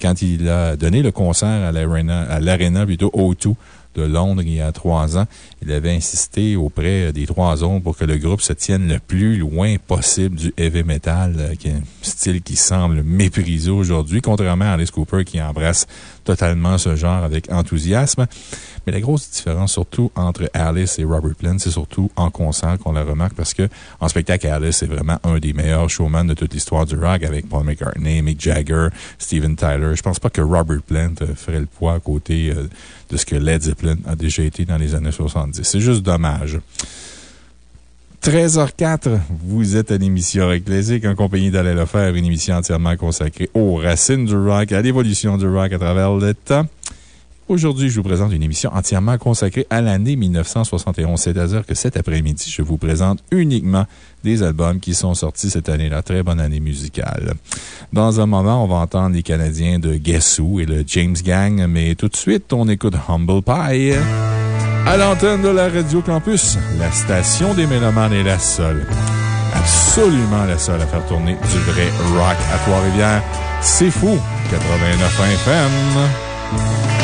quand il a donné le concert à l'Arena, plutôt O2, de Londres il y a trois ans. Il avait insisté auprès des trois autres pour que le groupe se tienne le plus loin possible du heavy metal, qui est un style qui semble méprisé aujourd'hui, contrairement à Alice Cooper qui embrasse totalement ce genre avec enthousiasme. Mais la grosse différence, surtout entre Alice et Robert Plant, c'est surtout en concert qu'on la remarque parce que en spectacle, Alice est vraiment un des meilleurs showman de toute l'histoire du rock avec Paul McCartney, Mick Jagger, Steven Tyler. Je pense pas que Robert Plant euh, ferait le poids à côté euh, de ce que Led Zeppelin a déjà été dans les années 70. C'est juste dommage. 13h04, vous êtes à l'émission Rock Classic en compagnie d'Alain Lefer, une émission entièrement consacrée aux racines du rock, à l'évolution du rock à travers le temps. Aujourd'hui, je vous présente une émission entièrement consacrée à l'année 1971. C'est-à-dire que cet après-midi, je vous présente uniquement des albums qui sont sortis cette année-là. Très bonne année musicale. Dans un moment, on va entendre les Canadiens de Guess Who et le James Gang, mais tout de suite, on écoute Humble Pie. À l'antenne de la Radio Campus, la station des Mélomanes est la seule, absolument la seule à faire tourner du vrai rock à Trois-Rivières. C'est fou! 89 FM.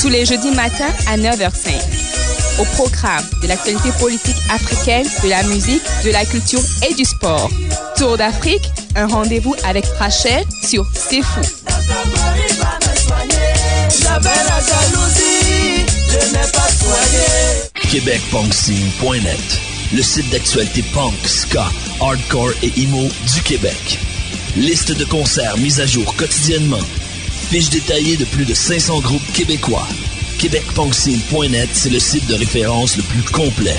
Tous les jeudis matins à 9h05. Au programme de l'actualité politique africaine, de la musique, de la culture et du sport. Tour d'Afrique, un rendez-vous avec Rachel sur C'est Fou. QuébecPunkScene.net, le site d'actualité punk, ska, hardcore et emo du Québec. Liste de concerts mise à jour quotidiennement. Fiche détaillée de plus de 500 groupes québécois. QuébecPunkScene.net, c'est le site de référence le plus complet.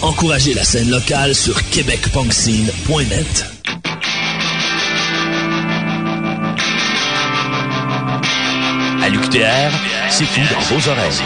Encouragez la scène locale sur QuébecPunkScene.net. À l'UQTR, c'est fou dans vos oreilles.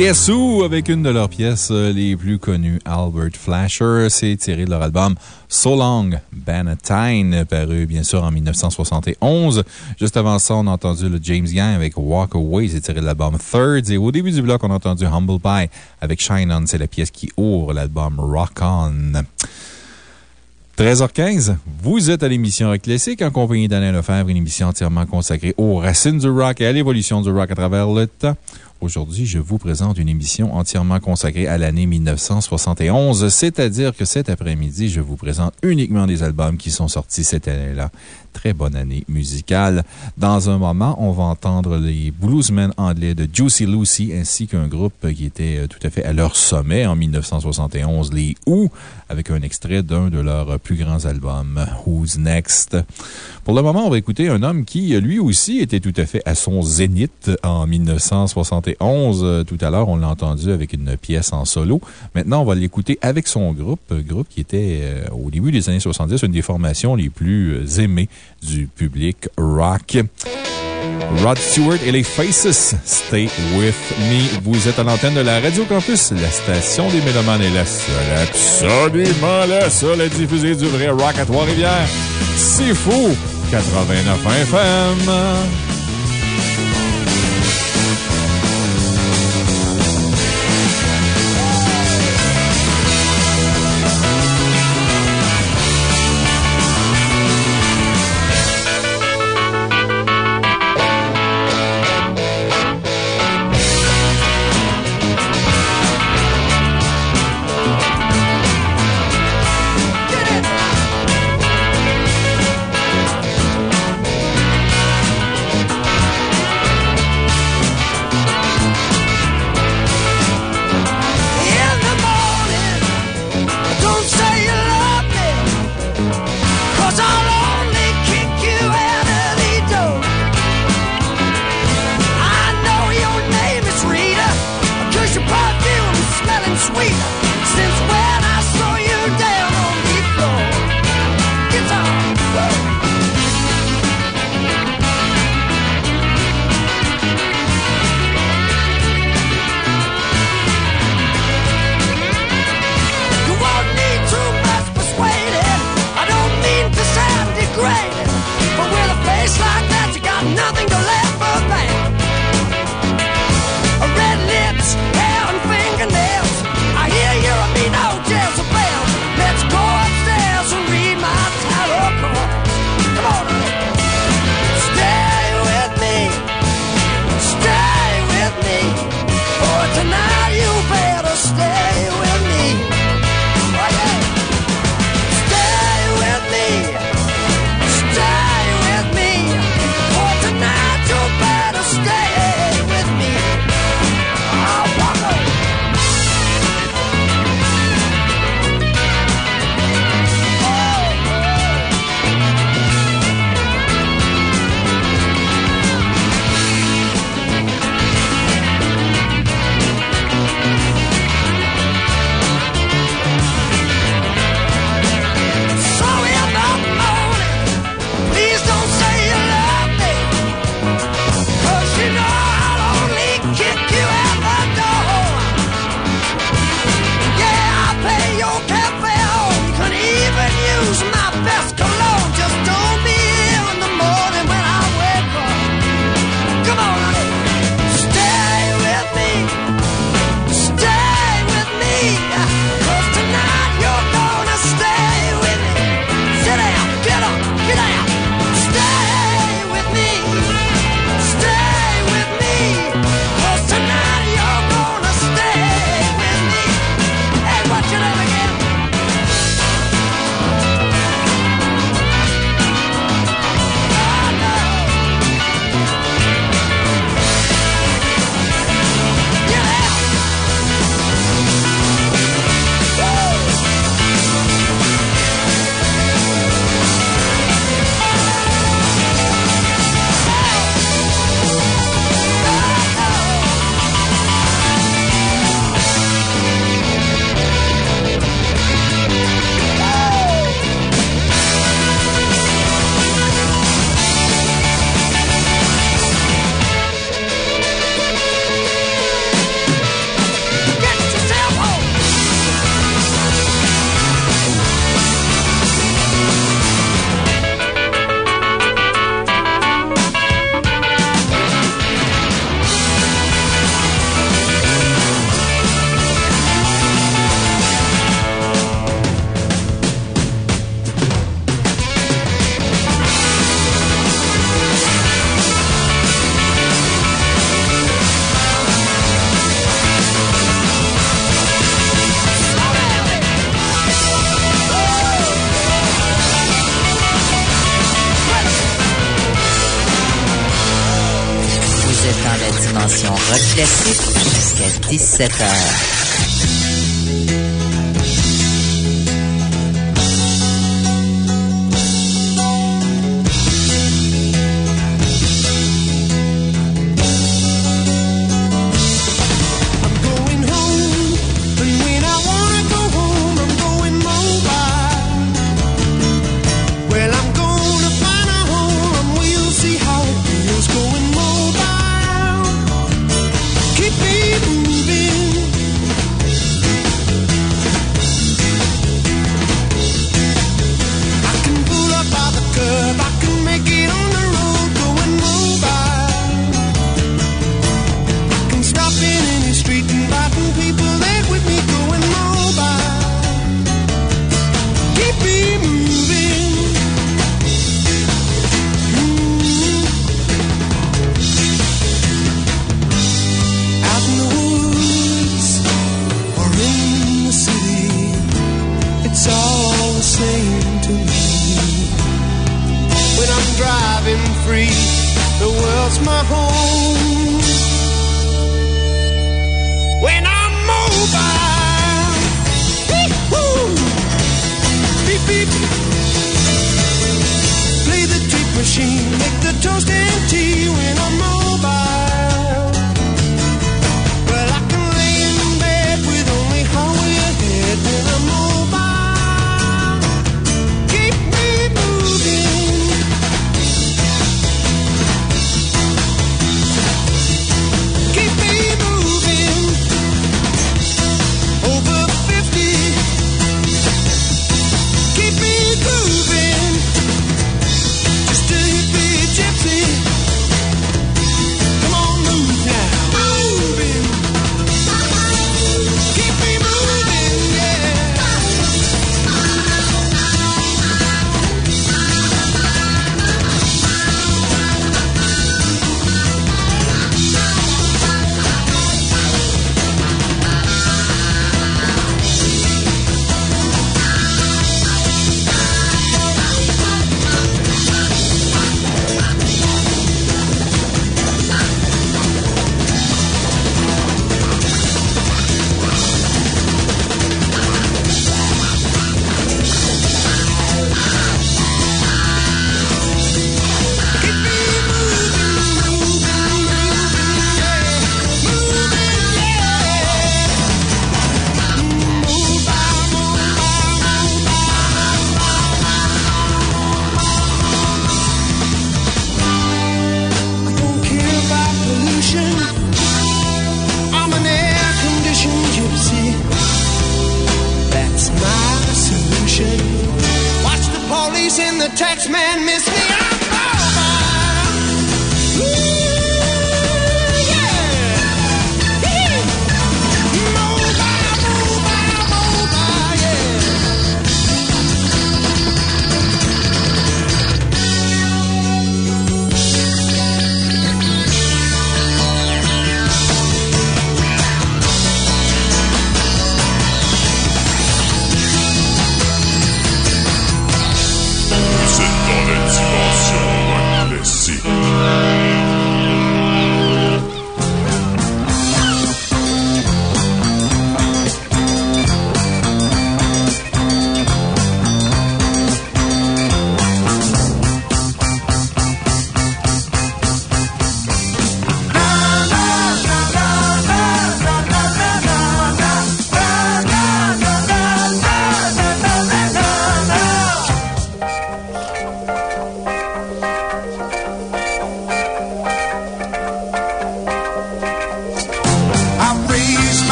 Guess Who, avec une de leurs pièces euh, les plus connues, Albert Flasher. C'est tiré de leur album So Long, Bannatyne, paru bien sûr en 1971. Juste avant ça, on a entendu le James Gang avec Walk Away, c'est tiré de l'album Thirds. Et au début du bloc, on a entendu Humble Pie avec Shine On, c'est la pièce qui ouvre l'album Rock On. 13h15, vous êtes à l'émission Rock Classique en compagnie d'Alain Lefebvre, une émission entièrement consacrée aux racines du rock et à l'évolution du rock à travers le temps. Aujourd'hui, je vous présente une émission entièrement consacrée à l'année 1971, c'est-à-dire que cet après-midi, je vous présente uniquement des albums qui sont sortis cette année-là. Très bonne année musicale. Dans un moment, on va entendre les bluesmen anglais de Juicy Lucy ainsi qu'un groupe qui était euh, tout à fait à leur sommet en 1971, les Who, avec un extrait d'un de leurs plus grands albums, Who's Next? Pour le moment, on va écouter un homme qui, lui aussi, était tout à fait à son zénith en 1971. Euh, Tout à l'heure, on l'a entendu avec une pièce en solo. Maintenant, on va l'écouter avec son groupe, un groupe qui était, euh, au début des années 70, une des formations les plus euh, aimées du public rock. Rod Stewart et les Faces, Stay With Me. Vous êtes à l'antenne de la Radio Campus, la station des Mélomanes est la seule, absolument la seule à diffuser du vrai rock à Trois-Rivières. C'est fou! 89 FM. Jusqu'à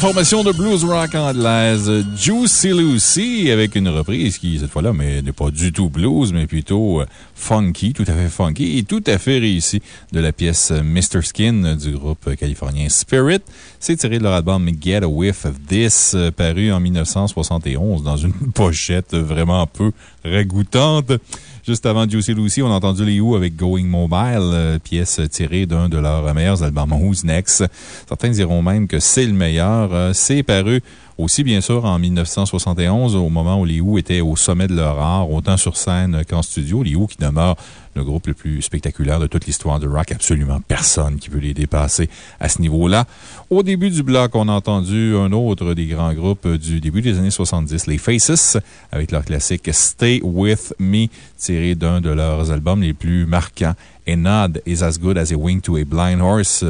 Formation de blues rock anglaise Juicy Lucy avec une reprise qui, cette fois-là, n'est pas du tout blues, mais plutôt euh, funky, tout à fait funky et tout à fait réussi de la pièce Mr. Skin du groupe californien Spirit. C'est tiré de leur album Get a Whiff of This, euh, paru en 1971 dans une pochette vraiment peu ragoûtante. Juste avant Juicy Lucy, on a entendu les Who avec Going Mobile, euh, pièce tirée d'un de leurs meilleurs albums, Who's Next? Certains diront même que c'est le meilleur. Euh, C'est paru aussi, bien sûr, en 1971, au moment où les Who étaient au sommet de leur art, autant sur scène qu'en studio. Les Who qui demeurent le groupe le plus spectaculaire de toute l'histoire de rock. Absolument personne qui peut les dépasser à ce niveau-là. Au début du bloc, on a entendu un autre des grands groupes du début des années 70, les Faces, avec leur classique Stay With Me, tiré d'un de leurs albums les plus marquants. A Nod is as good as a wing to a blind horse.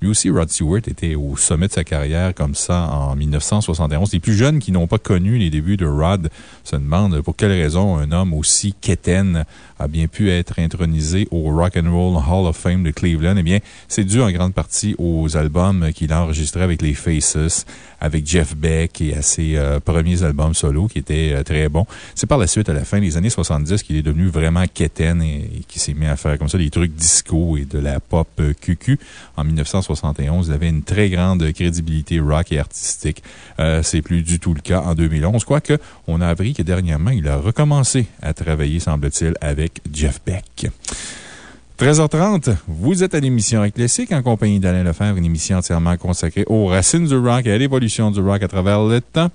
Lui aussi, Rod Stewart était au sommet de sa carrière comme ça en 1971. Les plus jeunes qui n'ont pas connu les débuts de Rod se demandent pour quelle raison un homme aussi quétaine a bien pu être intronisé au Rock and Roll Hall of Fame de Cleveland. Eh bien, c'est dû en grande partie aux albums qu'il a enregistrés avec les Faces, avec Jeff Beck et à ses euh, premiers albums solo qui étaient euh, très bons. C'est par la suite, à la fin des années 70, qu'il est devenu vraiment quétaine et, et qui s'est mis à faire comme ça des trucs disco et de la pop euh, QQ. En 1971, il avait une très grande crédibilité rock et artistique. Euh, c'est plus du tout le cas en 2011, quoique on a appris que dernièrement, il a recommencé à travailler, semble-t-il, avec Jeff Beck. 13h30, vous êtes à l'émission Classique en compagnie d'Alain Lefebvre, une émission entièrement consacrée aux racines du rock et à l'évolution du rock à travers le temps.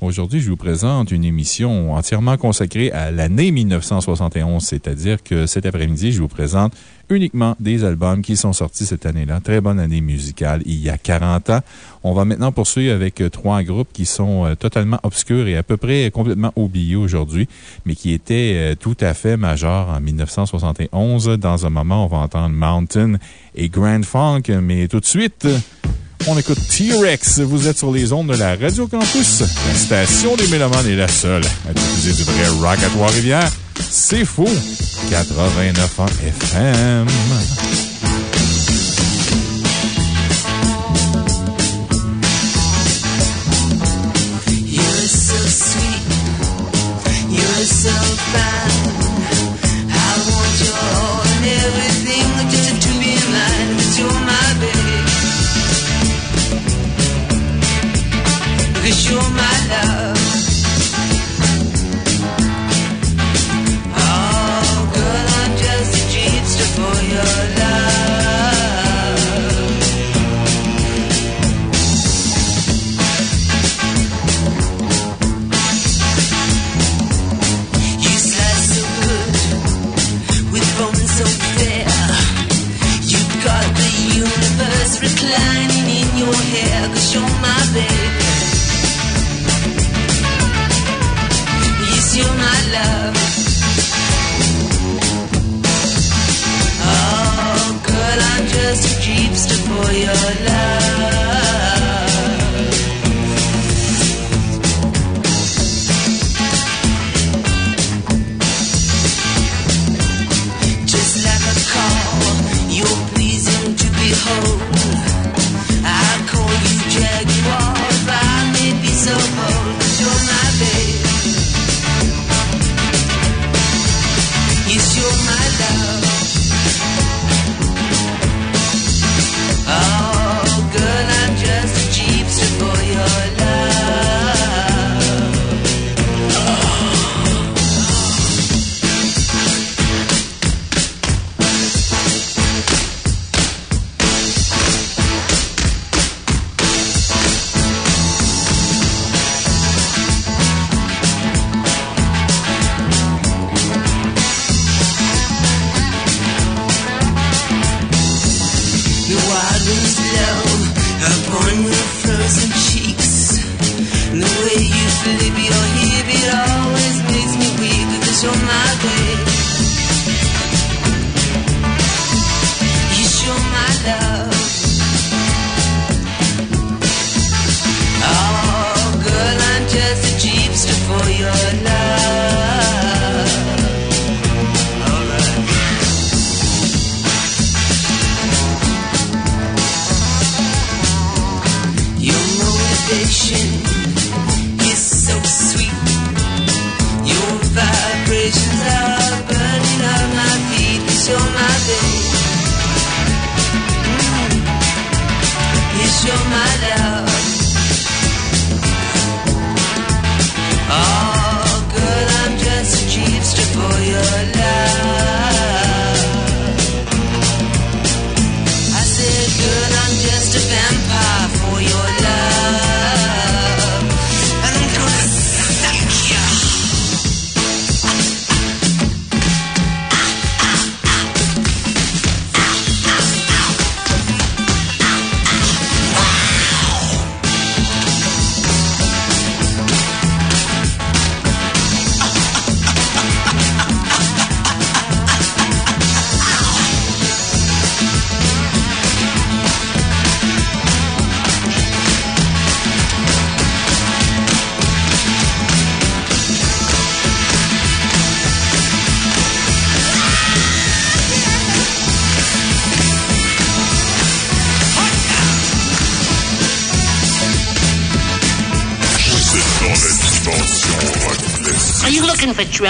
Aujourd'hui, je vous présente une émission entièrement consacrée à l'année 1971, c'est-à-dire que cet après-midi, je vous présente uniquement des albums qui sont sortis cette année-là. Très bonne année musicale, il y a 40 ans. On va maintenant poursuivre avec euh, trois groupes qui sont euh, totalement obscurs et à peu près complètement oubliés aujourd'hui, mais qui étaient euh, tout à fait majeurs en 1971. Dans un moment, on va entendre Mountain et Grand Funk, mais tout de suite, on écoute T-Rex. Vous êtes sur les ondes de la Radio Campus. La station des Mélomanes est la seule à diffuser du vrai rock à Trois-Rivières. C'est faux. 89 ans FM. Reclining in your you're my baby. Yes, you're my love. Oh, girl, I'm just a jeepster for your love.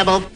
rebel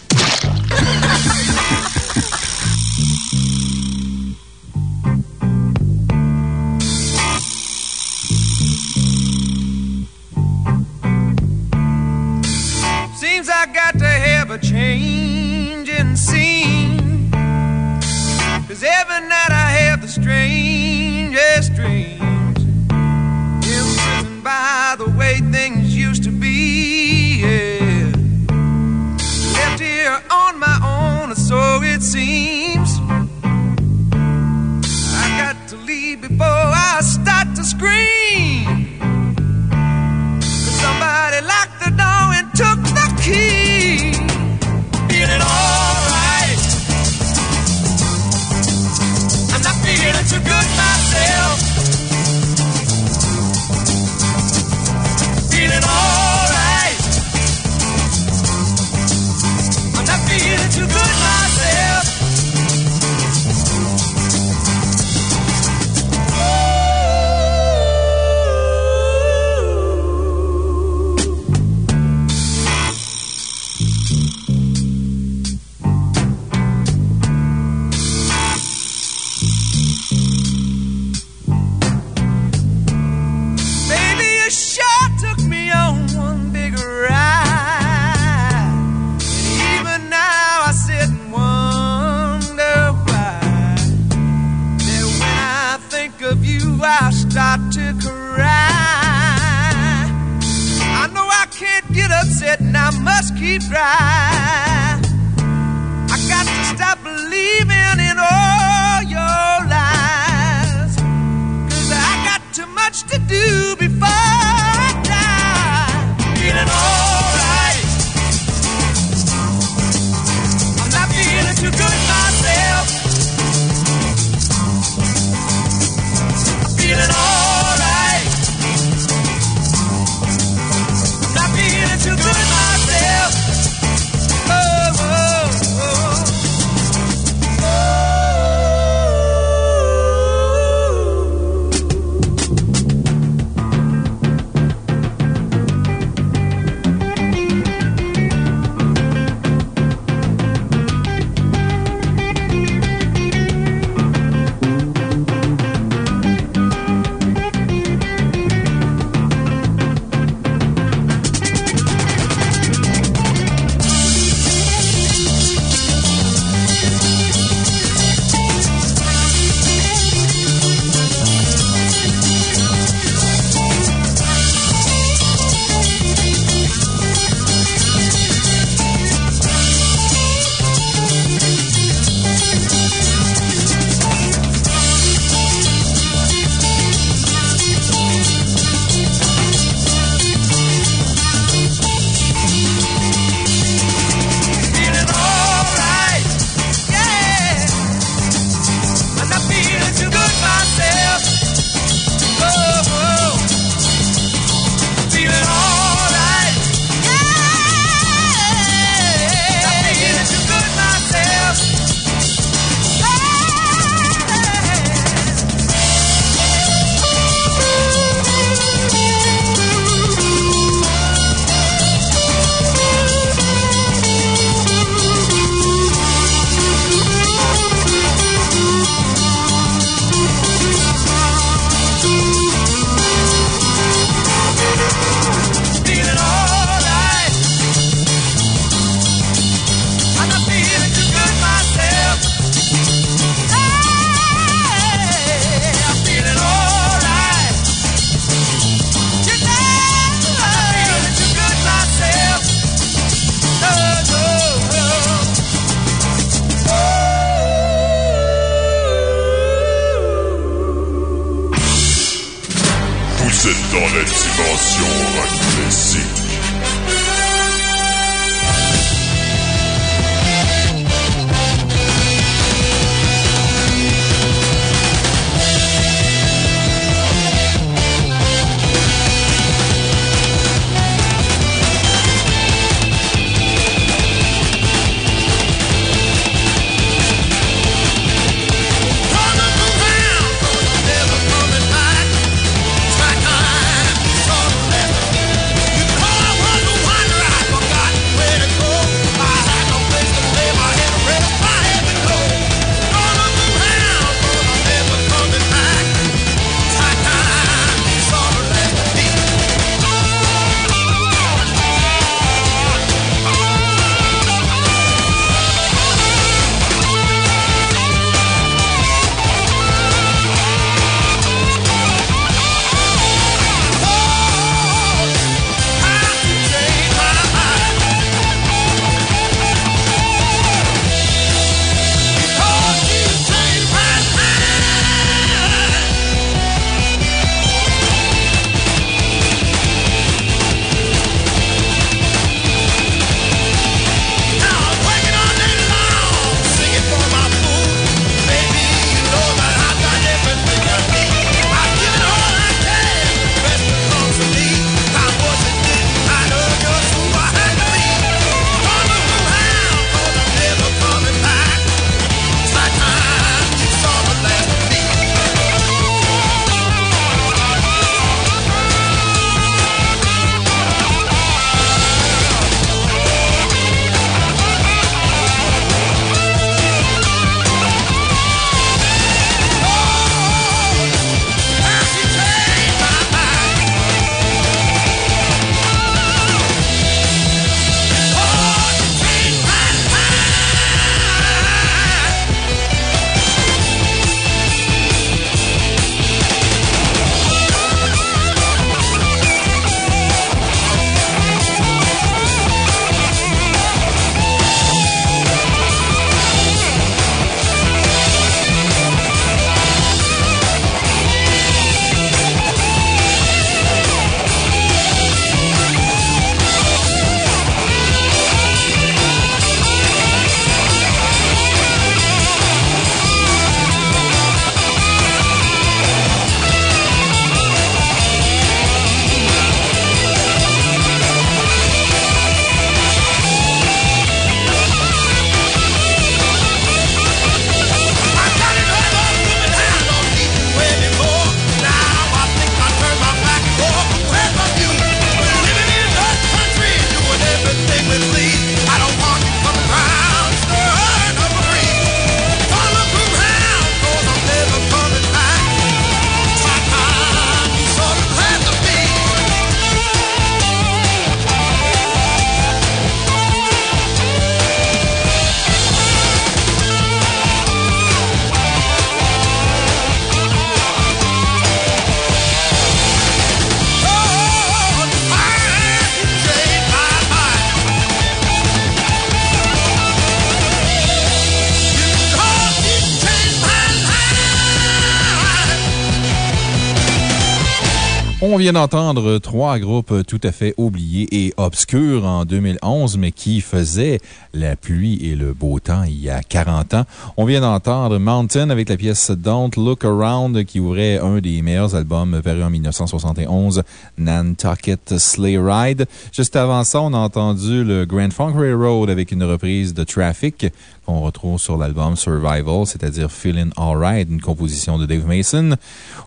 vient d'entendre trois groupes tout à fait oubliés et obscurs en 2011, mais qui faisaient la pluie et le beau temps il y a 40 ans. On vient d'entendre Mountain avec la pièce Don't Look Around qui ouvrait un des meilleurs albums verus en 1971, Nantucket Sleigh Ride. Juste avant ça, on a entendu le Grand Funk Railroad avec une reprise de Traffic qu'on retrouve sur l'album Survival, c'est-à-dire Feeling Alright, une composition de Dave Mason.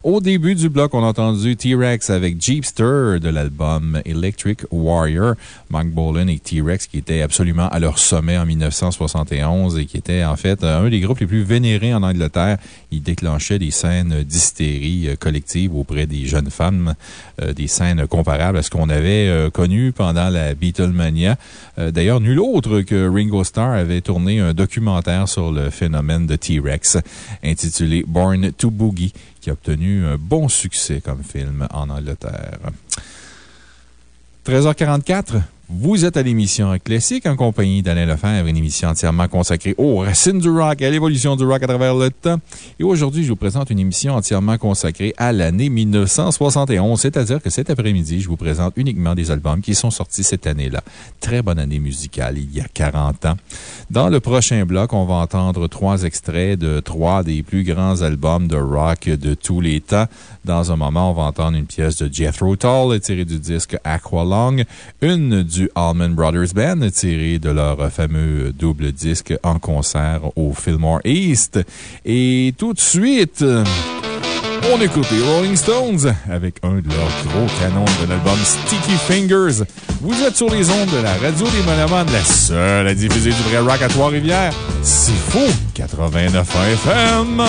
Au début du bloc, on a entendu T-Rex avec Jeepster de l'album Electric Warrior. Mark Bolan et T-Rex qui étaient absolument à leur sommet en 1971 et qui étaient en fait un des groupes les plus vénérés en Angleterre. Ils déclenchaient des scènes d'hystérie collective auprès des jeunes femmes, euh, des scènes comparables à ce qu'on avait euh, connu pendant la Beatlemania. Euh, D'ailleurs, nul autre que Ringo Starr avait tourné un documentaire sur le phénomène de T-Rex intitulé Born to Boogie qui a obtenu un bon succès comme film en Angleterre. 13h44. Vous êtes à l'émission Classique en compagnie d'Alain Lefebvre, une émission entièrement consacrée aux racines du rock et à l'évolution du rock à travers le temps. Et aujourd'hui, je vous présente une émission entièrement consacrée à l'année 1971, c'est-à-dire que cet après-midi, je vous présente uniquement des albums qui sont sortis cette année-là. Très bonne année musicale, il y a 40 ans. Dans le prochain bloc, on va entendre trois extraits de trois des plus grands albums de rock de tous les temps. Dans un moment, on va entendre une pièce de Jethro Tull tirée du disque Aqualung, une du Allman Brothers Band tirée de leur fameux double disque en concert au Fillmore East. Et tout de suite, on écoute les Rolling Stones avec un de leurs gros canons de l'album Sticky Fingers. Vous êtes sur les ondes de la radio des Monomans, la seule à diffuser du vrai rock à Trois-Rivières. C'est faux! 89 FM!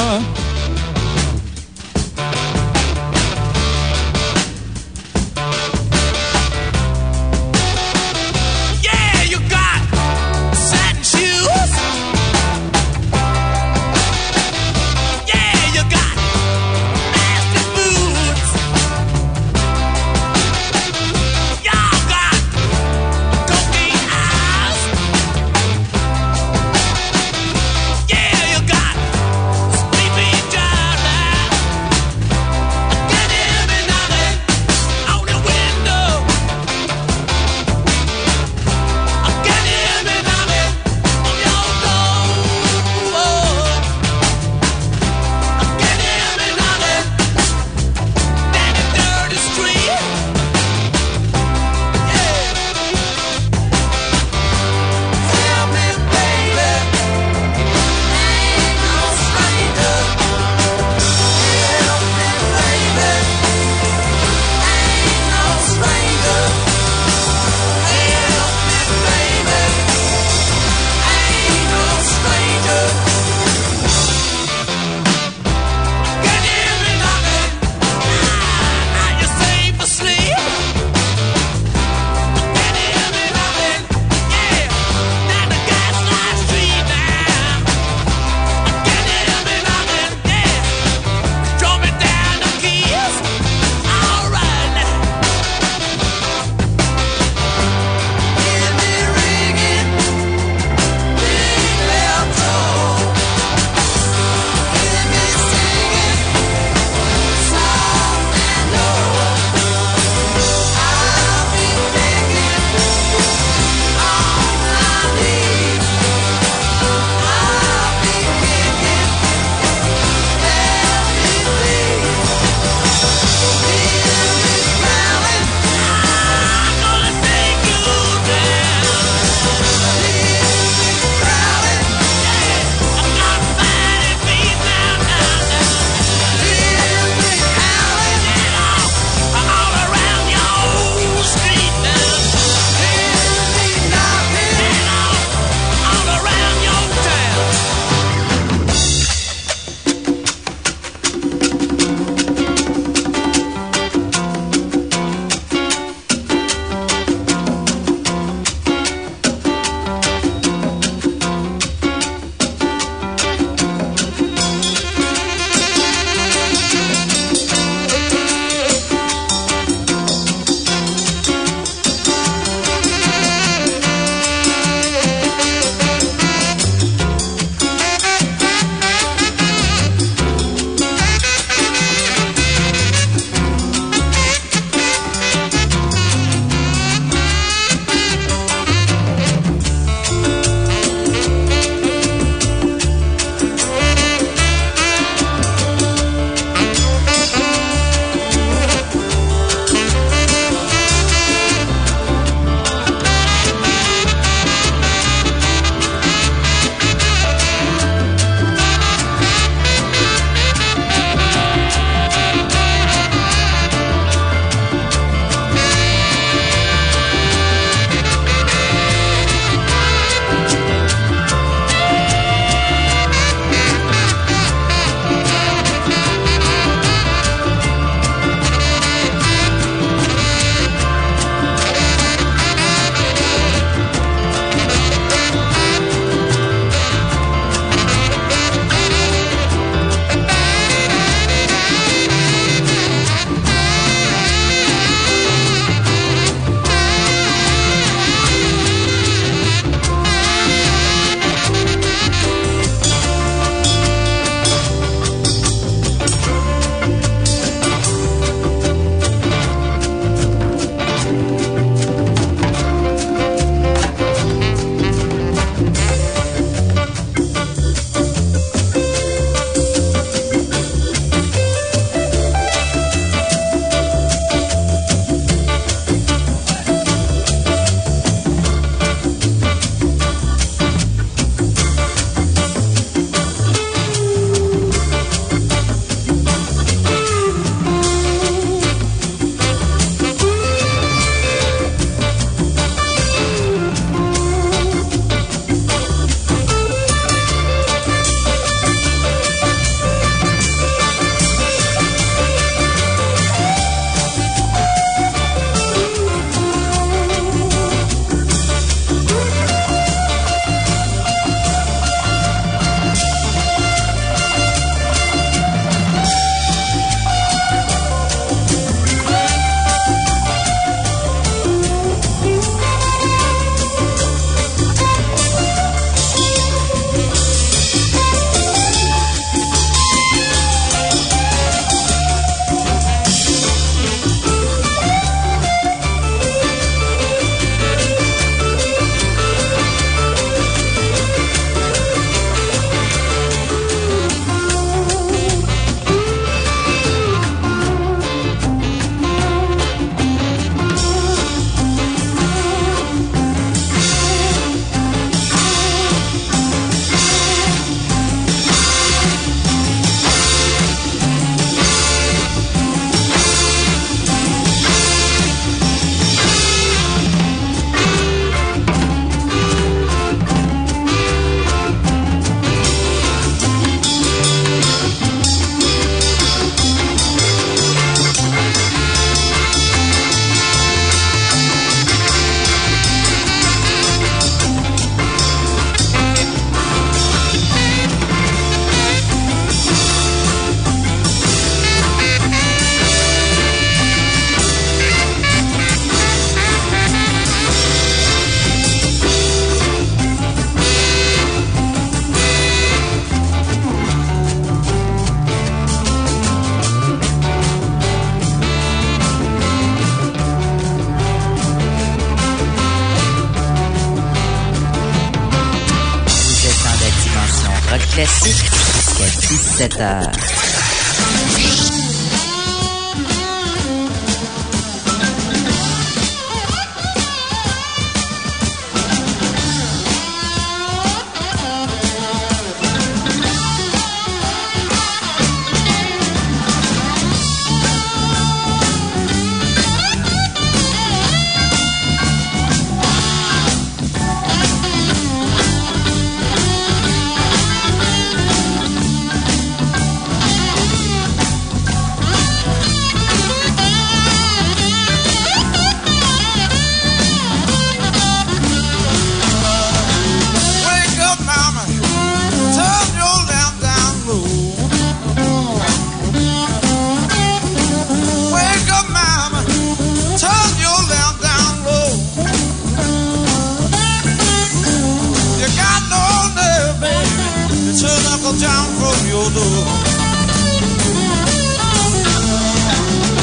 travel down from your door.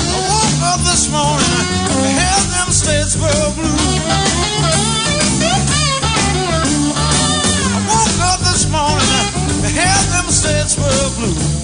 I woke up this morning, I had them Statesboro blue. I woke up this morning, I had them Statesboro blue.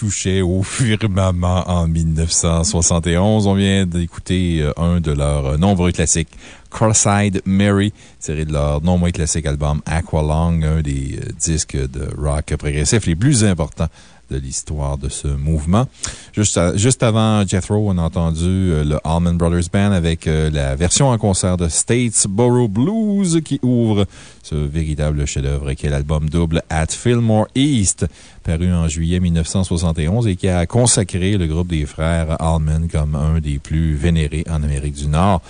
Touchait au firmament en 1971. On vient d'écouter euh, un de leurs nombreux classiques, Cross-Eyed Mary, tiré de leur non moins classique album Aqualung, un des euh, disques de rock progressif les plus importants de l'histoire de ce mouvement. Juste, juste avant Jethro, on a entendu euh, le Allman Brothers Band avec euh, la version en concert de Statesboro Blues qui ouvre ce véritable chef-d'œuvre qui est l'album double At Fillmore East, paru en juillet 1971 et qui a consacré le groupe des frères Allman comme un des plus vénérés en Amérique du Nord.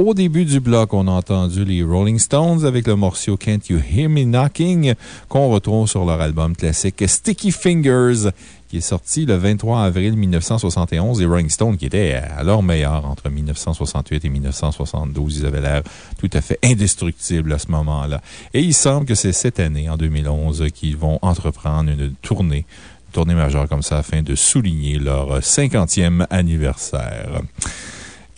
Au début du bloc, on a entendu les Rolling Stones avec le morceau Can't You Hear Me Knocking, qu'on retrouve sur leur album classique Sticky Fingers, qui est sorti le 23 avril 1971. Et Rolling Stones, qui étaient à leur meilleur entre 1968 et 1972, ils avaient l'air tout à fait indestructibles à ce moment-là. Et il semble que c'est cette année, en 2011, qu'ils vont entreprendre une tournée, une tournée majeure comme ça, afin de souligner leur 50e anniversaire.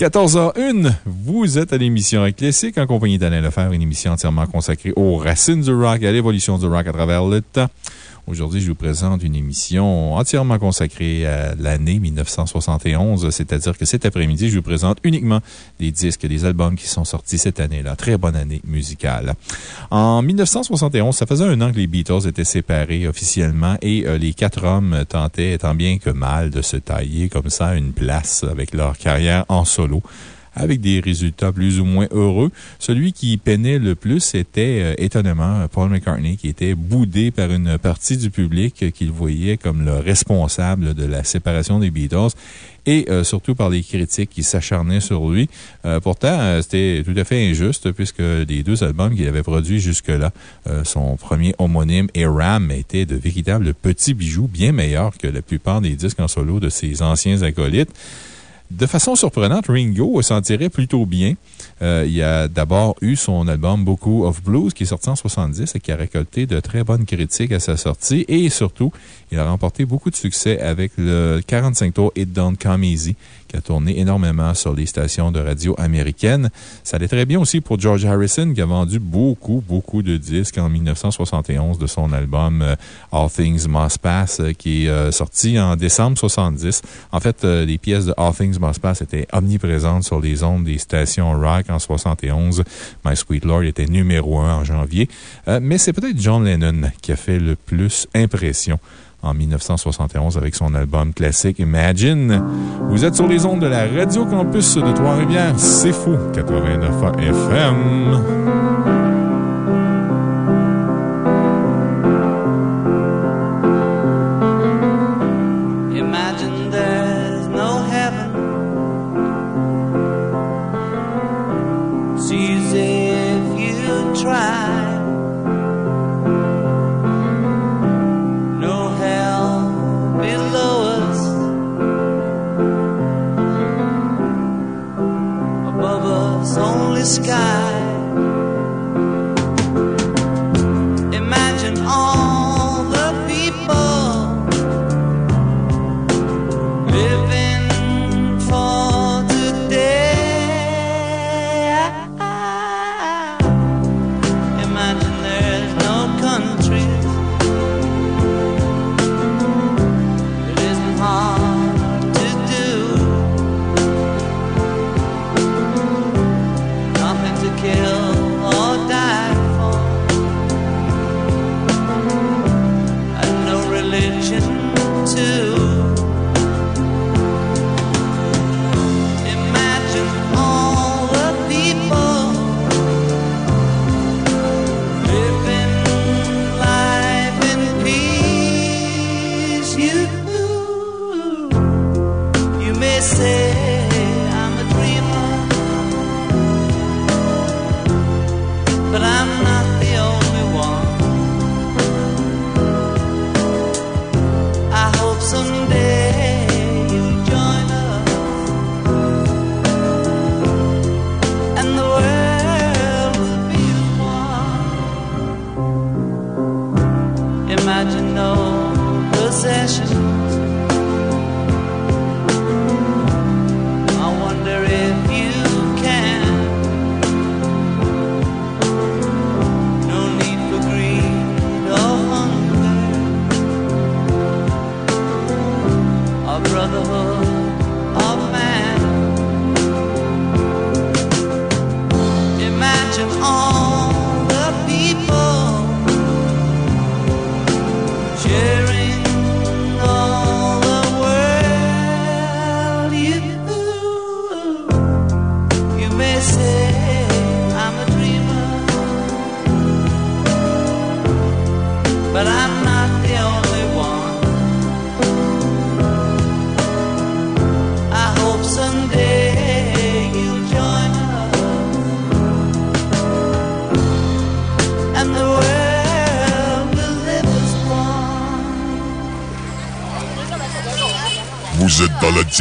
14h01, vous êtes à l'émission Rock Classique en compagnie d'Alain Lefebvre, une émission entièrement consacrée aux racines du rock et à l'évolution du rock à travers le temps. Aujourd'hui, je vous présente une émission entièrement consacrée à l'année 1971, c'est-à-dire que cet après-midi, je vous présente uniquement des disques, des albums qui sont sortis cette année-là. Très bonne année musicale. En 1971, ça faisait un an que les Beatles étaient séparés officiellement et euh, les quatre hommes tentaient, tant bien que mal, de se tailler comme ça une place avec leur carrière en solo avec des résultats plus ou moins heureux. Celui qui peinait le plus était, euh, étonnamment, Paul McCartney, qui était boudé par une partie du public qu'il voyait comme le responsable de la séparation des Beatles et euh, surtout par les critiques qui s'acharnaient sur lui. Euh, pourtant, c'était tout à fait injuste puisque les deux albums qu'il avait produits jusque-là, son premier homonyme et Ram étaient de véritables petits bijoux bien meilleurs que la plupart des disques en solo de ses anciens acolytes. De façon surprenante, Ringo s'en tirait plutôt bien. Euh, il a d'abord eu son album Beaucoup of Blues qui est sorti en 70 et qui a récolté de très bonnes critiques à sa sortie. Et surtout, il a remporté beaucoup de succès avec le 45 tours It Don't Come Easy qui a tourné énormément sur les stations de radio américaines. Ça allait très bien aussi pour George Harrison, qui a vendu beaucoup, beaucoup de disques en 1971 de son album euh, All Things Must Pass, euh, qui est euh, sorti en décembre 70. En fait, les pièces de All Things Must Pass étaient omniprésentes sur les ondes des stations rock en 71. My Sweet Lord était numéro un en janvier. Mais c'est peut-être John Lennon qui a fait le plus impression en 1971 avec son album classique Imagine. Vous êtes sur les ondes de la Radio Campus de Trois-Rivières. C'est fou, 89 FM. the sky.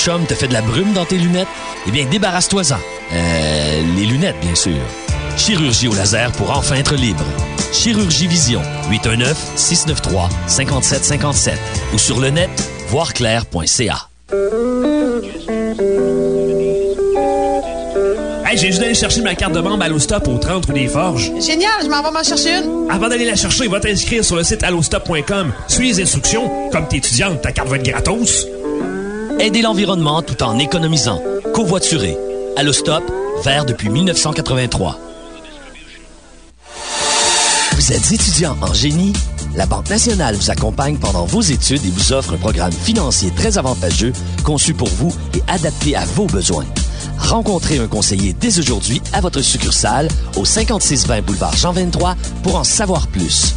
Chum te fait de la brume dans tes lunettes? Eh bien, débarrasse-toi-en. Euh, les lunettes, bien sûr. Chirurgie au laser pour enfin être libre. Chirurgie Vision, 819-693-5757 ou sur le net, voirclair.ca. Hey, j'ai juste d'aller chercher ma carte de membre Allostop au 30 rue des Forges. Génial, je m'en vais m'en chercher une. Avant d'aller la chercher, va t'inscrire sur le site allostop.com. Suis les instructions. Comme t'es étudiante, ta carte va être gratos. Aider l'environnement tout en économisant. Covoiturer. Allostop, vert depuis 1983. Vous êtes étudiant en génie? La Banque nationale vous accompagne pendant vos études et vous offre un programme financier très avantageux conçu pour vous et adapté à vos besoins. Rencontrez un conseiller dès aujourd'hui à votre succursale au 5620 boulevard Jean 23 pour en savoir plus.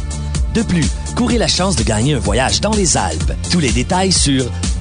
De plus, courez la chance de gagner un voyage dans les Alpes. Tous les détails sur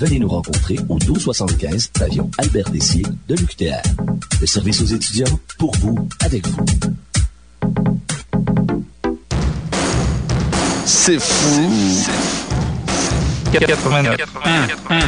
Venez nous rencontrer au 1275 Pavillon Albert Dessier de l'UQTR. Le service aux étudiants, pour vous, avec vous. C'est fou. 80, 80, 80,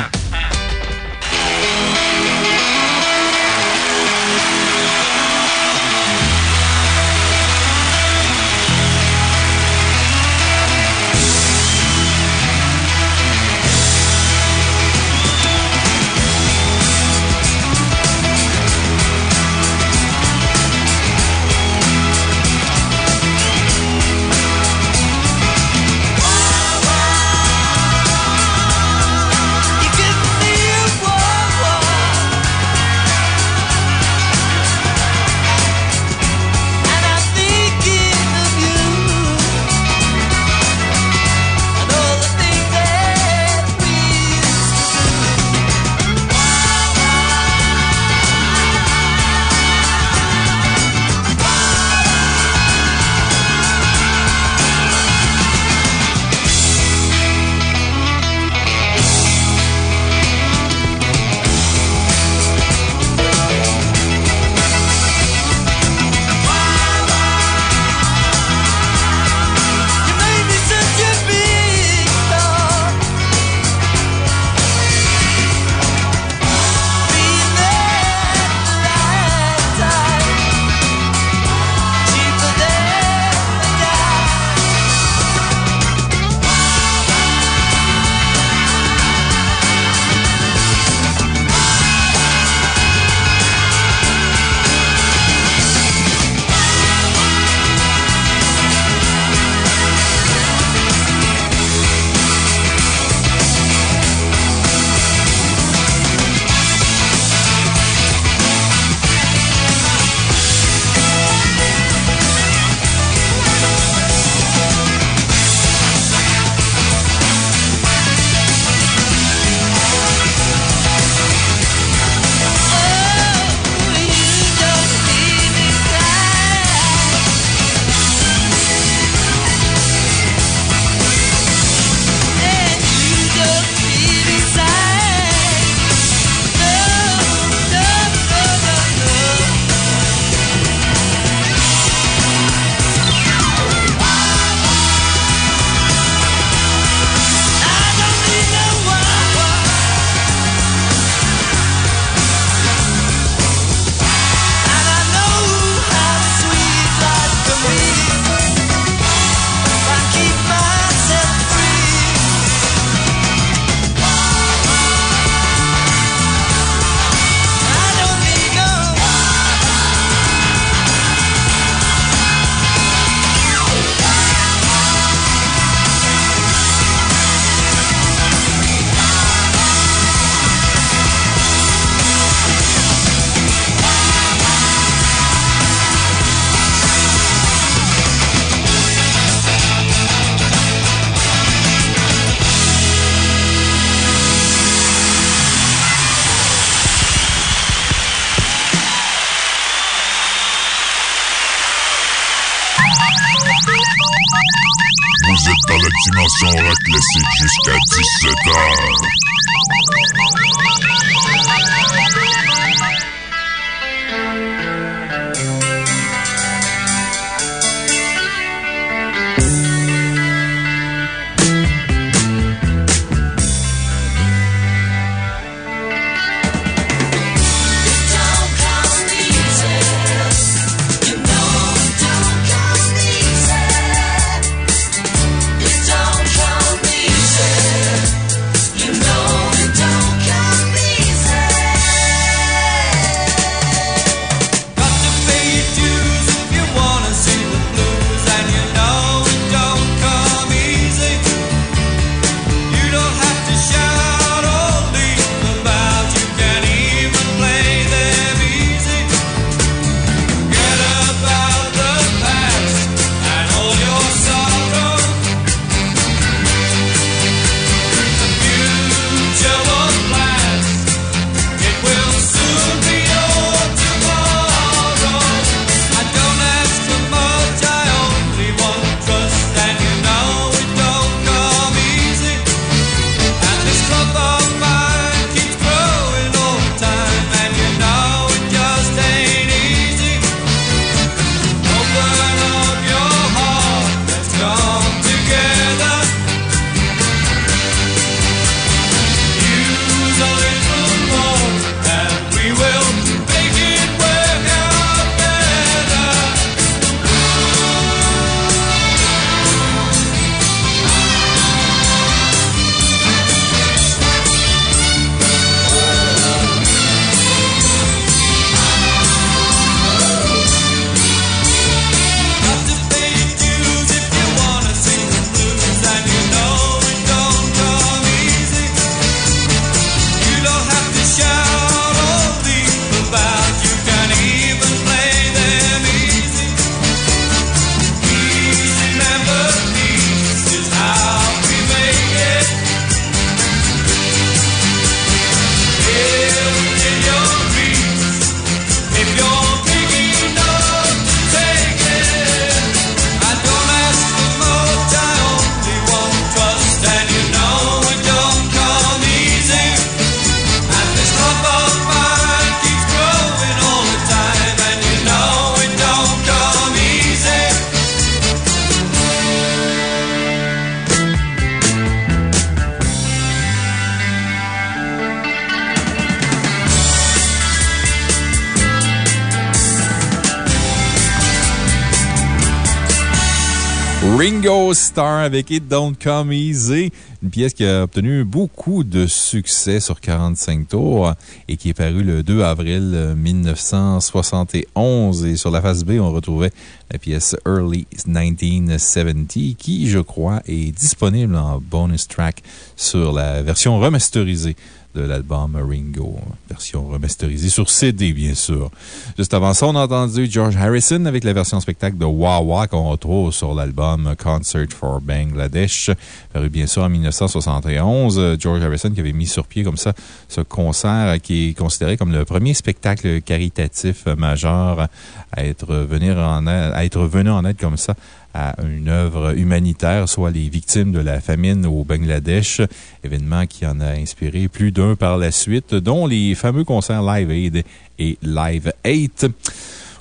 Starr avec It Don't Come Easy, une pièce qui a obtenu beaucoup de succès sur 45 tours et qui est parue le 2 avril 1971. Et sur la face B, on retrouvait la pièce Early 1970 qui, je crois, est disponible en bonus track sur la version remasterisée de l'album Ringo, version remasterisée sur CD, bien sûr. Juste avant ça, on a entendu George Harrison avec la version spectacle de Wawa qu'on retrouve sur l'album Concert for Bangladesh, paru bien sûr en 1971. George Harrison qui avait mis sur pied comme ça ce concert qui est considéré comme le premier spectacle caritatif majeur à être, à être venu en aide comme ça à une œuvre humanitaire, soit les victimes de la famine au Bangladesh, événement qui en a inspiré plus d'un par la suite, dont les fameux concerts Live Aid et Live 8.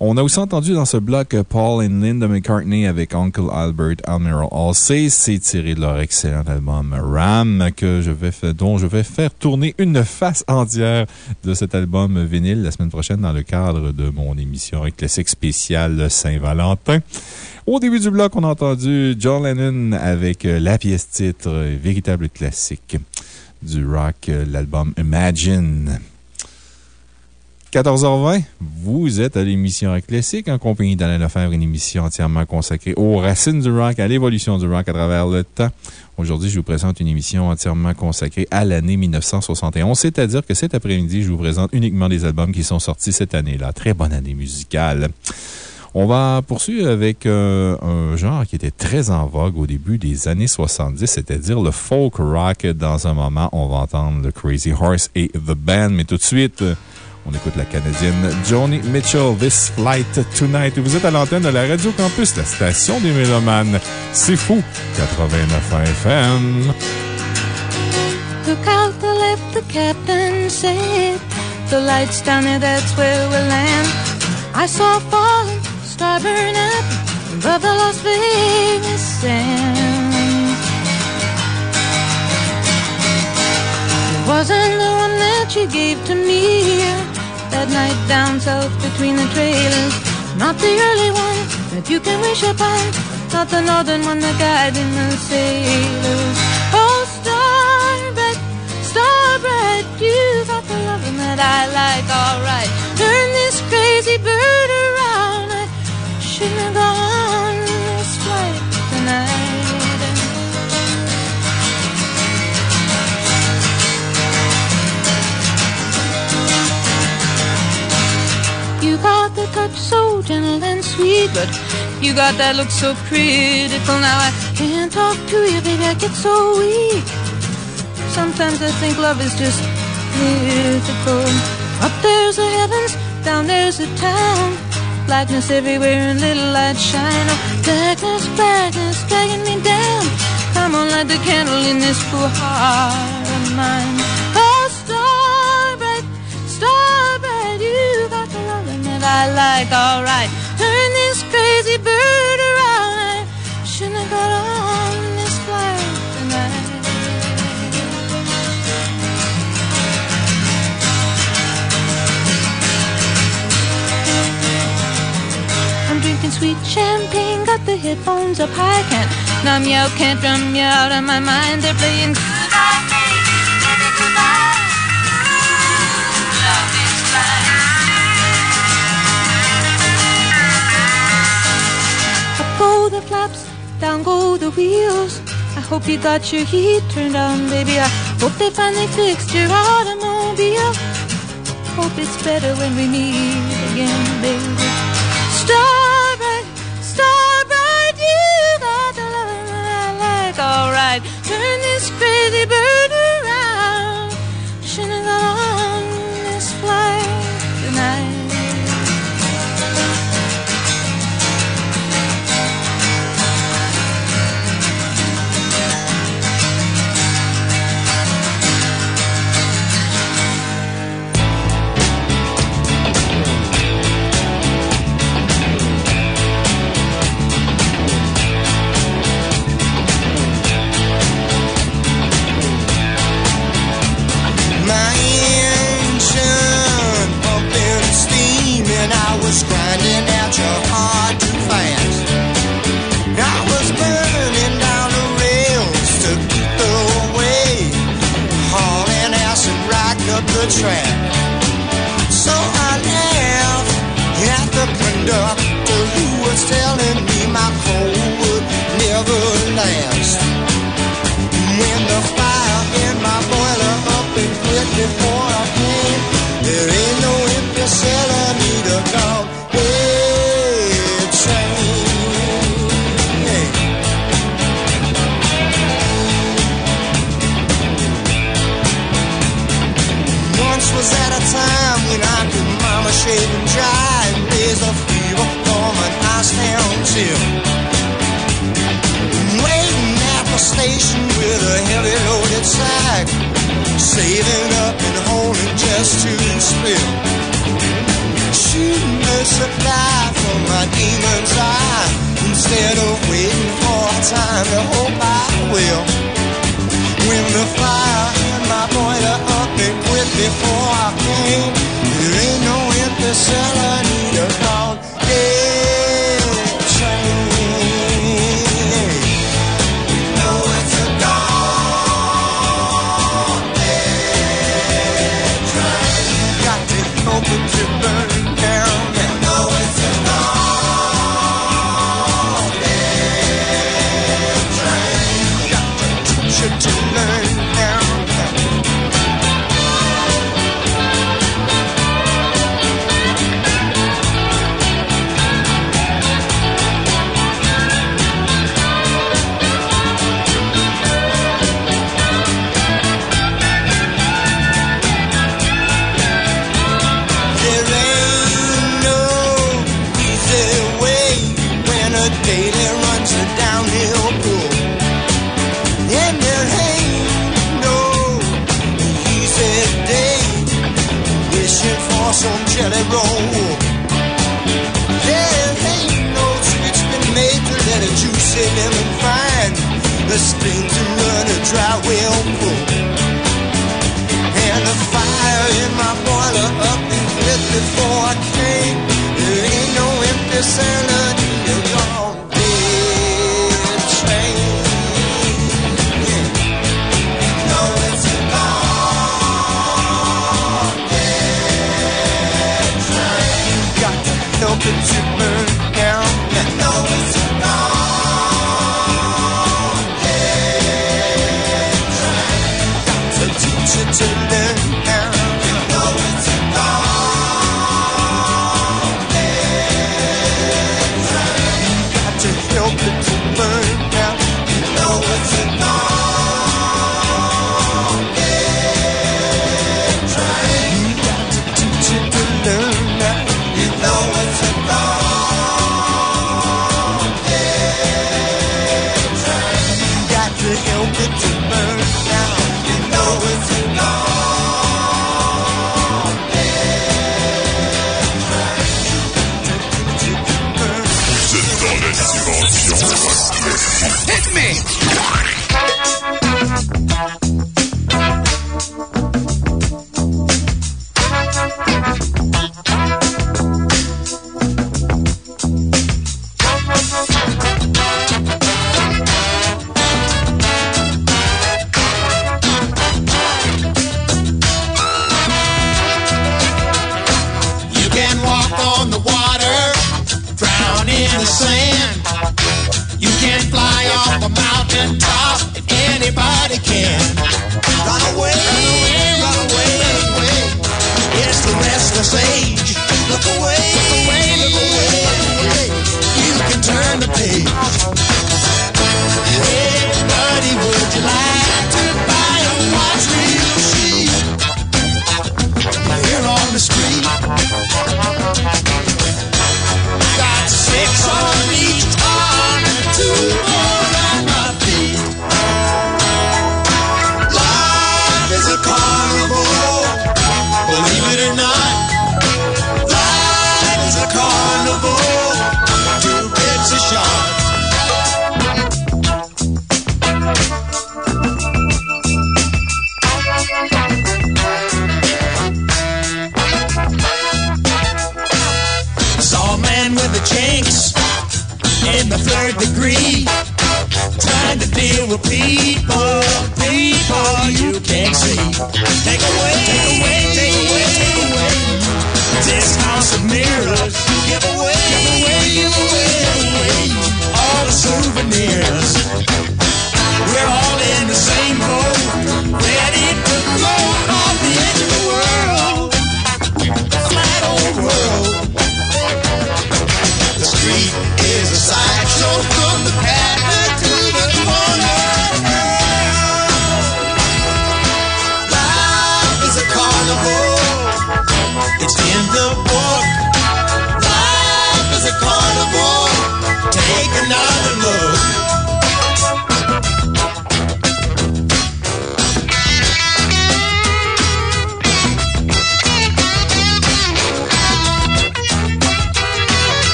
On a aussi entendu dans ce bloc Paul et Linda McCartney avec Uncle Albert Admiral Halsey. C'est tiré de leur excellent album Ram, que je vais dont je vais faire tourner une face entière de cet album vinyle la semaine prochaine dans le cadre de mon émission classique spéciale Saint-Valentin. Au début du bloc, on a entendu John Lennon avec la pièce titre, véritable classique du rock, l'album Imagine. 14h20, vous êtes à l'émission Classique en compagnie d'Alain Lefebvre, une émission entièrement consacrée aux racines du rock, à l'évolution du rock à travers le temps. Aujourd'hui, je vous présente une émission entièrement consacrée à l'année 1971, c'est-à-dire que cet après-midi, je vous présente uniquement des albums qui sont sortis cette année-là. Très bonne année musicale. On va poursuivre avec euh, un genre qui était très en vogue au début des années 70, c'est-à-dire le folk rock. Dans un moment, on va entendre le Crazy Horse et The Band, mais tout de suite, On écoute la Canadienne Joni Mitchell, This Flight Tonight. Et vous êtes à l'antenne de la Radio Campus, la station des Mélomanes. C'est fou, 89 FM. Look out the left, the captain said. The lights down there, that's where we'll land. I saw falling, star burn up above the Las Vegas sands. It wasn't the one that you gave to me that night down south between the trailers. Not the early one that you can wish upon. Not the northern one that guided the sailors. Oh, starbright, starbright, you've got the loving that I like, alright. Turn this crazy bird around. I shouldn't have gone sweet, but you got that look so critical. Now I can't talk to you, baby, I get so weak. Sometimes I think love is just mythical. Up there's the heavens, down there's the town. Blackness everywhere and little light shine. Oh, darkness, blackness dragging me down. Come on, light the candle in this poor heart of mine. Oh, starbright, starbright, you got the loving that I like, alright. Turn this crazy bird around. I shouldn't have got on this flight tonight. I'm drinking sweet champagne, got the headphones up high, can't numb you out, can't drum you out of my mind. They're playing go the flaps, down go the wheels. I hope you got your heat turned on, baby. I hope they finally fixed your automobile. Hope it's better when we meet again, baby. Starbright, starbright, you got the love that I like. Alright, turn this crazy bird the. So I laughed at the conductor who was telling me my coal would never last. Shave and dry and raise fever from an. Waiting at the station with a heavy loaded sack, saving up and holding just to spill. Shooting supply my demon's eye instead of waiting for a time hope I will. When the fire in my up and quit before I came, there ain't no the sun. something to run a dry well pull. And the fire in my boiler up and lit before I came. There ain't no empty sand.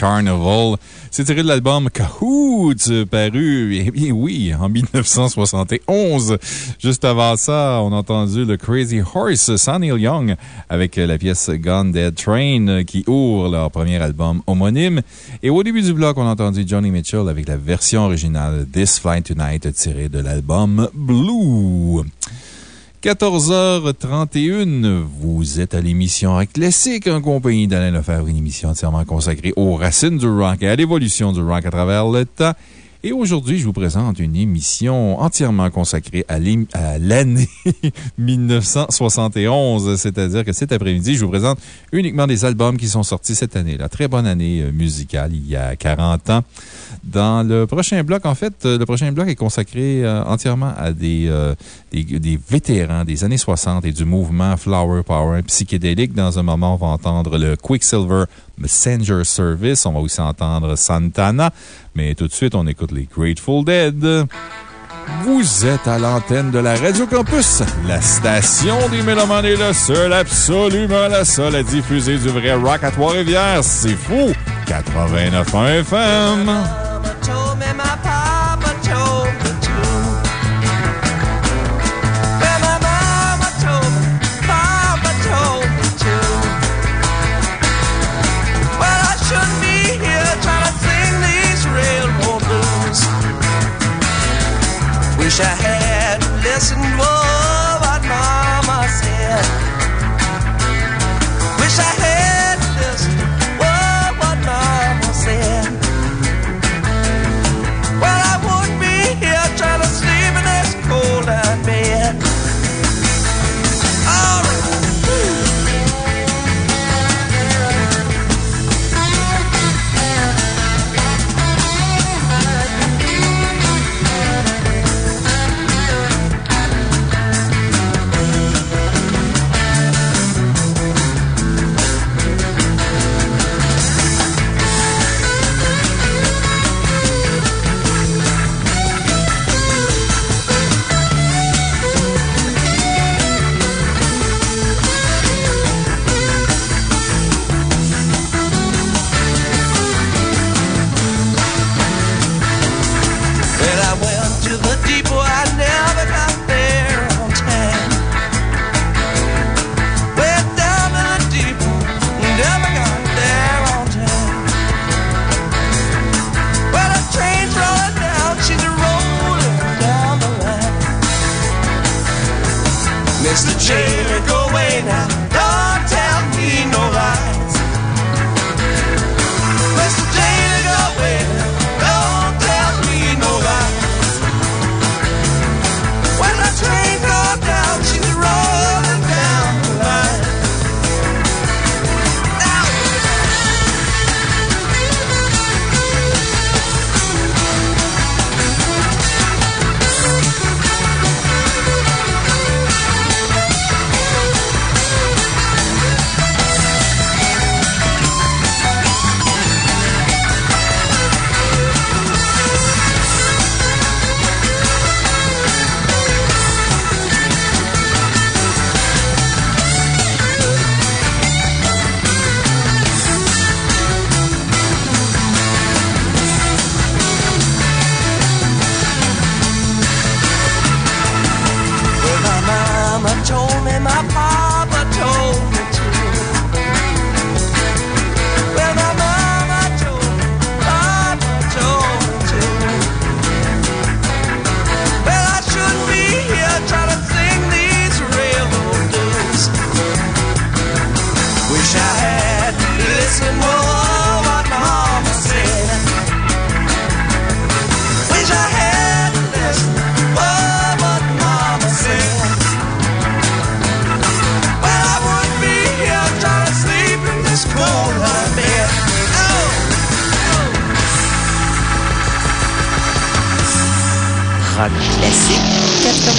Carnival. C'est tiré de l'album Cahoots, paru, eh bien oui, en 1971. Juste avant ça, on a entendu le Crazy Horse, Neil Young, avec la pièce Gone Dead Train, qui ouvre leur premier album homonyme. Et au début du bloc, on a entendu Johnny Mitchell avec la version originale This Flight Tonight, tirée de l'album Blue. 14h31, vous êtes à l'émission Classique en compagnie d'Alain Lefebvre, une émission entièrement consacrée aux racines du rock et à l'évolution du rock à travers le temps. Et aujourd'hui, je vous présente une émission entièrement consacrée à l'année 1971. C'est-à-dire que cet après-midi, je vous présente uniquement des albums qui sont sortis cette année. La très bonne année euh, musicale, il y a 40 ans. Dans le prochain bloc, en fait, euh, le prochain bloc est consacré euh, entièrement à des, vétérans des années 60 et du mouvement Flower Power psychédélique. Dans un moment, on va entendre le Quicksilver Messenger Service. On va aussi entendre Santana. Mais tout de suite, on écoute les Grateful Dead. Vous êtes à l'antenne de la Radio Campus. La station des Mélomanes est la seule, absolument la seule à diffuser du vrai rock à Trois-Rivières. C'est fou! 89.1 FM.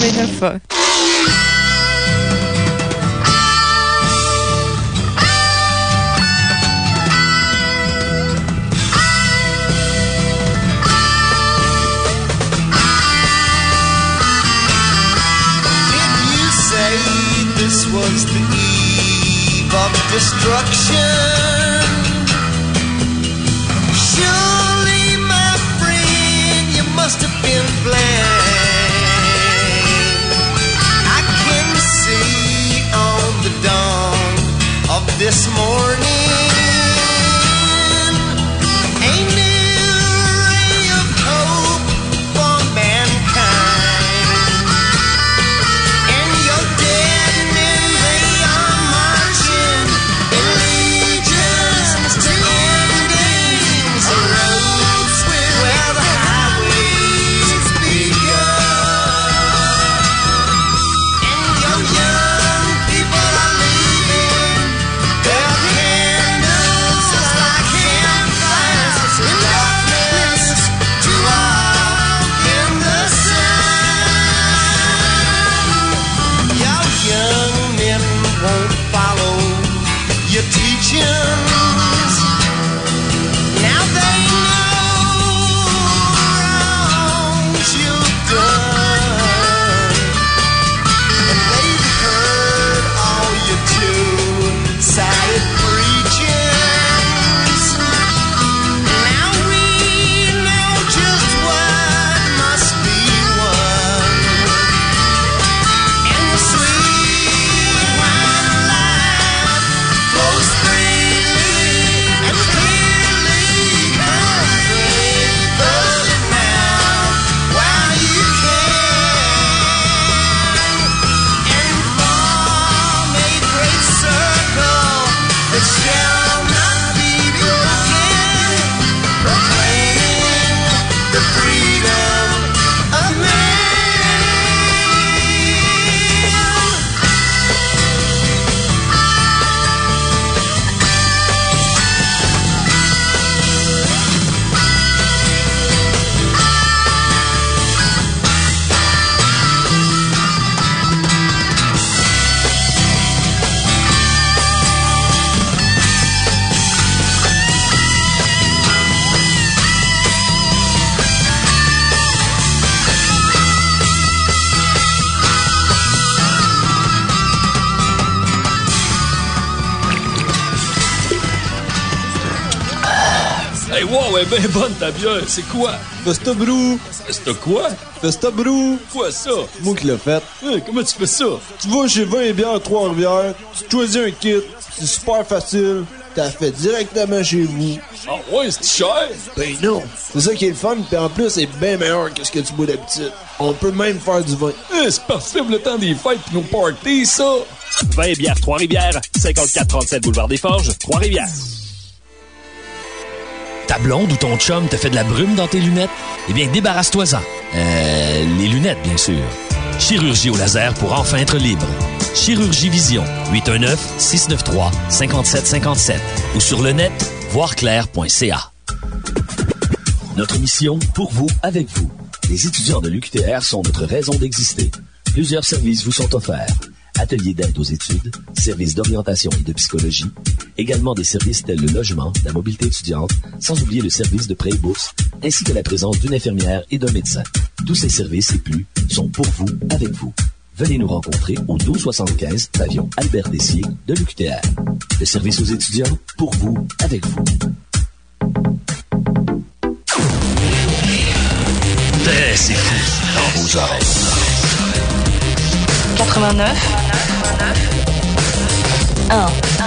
Classique 89 Did you say this was the eve of destruction. Surely, my friend, you must have been blind. This morning ta bière. C'est quoi? Festa Brou. Festa quoi? Festa Brou. Quoi ça? Moi qui l'ai fait. Hey, comment tu fais ça? Tu vas chez 20 bières Trois-Rivières, tu choisis un kit, c'est super facile, t'as fait directement chez vous. Ah ouais, c'est cher? Ben non. C'est ça qui est le fun, pis en plus, c'est bien meilleur que ce que tu bois d'habitude. On peut même faire du vin. Hey, c'est parfait pour le temps des fêtes pis nos parties, ça! 20 bières Trois-Rivières, 5437 Boulevard des Forges, Trois-Rivières. Ta blonde ou ton chum te fait de la brume dans tes lunettes? Eh bien, débarrasse-toi-en. Euh, les lunettes, bien sûr. Chirurgie au laser pour enfin être libre. Chirurgie Vision, 819-693-5757 ou sur le net, voirclair.ca. Notre mission, pour vous, avec vous. Les étudiants de l'UQTR sont notre raison d'exister. Plusieurs services vous sont offerts. Ateliers d'aide aux études, services d'orientation et de psychologie, également des services tels le logement, la mobilité étudiante, sans oublier le service de prêt et bourse, ainsi que la présence d'une infirmière et d'un médecin. Tous ces services et plus sont pour vous, avec vous. Venez nous rencontrer au 1275 pavillon Albert Dessier de l'UQTR. Le service aux étudiants, pour vous, avec vous. C'est fou. 89 1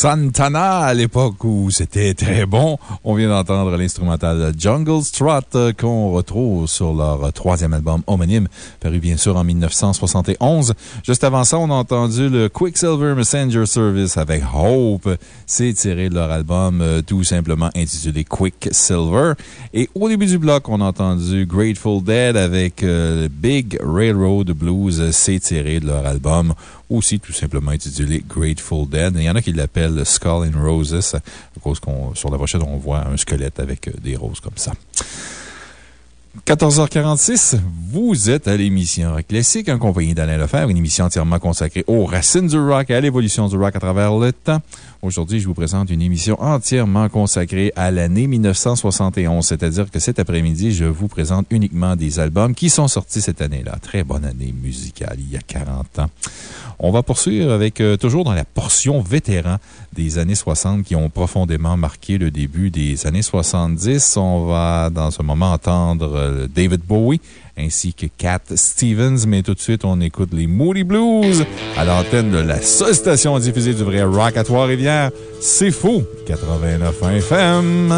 Santana à l'époque où c'était très bon. On vient d'entendre l'instrumental Jungle Strut euh, qu'on retrouve sur leur troisième album homonyme, paru bien sûr en 1971. Juste avant ça, on a entendu le Quicksilver Messenger Service avec Hope. C'est tiré de leur album euh, tout simplement intitulé Quicksilver. Et au début du bloc, on a entendu Grateful Dead avec euh, Big Railroad Blues. C'est de leur album aussi tout simplement intitulé Grateful Dead. Il y en a qui l'appellent Skull and Roses, à cause qu'on, sur la pochette, on voit un squelette avec euh, des roses comme ça. 14h46, vous êtes à l'émission Rock Classique en compagnie d'Alain Lefebvre, une émission entièrement consacrée aux racines du rock et à l'évolution du rock à travers le temps. Aujourd'hui, je vous présente une émission entièrement consacrée à l'année 1971, c'est-à-dire que cet après-midi, je vous présente uniquement des albums qui sont sortis cette année-là. Très bonne année musicale, il y a 40 ans. On va poursuivre avec, euh, toujours dans la portion vétéran des années 60 qui ont profondément marqué le début des années 70. On va, dans ce moment, entendre euh, David Bowie ainsi que Cat Stevens. Mais tout de suite, on écoute les Moody Blues à l'antenne de la seule station diffusée du vrai rock à Trois-Rivières. C'est fou! 89 FM.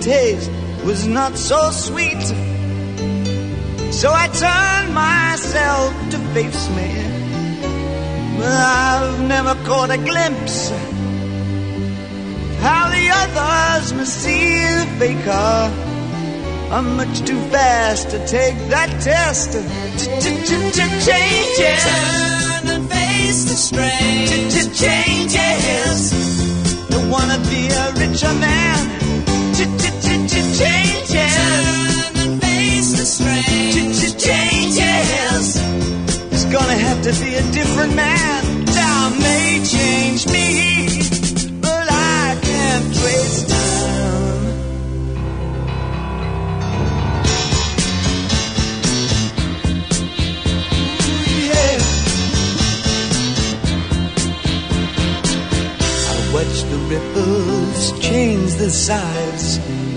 Taste was not so sweet. So I turned myself to face me. But I've never caught a glimpse how the others must see the faker. I'm much too fast to take that test. Changes. Turn and face the strain. Changes. Don't wanna be a richer man. Changes. Turn and face the strain. Changes. It's gonna have to be a different man. Time may change me, but I can't trace time. Yeah. I watch the ripples change their size,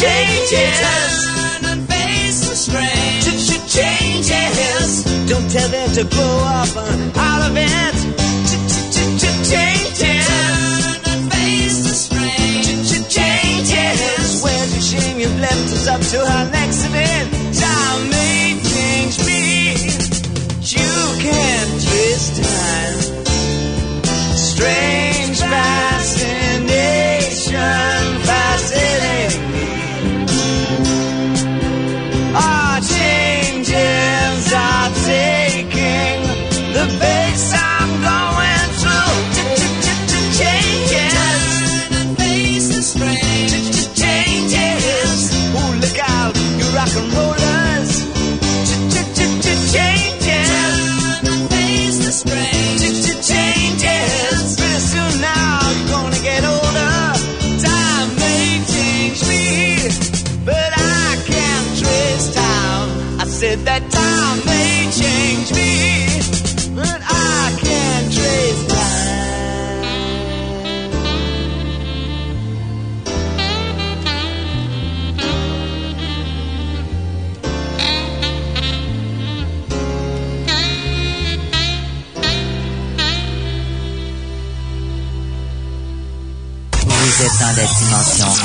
Changes. Turn and face the strange. Changes. Don't tell them to grow up out of it. Changes. Turn and face the strange. Changes. Where's your shame you've left us up to our accident? Time may change me. You can't twist time. Strange fascination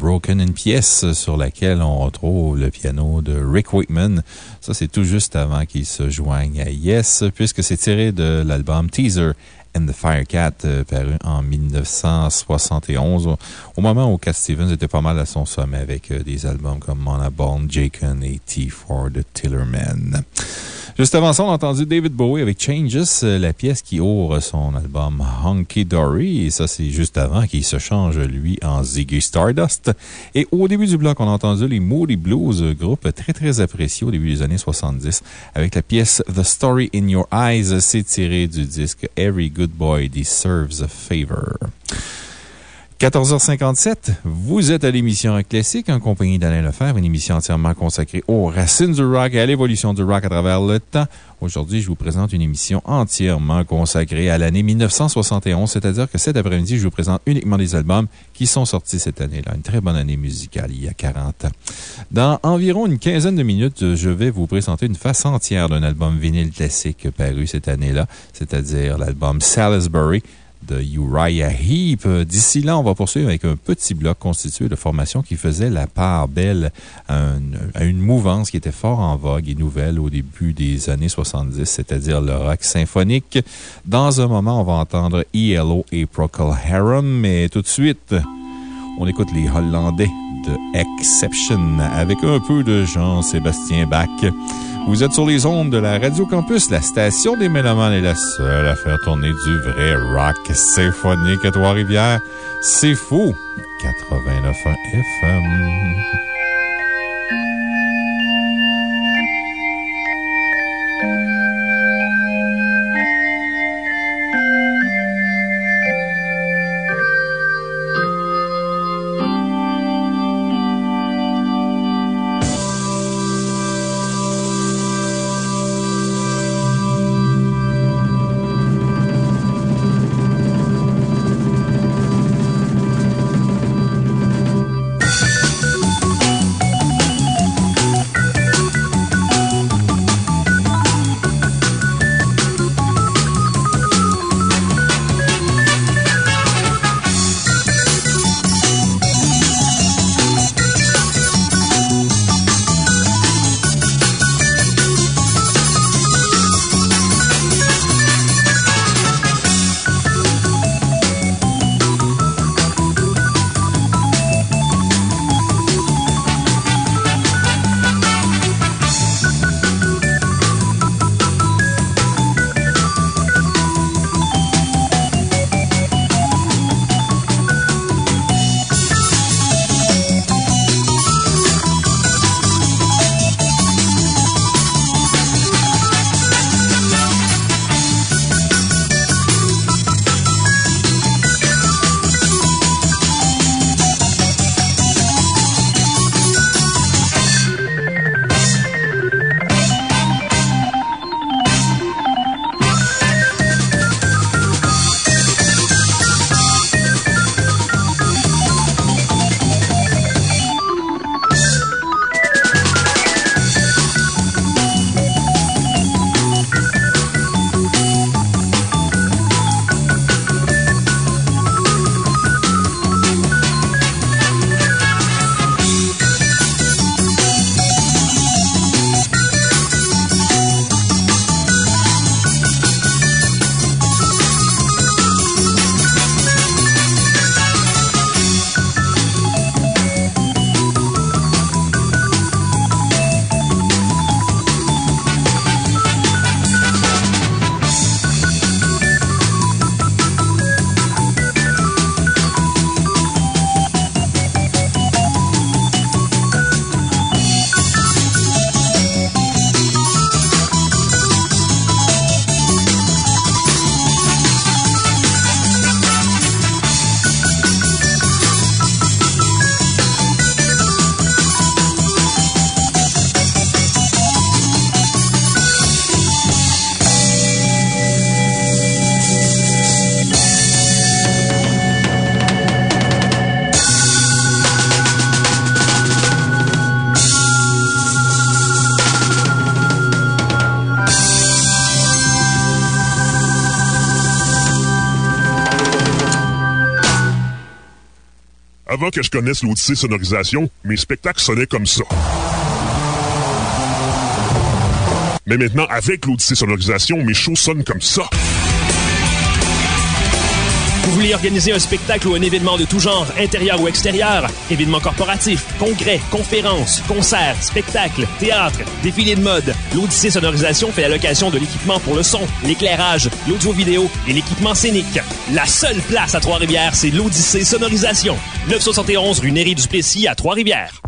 Broken, une pièce sur laquelle on retrouve le piano de Rick Wakeman. Ça, c'est tout juste avant qu'il se joigne à Yes, puisque c'est tiré de l'album Teaser and the Firecat, euh, paru en 1971, au, moment où Cat Stevens était pas mal à son sommet avec euh, des albums comme Mona Bone, Jaken et T for the Tillerman. Juste avant ça, on a entendu David Bowie avec Changes, euh, la pièce qui ouvre son album Hunky Dory. Et ça, c'est juste avant qu'il se change, lui, en Ziggy Stardust. Et au début du bloc, on a entendu les Moody Blues, euh, groupe très, très apprécié au début des années 70, avec la pièce The Story in Your Eyes. C'est tiré du disque Every Good Boy Deserves a Favor. 14h57, vous êtes à l'émission Classique en compagnie d'Alain Lefebvre, une émission entièrement consacrée aux racines du rock et à l'évolution du rock à travers le temps. Aujourd'hui, je vous présente une émission entièrement consacrée à l'année 1971, c'est-à-dire que cet après-midi, je vous présente uniquement des albums qui sont sortis cette année-là. Une très bonne année musicale, il y a 40 ans. Dans environ une quinzaine de minutes, je vais vous présenter une face entière d'un album vinyle classique paru cette année-là, c'est-à-dire l'album Salisbury de Uriah Heep. D'ici là, on va poursuivre avec un petit bloc constitué de formations qui faisaient la part belle à, à une mouvance qui était fort en vogue et nouvelle au début des années 70, c'est-à-dire le rock symphonique. Dans un moment, on va entendre ELO et Procol Harum, mais tout de suite, on écoute les Hollandais de Exception avec un peu de Jean-Sébastien Bach. Vous êtes sur les ondes de la Radio Campus, la station des Mélomanes est la seule à faire tourner du vrai rock symphonique à Trois-Rivières. C'est fou! 89.1 FM. Je connaisse l'Odyssée Sonorisation, mes spectacles sonnaient comme ça. Mais maintenant, avec l'Odyssée Sonorisation, mes shows sonnent comme ça. Vous voulez organiser un spectacle ou un événement de tout genre, intérieur ou extérieur, événements corporatifs, congrès, conférences, concerts, spectacles, théâtre, défilés de mode, l'Odyssée Sonorisation fait la location de l'équipement pour le son, l'éclairage, l'audio-vidéo et l'équipement scénique. La seule place à Trois-Rivières, c'est l'Odyssée Sonorisation. 971 rue Néry-du-Plessis à Trois-Rivières.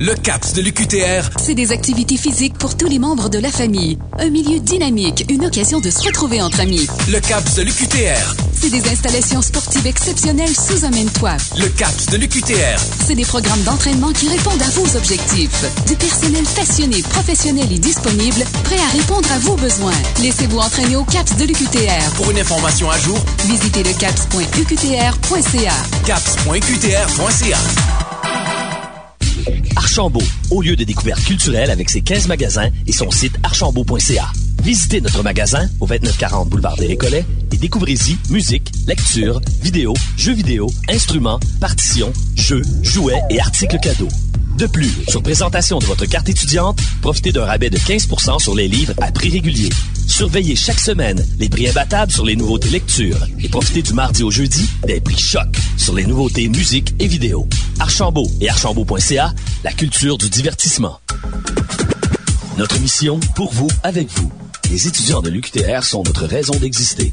Le CAPS de l'UQTR, C'est des activités physiques pour tous les membres de la famille. Un milieu dynamique, une occasion de se retrouver entre amis. le CAPS de l'UQTR, C'est des installations sportives exceptionnelles sous un même toit. le CAPS de l'UQTR. C'est des programmes d'entraînement qui répondent à vos objectifs. Du personnel passionné, professionnel et disponible, prêt à répondre à vos besoins. Laissez-vous entraîner au CAPS de l'UQTR. Pour une information à jour, Visitez le caps.uqtr.ca. caps.qtr.ca. Archambault, haut lieu de découverte culturelle avec ses 15 magasins et son site archambault.ca. Visitez notre magasin au 2940 boulevard des Récollets et découvrez-y musique, lecture, vidéo, jeux vidéo, instruments, partitions, jeux, jouets et articles cadeaux. De plus, sur présentation de votre carte étudiante, profitez d'un rabais de 15 sur les livres à prix régulier. Surveillez chaque semaine les prix imbattables sur les nouveautés lecture et profitez du mardi au jeudi des prix choc sur les nouveautés musique et vidéo. Archambault et archambault.ca, la culture du divertissement. Notre mission, pour vous, avec vous. Les étudiants de l'UQTR sont notre raison d'exister.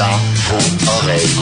dans vos oreilles.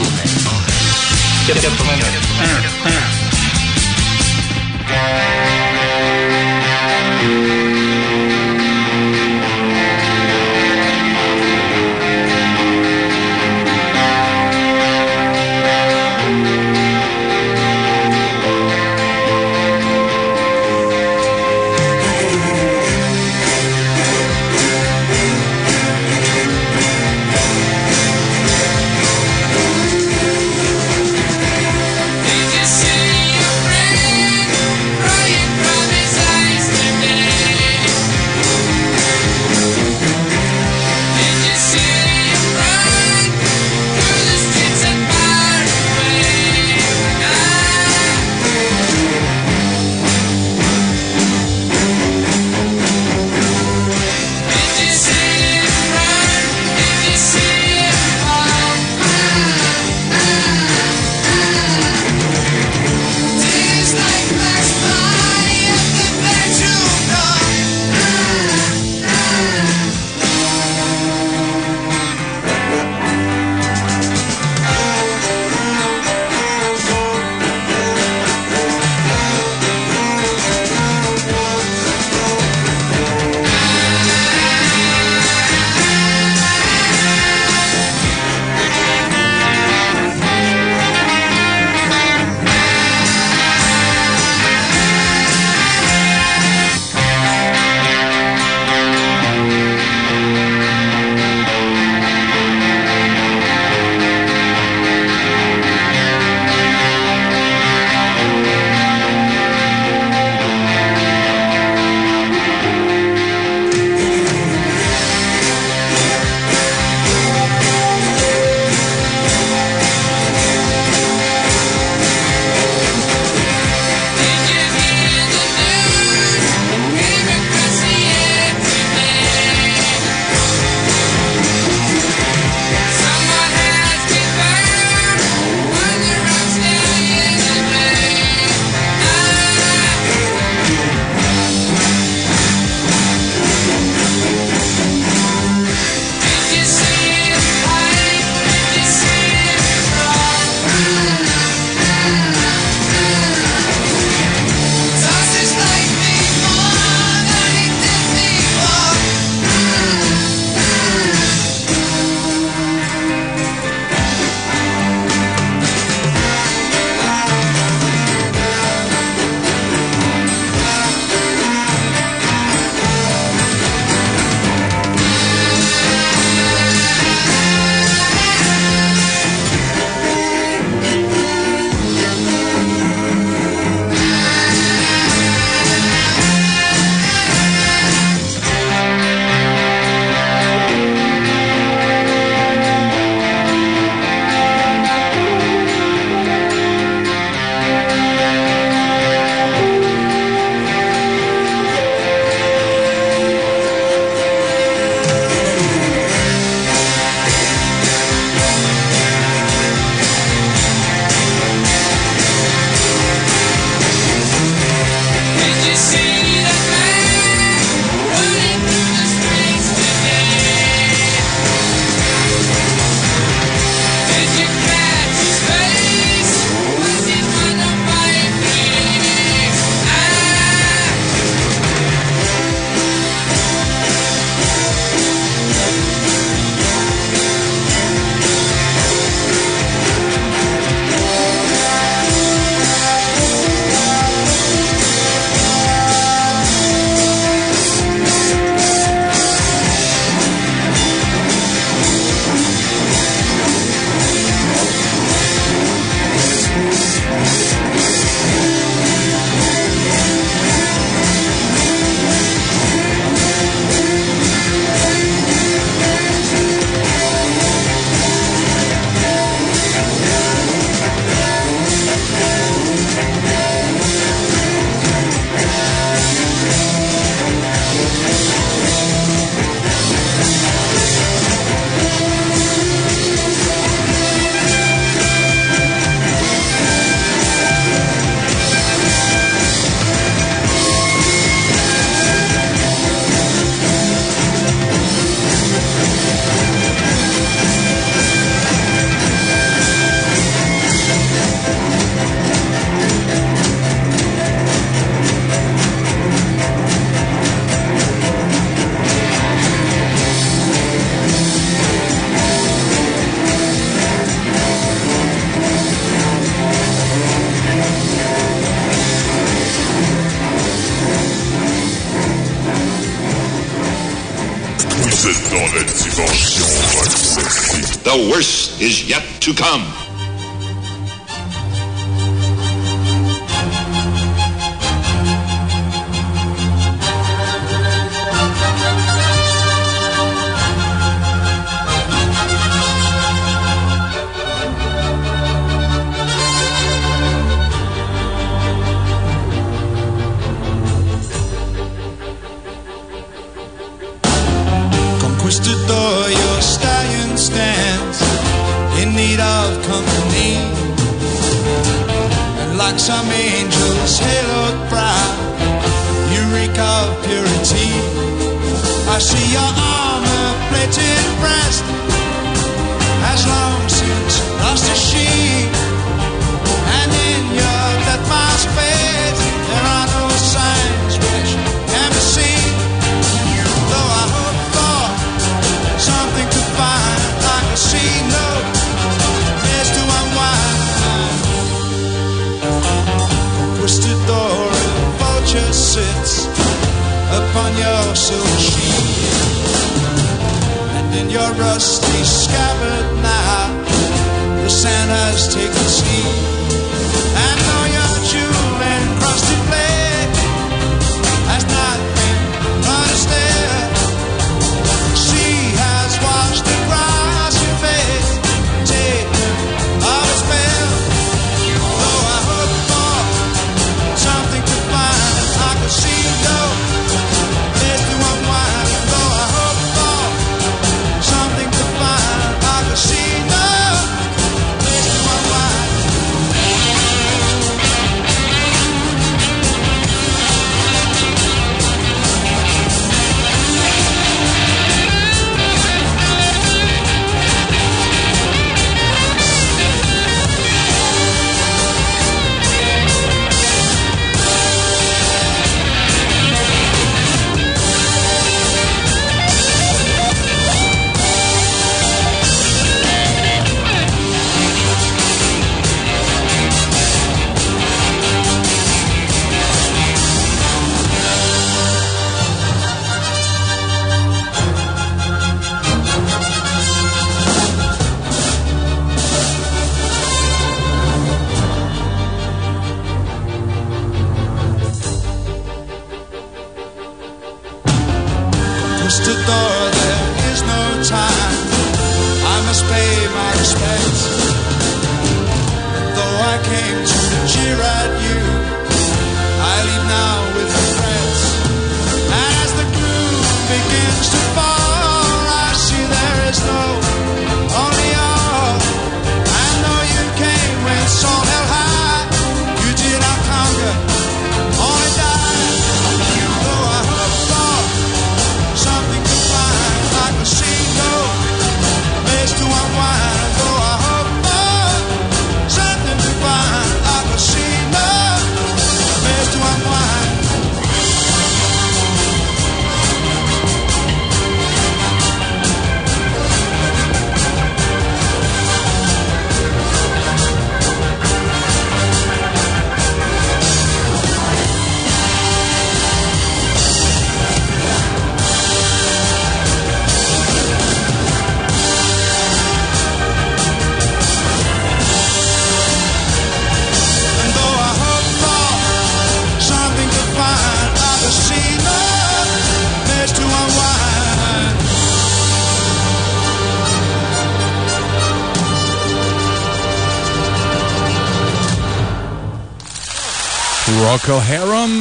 just take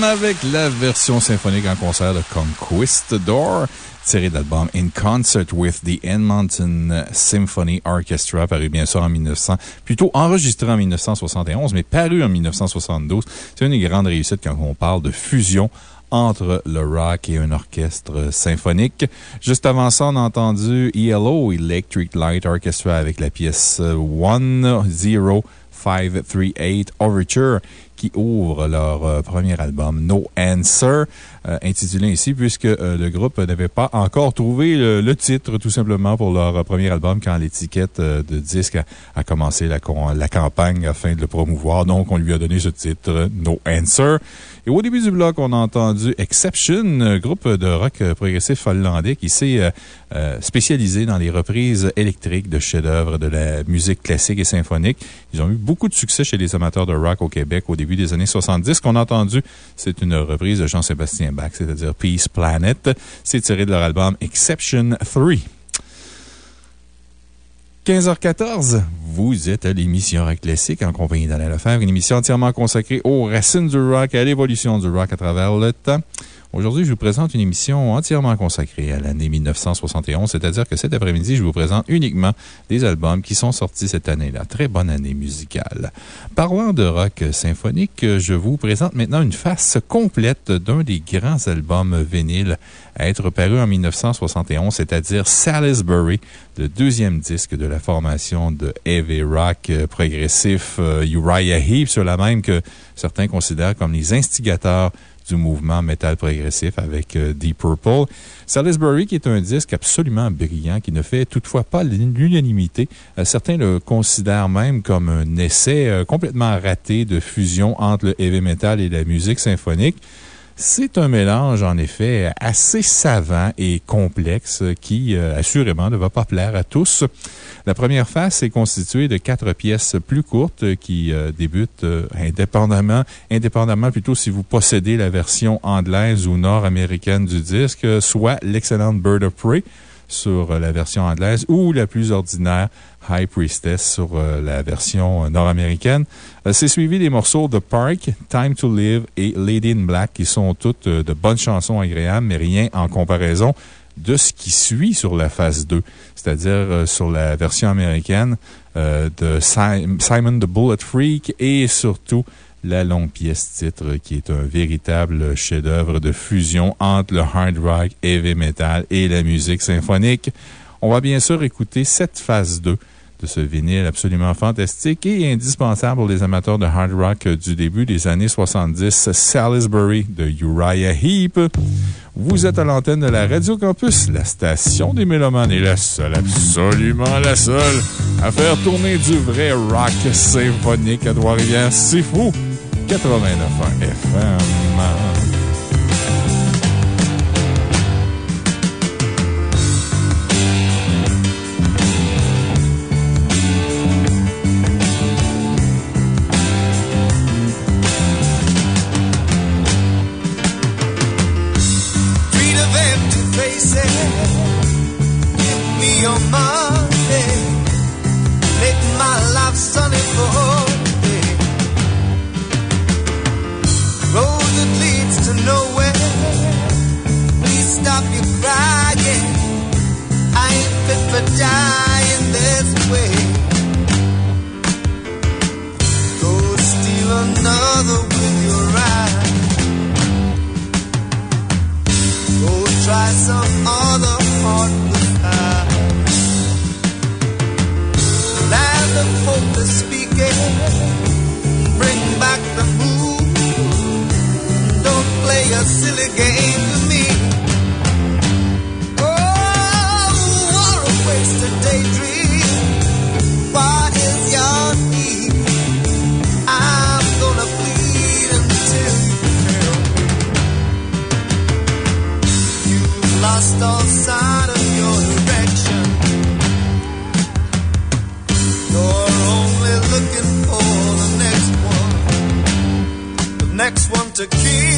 avec la version symphonique en concert de Conquistador, tirée de l'album In Concert with the Edmonton Symphony Orchestra, paru bien sûr en 1900, plutôt enregistré en 1971, mais paru en 1972. C'est une des grandes réussites quand on parle de fusion entre le rock et un orchestre symphonique. Juste avant ça, on a entendu ELO, Electric Light Orchestra, avec la pièce euh, 10538 Overture qui ouvre leur euh, premier album, No Answer, intitulé ainsi, puisque euh, le groupe n'avait pas encore trouvé le, titre, tout simplement, pour leur euh, premier album quand l'étiquette euh, de disque a, commencé la, campagne afin de le promouvoir. Donc, on lui a donné ce titre, No Answer. Et au début du bloc, on a entendu Exception, groupe de rock euh, progressif hollandais qui s'est euh, euh, spécialisé dans les reprises électriques de chefs-d'œuvre de la musique classique et symphonique. Ils ont eu beaucoup de succès chez les amateurs de rock au Québec au début des années 70. Ce qu'on a entendu, c'est une reprise de Jean-Sébastien Bach, c'est-à-dire Peace Planet. C'est tiré de leur album Exception 3. 15h14, vous êtes à l'émission Rock Classique en compagnie d'Alain Lefebvre, une émission entièrement consacrée aux racines du rock et à l'évolution du rock à travers le temps. Aujourd'hui, je vous présente une émission entièrement consacrée à l'année 1971, c'est-à-dire que cet après-midi, je vous présente uniquement des albums qui sont sortis cette année-là. Très bonne année musicale. Parlant de rock symphonique, je vous présente maintenant une face complète d'un des grands albums vinyles à être paru en 1971, c'est-à-dire Salisbury, le deuxième disque de la formation de heavy rock progressif euh, Uriah Heep, cela même que certains considèrent comme les instigateurs du mouvement metal progressif avec euh, Deep Purple. Salisbury, qui est un disque absolument brillant, qui ne fait toutefois pas l'unanimité. Euh, certains le considèrent même comme un essai euh, complètement raté de fusion entre le heavy metal et la musique symphonique. C'est un mélange, en effet, assez savant et complexe qui, euh, assurément, ne va pas plaire à tous. La première phase est constituée de quatre pièces plus courtes qui euh, débutent euh, indépendamment, indépendamment plutôt si vous possédez la version anglaise ou nord-américaine du disque, soit l'excellente Bird of Prey sur euh, la version anglaise ou la plus ordinaire High Priestess sur euh, la version euh, nord-américaine. C'est suivi des morceaux de Park, Time to Live et Lady in Black qui sont toutes de bonnes chansons agréables, mais rien en comparaison de ce qui suit sur la phase 2, c'est-à-dire sur la version américaine de Si- Simon the Bullet Freak et surtout la longue pièce titre qui est un véritable chef-d'œuvre de fusion entre le hard rock, heavy metal et la musique symphonique. On va bien sûr écouter cette phase 2 de ce vinyle absolument fantastique et indispensable pour les amateurs de hard rock du début des années 70, Salisbury de Uriah Heep. Vous êtes à l'antenne de la Radio Campus, la station des Mélomanes est la seule, absolument la seule, à faire tourner du vrai rock symphonique à Trois-Rivières. C'est fou! 89 FM. Your money. Make my life sunny for me. Road that leads to nowhere. Please stop your crying. I ain't fit for dying this way. Go steal another with your eyes. Go try some other heartless lost all sight of next one to kill.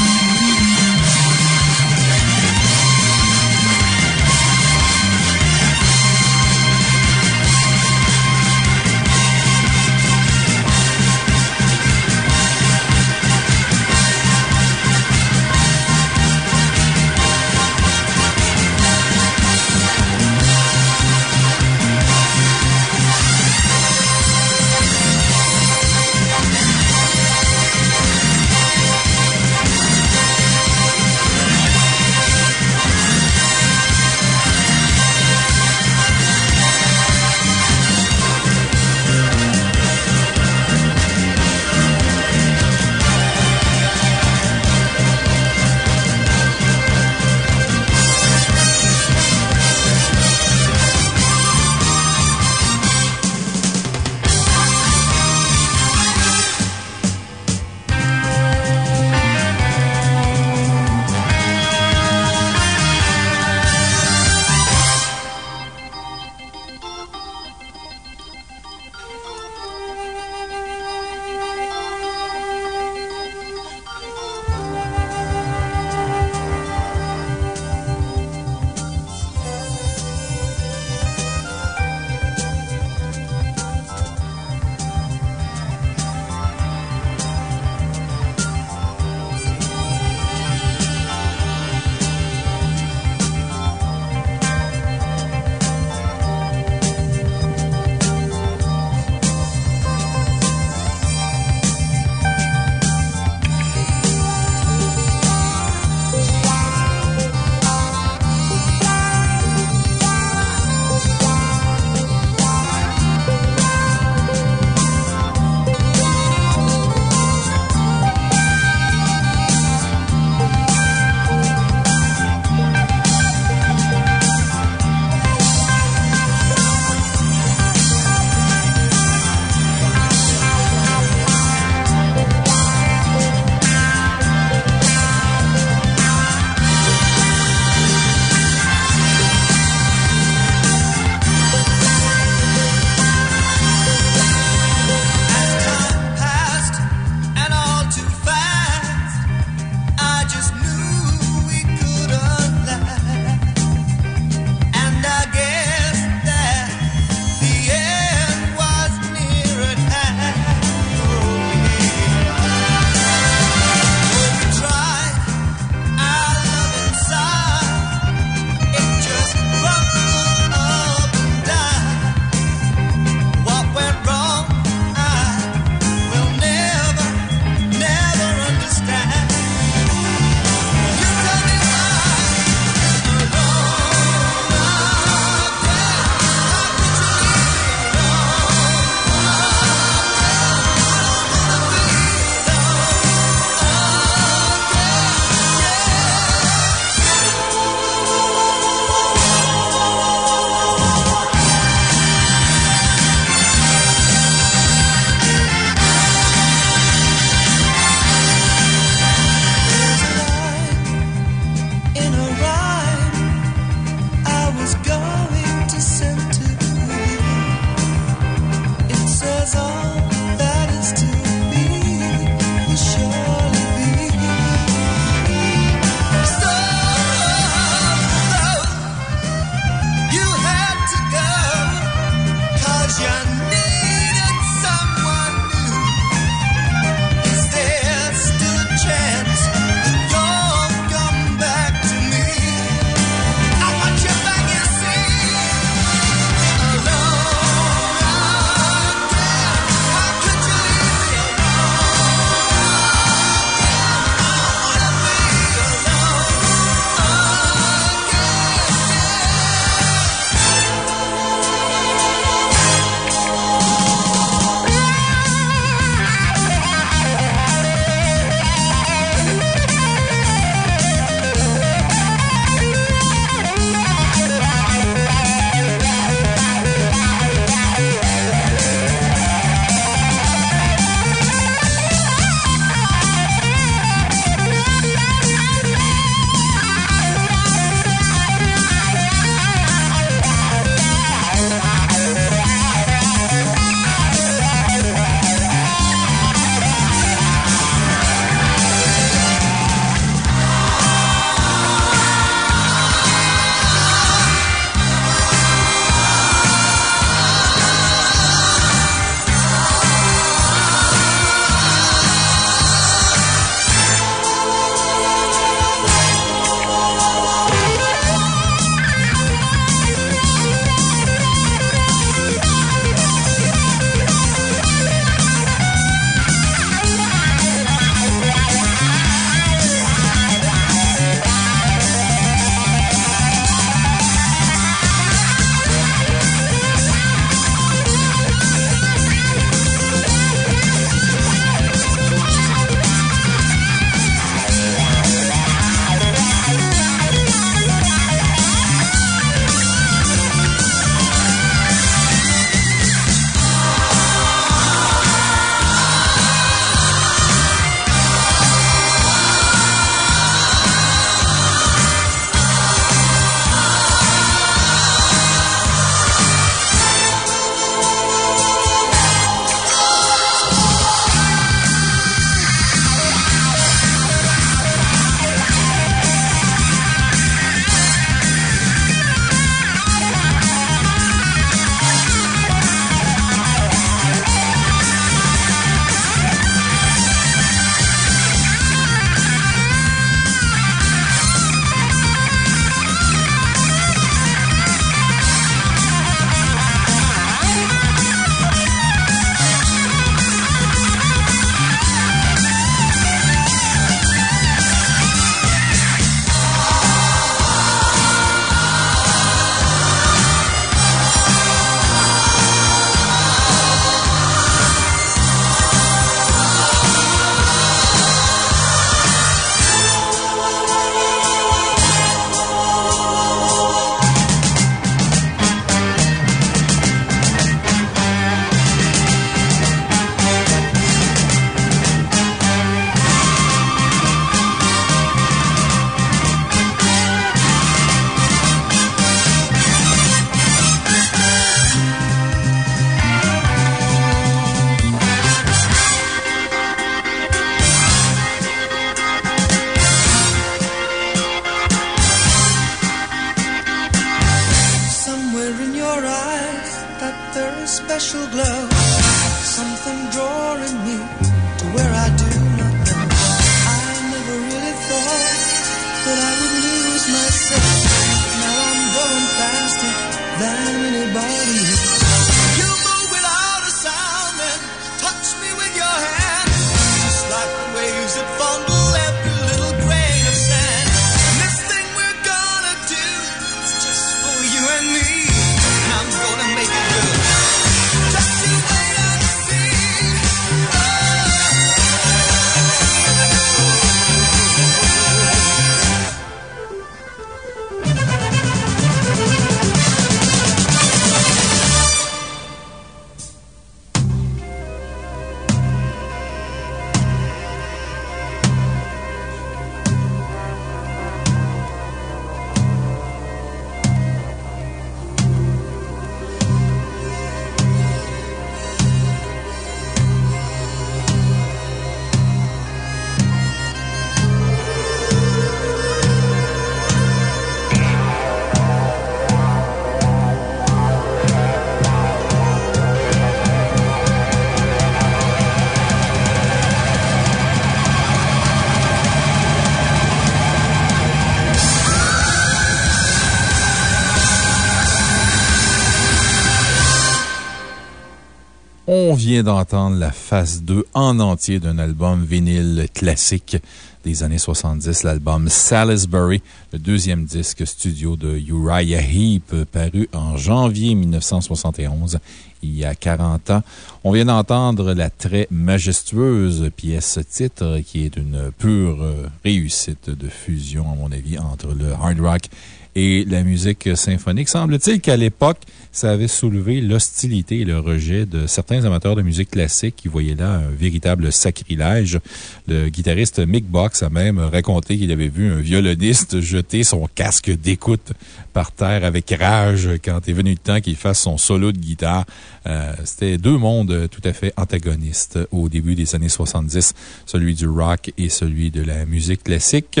D'entendre la phase 2 en entier d'un album vinyle classique des années 70, l'album Salisbury, le deuxième disque studio de Uriah Heep, paru en janvier 1971, il y a 40 ans. On vient d'entendre la très majestueuse pièce titre, qui est une pure euh, réussite de fusion, à mon avis, entre le hard rock et la musique symphonique. Semble-t-il qu'à l'époque, ça avait soulevé l'hostilité et le rejet de certains amateurs de musique classique qui voyaient là un véritable sacrilège. Le guitariste Mick Box a même raconté qu'il avait vu un violoniste jeter son casque d'écoute par terre avec rage quand est venu le temps qu'il fasse son solo de guitare. Euh, C'était deux mondes tout à fait antagonistes au début des années 70, celui du rock et celui de la musique classique.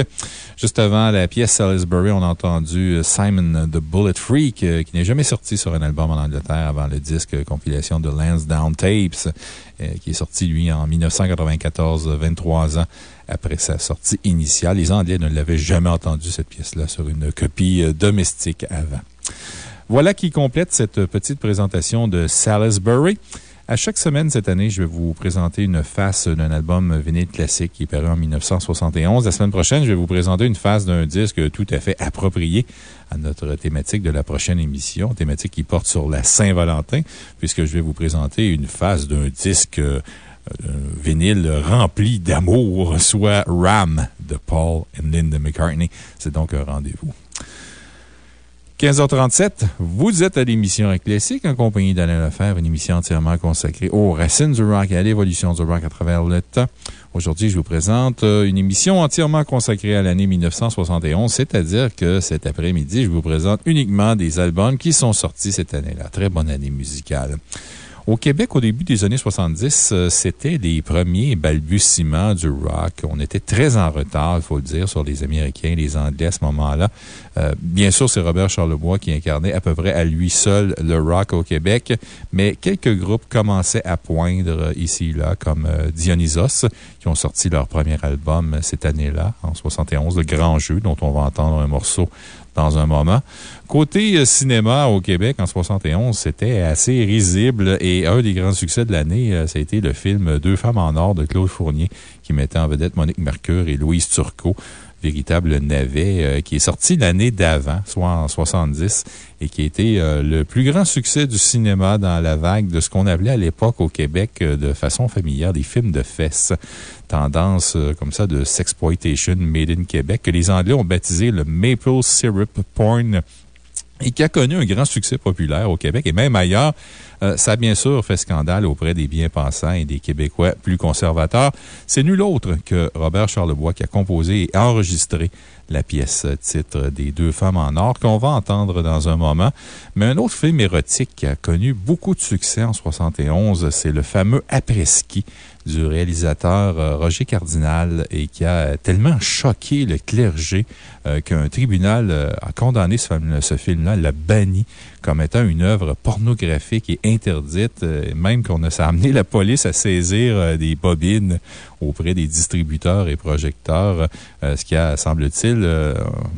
Juste avant la pièce Salisbury, on a entendu Simon the Bullet Freak, euh, qui n'est jamais sorti sur un album en Angleterre avant le disque compilation de Lansdowne Tapes, euh, qui est sorti, lui, en 1994, 23 ans après sa sortie initiale. Les Anglais ne l'avaient jamais entendu, cette pièce-là, sur une copie domestique avant. Voilà qui complète cette petite présentation de Salisbury. À chaque semaine cette année, je vais vous présenter une face d'un album vinyle classique qui est paru en 1971. La semaine prochaine, je vais vous présenter une face d'un disque tout à fait approprié à notre thématique de la prochaine émission, thématique qui porte sur la Saint-Valentin, puisque je vais vous présenter une face d'un disque euh, vinyle rempli d'amour, soit Ram de Paul et Linda McCartney. C'est donc un rendez-vous. 15h37, vous êtes à l'émission Classique en compagnie d'Alain Lefebvre, une émission entièrement consacrée aux racines du rock et à l'évolution du rock à travers le temps. Aujourd'hui, je vous présente euh, une émission entièrement consacrée à l'année 1971, c'est-à-dire que cet après-midi, je vous présente uniquement des albums qui sont sortis cette année-là. Très bonne année musicale. Au Québec, au début des années 70, euh, c'était les premiers balbutiements du rock. On était très en retard, il faut le dire, sur les Américains, les Anglais à ce moment-là. Euh, bien sûr, c'est Robert Charlebois qui incarnait à peu près à lui seul le rock au Québec, mais quelques groupes commençaient à poindre ici et là, comme euh, Dionysos, qui ont sorti leur premier album cette année-là, en 71, Le Grand Jeu, dont on va entendre un morceau dans un moment. Côté euh, cinéma au Québec en 71, c'était assez risible et un des grands succès de l'année, euh, ça a été le film Deux femmes en or de Claude Fournier qui mettait en vedette Monique Mercure et Louise Turcot véritable navet euh, qui est sorti l'année d'avant, soit en 70, et qui a été euh, le plus grand succès du cinéma dans la vague de ce qu'on appelait à l'époque au Québec euh, de façon familière des films de fesses. Tendance comme ça de sexploitation made in Québec que les Anglais ont baptisé le Maple Syrup Porn et qui a connu un grand succès populaire au Québec et même ailleurs. Euh, ça a bien sûr fait scandale auprès des bien-pensants et des Québécois plus conservateurs. C'est nul autre que Robert Charlebois qui a composé et enregistré la pièce titre des Deux femmes en or qu'on va entendre dans un moment. Mais un autre film érotique qui a connu beaucoup de succès en 71, c'est le fameux Après-ski du réalisateur euh, Roger Cardinal et qui a tellement choqué le clergé euh, qu'un tribunal euh, a condamné ce, film- ce film-là, l'a banni comme étant une œuvre pornographique et interdite, euh, même qu'on a amené la police à saisir euh, des bobines auprès des distributeurs et projecteurs, euh, ce qui a, semble-t-il, euh,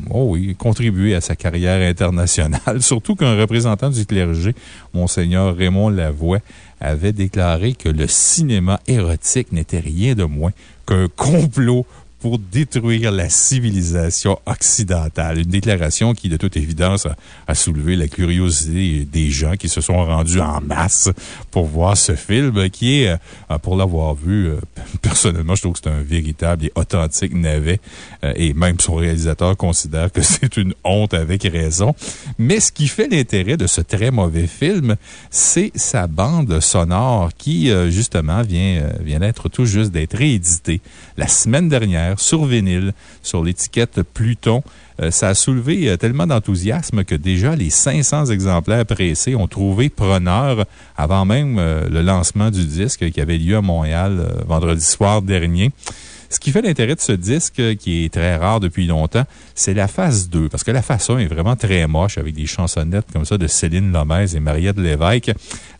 oh oui, contribué à sa carrière internationale. Surtout qu'un représentant du clergé, Monseigneur Raymond Lavoie, avait déclaré que le cinéma érotique n'était rien de moins qu'un complot pour détruire la civilisation occidentale. Une déclaration qui, de toute évidence, a, soulevé la curiosité des gens qui se sont rendus en masse pour voir ce film, qui est, euh, pour l'avoir vu, euh, personnellement, je trouve que c'est un véritable et authentique navet, euh, et même son réalisateur considère que c'est une honte avec raison. Mais ce qui fait l'intérêt de ce très mauvais film, c'est sa bande sonore qui, justement, vient, vient d'être tout juste d'être rééditée la semaine dernière sur vinyle, sur l'étiquette Pluton. Euh, ça a soulevé euh, tellement d'enthousiasme que déjà les 500 exemplaires pressés ont trouvé preneur avant même euh, le lancement du disque qui avait lieu à Montréal vendredi soir dernier. Ce qui fait l'intérêt de ce disque, qui est très rare depuis longtemps, c'est la phase 2. Parce que la phase 1 est vraiment très moche avec des chansonnettes comme ça de Céline Lomez et Mariette Lévesque.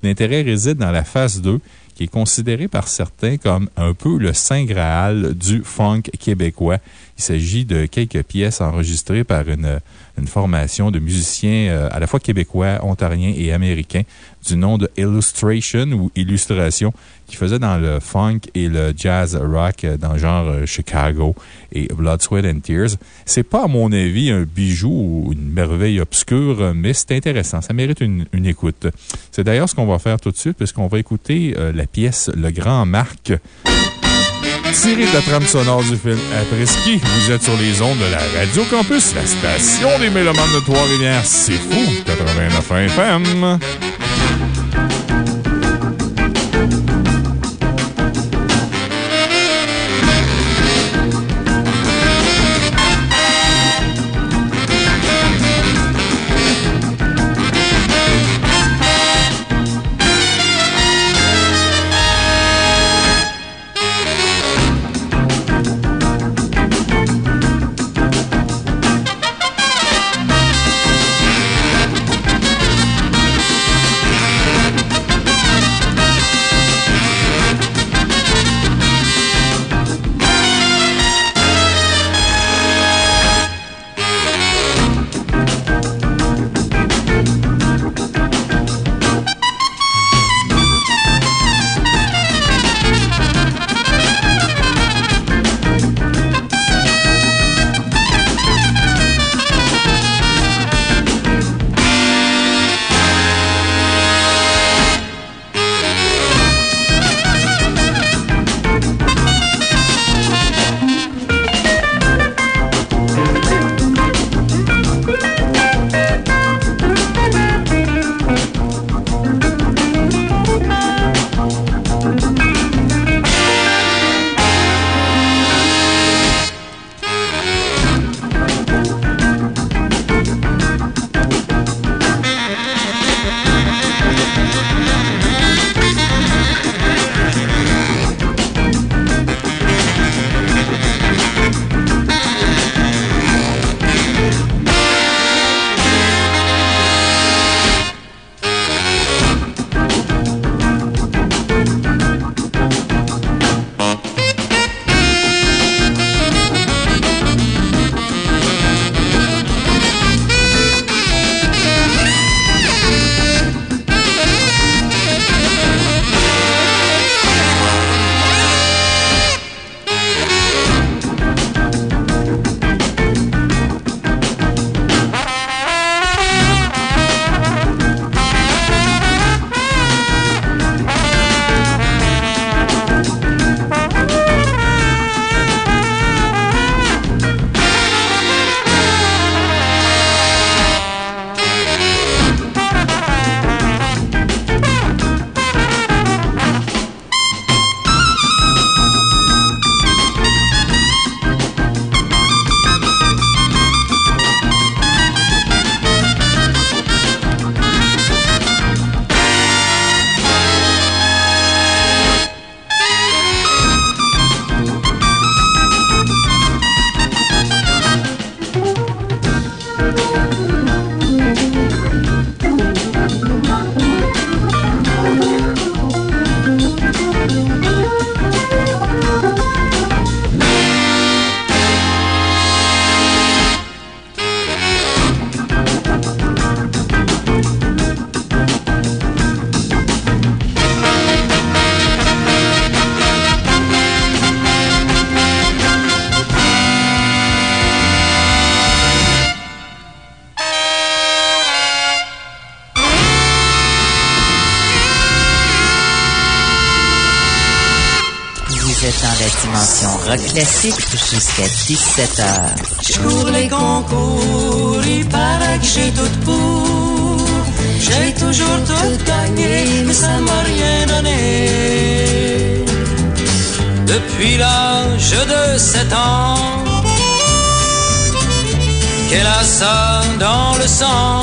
L'intérêt réside dans la phase 2 qui est considérée par certains comme un peu le saint graal du funk québécois. Il s'agit de quelques pièces enregistrées par une, une formation de musiciens euh, à la fois québécois, ontariens et américains du nom de Illustration ou Illustration qui faisait dans le funk et le jazz rock euh, dans le genre euh, Chicago et Blood, Sweat and Tears. C'est pas, à mon avis, un bijou ou une merveille obscure, mais c'est intéressant. Ça mérite une, une écoute. C'est d'ailleurs ce qu'on va faire tout de suite, puisqu'on va écouter la pièce Le Grand Marc tirée de la trame sonore du film Après-ski. Vous êtes sur les ondes de la Radio Campus, la station des Mélomanes de Trois-Rivières. C'est fou! 89 FM. Classique jusqu'à 17h. Je cours les concours, il paraît que j'ai tout pour. J'ai toujours tout gagné, mais ça m'a rien donné. Depuis l'âge de 7 ans, qu'elle a ça dans le sang.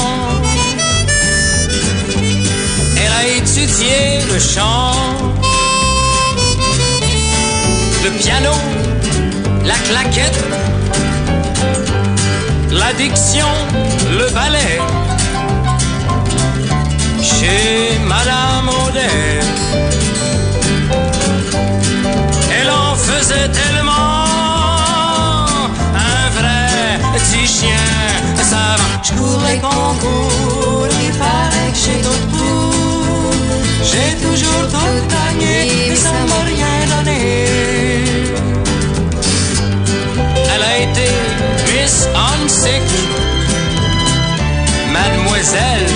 Elle a étudié le chant, le piano, la claquette, l'addiction, le ballet. Chez Madame Audet, elle en faisait tellement un vrai petit chien savant. Je cours les concours, il paraît que j'ai d'autres pour. J'ai toujours tout gagné, mais ça m'a rien donné. Mademoiselle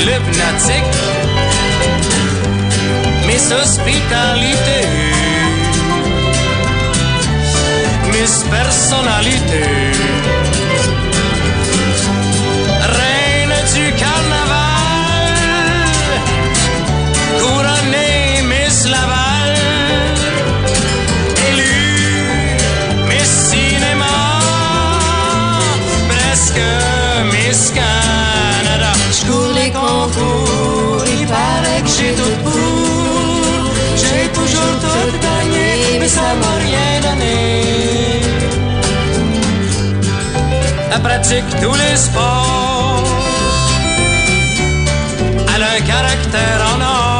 Club Nautique, Miss Hospitalité, Miss Personnalité, Elle pratique tous les sports. Elle a un caractère en or.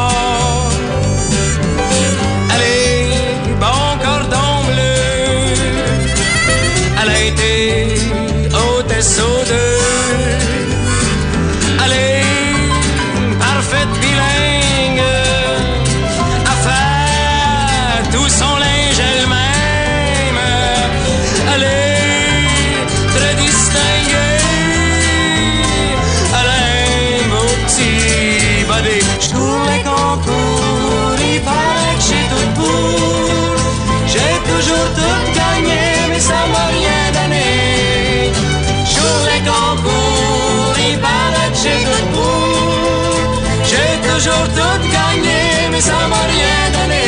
Ça m'a rien donné.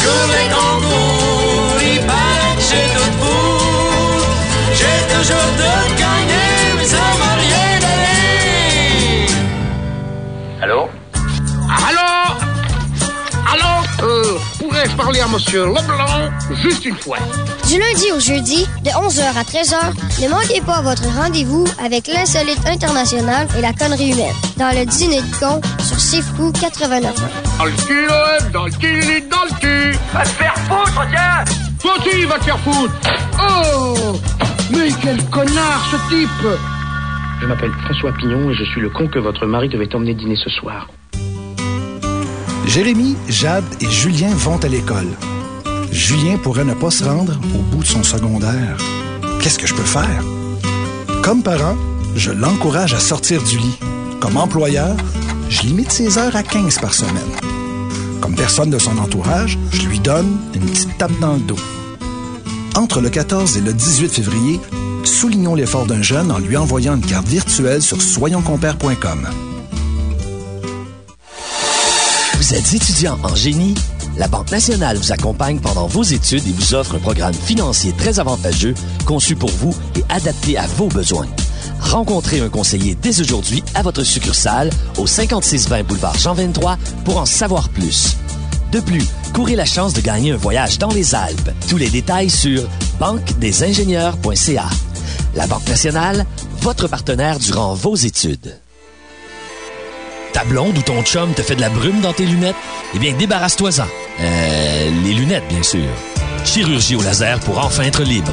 Je les concours, il paraît que j'ai tout pour. J'ai toujours tout gagné, mais ça m'a rien donné. Allô? Allô? Allô? Euh, pourrais-je parler à Monsieur Leblanc juste une fois? Du lundi au jeudi, de 11h à 13h, ne manquez pas votre rendez-vous avec l'insolite international et la connerie humaine dans le dîner de con sur C'est Fou 89. Dans le cul, ouais, dans le cul, dans le cul Va te faire foutre, tiens Toi aussi, va te faire foutre Oh Mais quel connard, ce type Je m'appelle François Pignon et je suis le con que votre mari devait emmener dîner ce soir. Jérémy, Jade et Julien vont à l'école. Julien pourrait ne pas se rendre au bout de son secondaire. Qu'est-ce que je peux faire? Comme parent, je l'encourage à sortir du lit. Comme employeur, je limite ses heures à 15 par semaine. Comme personne de son entourage, je lui donne une petite tape dans le dos. Entre le 14 et le 18 février, soulignons l'effort d'un jeune en lui envoyant une carte virtuelle sur soyonscompères.com. Vous êtes étudiant en génie? La Banque nationale vous accompagne pendant vos études et vous offre un programme financier très avantageux, conçu pour vous et adapté à vos besoins. Rencontrez un conseiller dès aujourd'hui à votre succursale au 5620 boulevard Jean 23 pour en savoir plus. De plus, courez la chance de gagner un voyage dans les Alpes. Tous les détails sur banquedesingénieurs.ca. La Banque nationale, votre partenaire durant vos études. Ta blonde ou ton chum te fait de la brume dans tes lunettes? Eh bien, débarrasse-toi-en. Euh, les lunettes, bien sûr. Chirurgie au laser pour enfin être libre.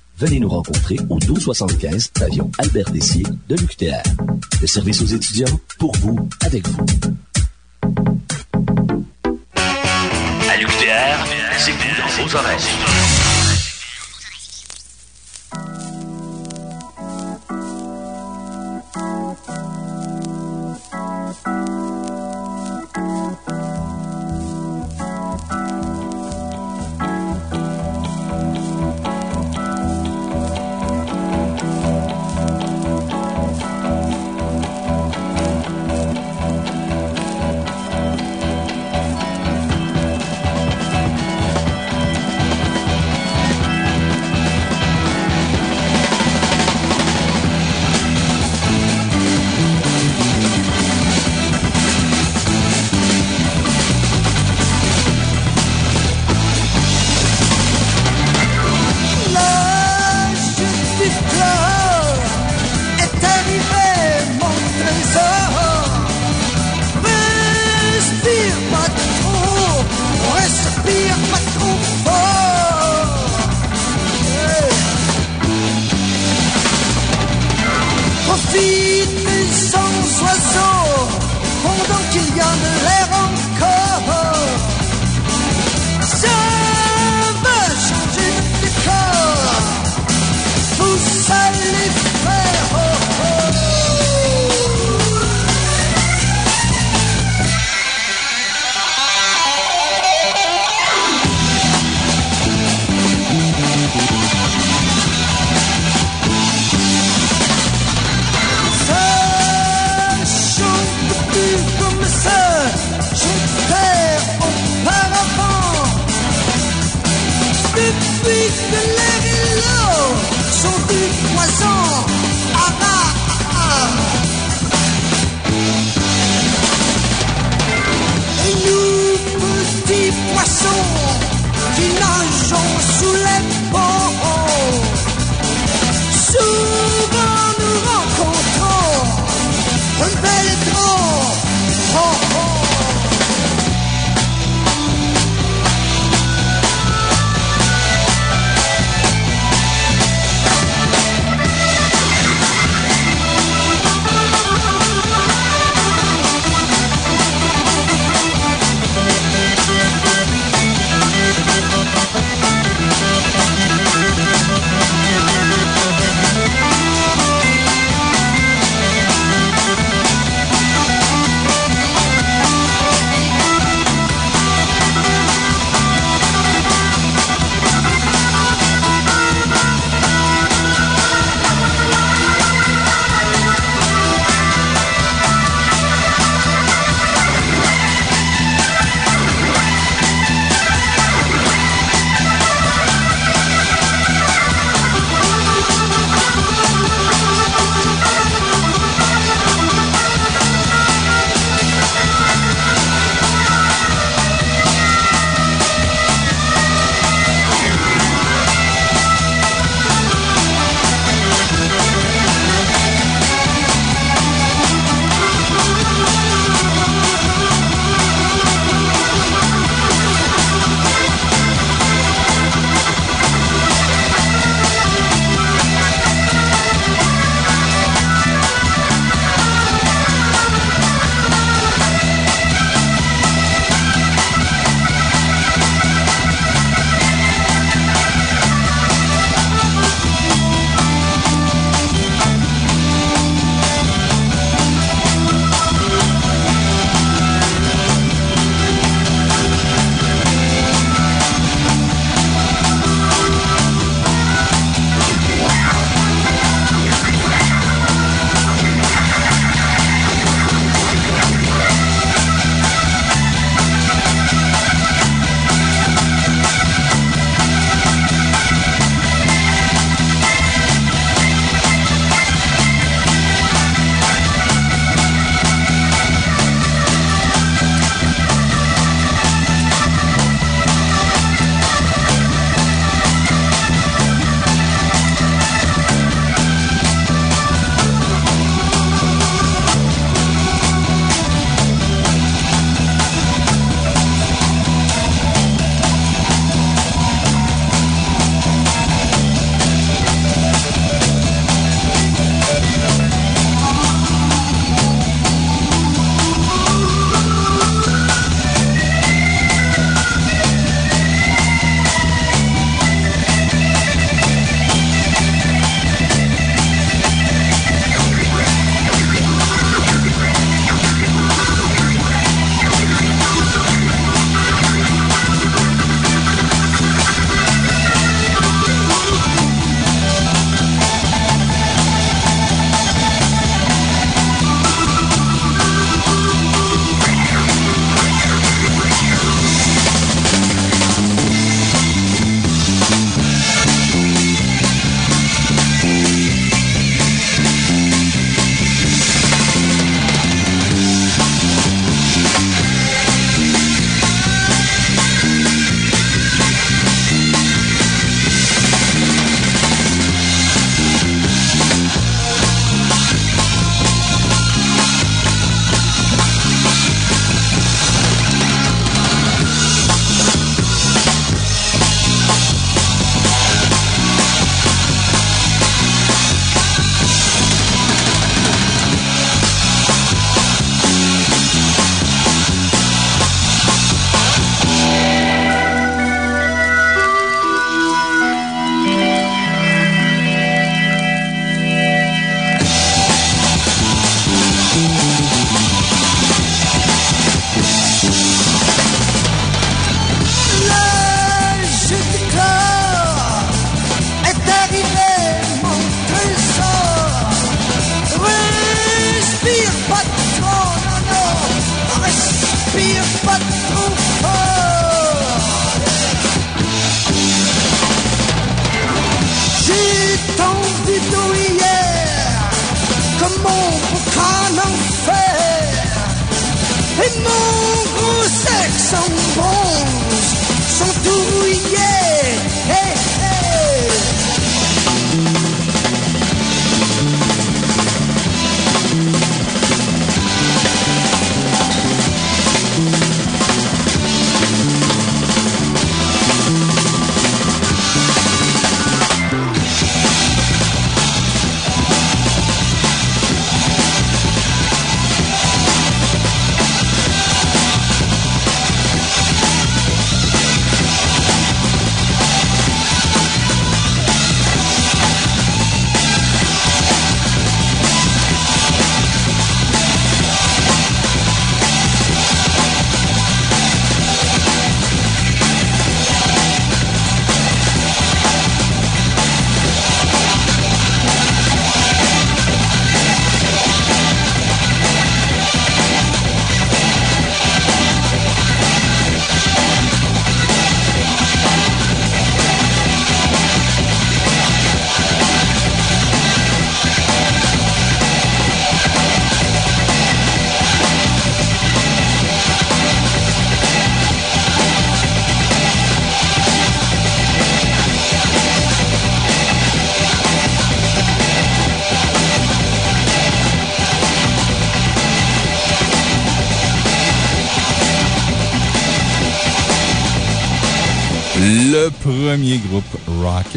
Venez nous rencontrer au 1275 pavillon Albert Dessier de l'UQTR. Le service aux étudiants, pour vous, avec vous.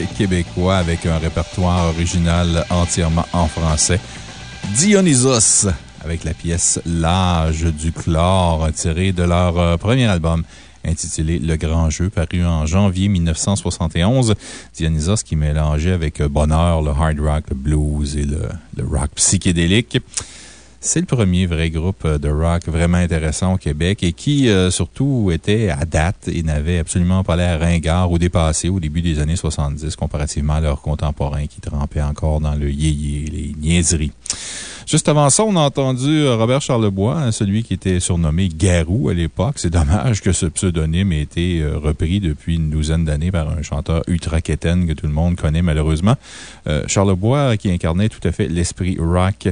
Québécois avec un répertoire original entièrement en français. Dionysos, avec la pièce L'âge du chlore, tirée de leur euh, premier album intitulé Le Grand Jeu, paru en janvier 1971. Dionysos qui mélangeait avec bonheur le hard rock, le blues et le, le rock psychédélique. C'est le premier vrai groupe de rock vraiment intéressant au Québec et qui, euh, surtout, était à date et n'avait absolument pas l'air ringard ou dépassé au début des années 70 comparativement à leurs contemporains qui trempaient encore dans le yéyé, les niaiseries. Juste avant ça, on a entendu euh, Robert Charlebois, hein, celui qui était surnommé Garou à l'époque. C'est dommage que ce pseudonyme ait été euh, repris depuis une douzaine d'années par un chanteur ultra-quétaine que tout le monde connaît malheureusement. Euh, Charlebois qui incarnait tout à fait l'esprit rock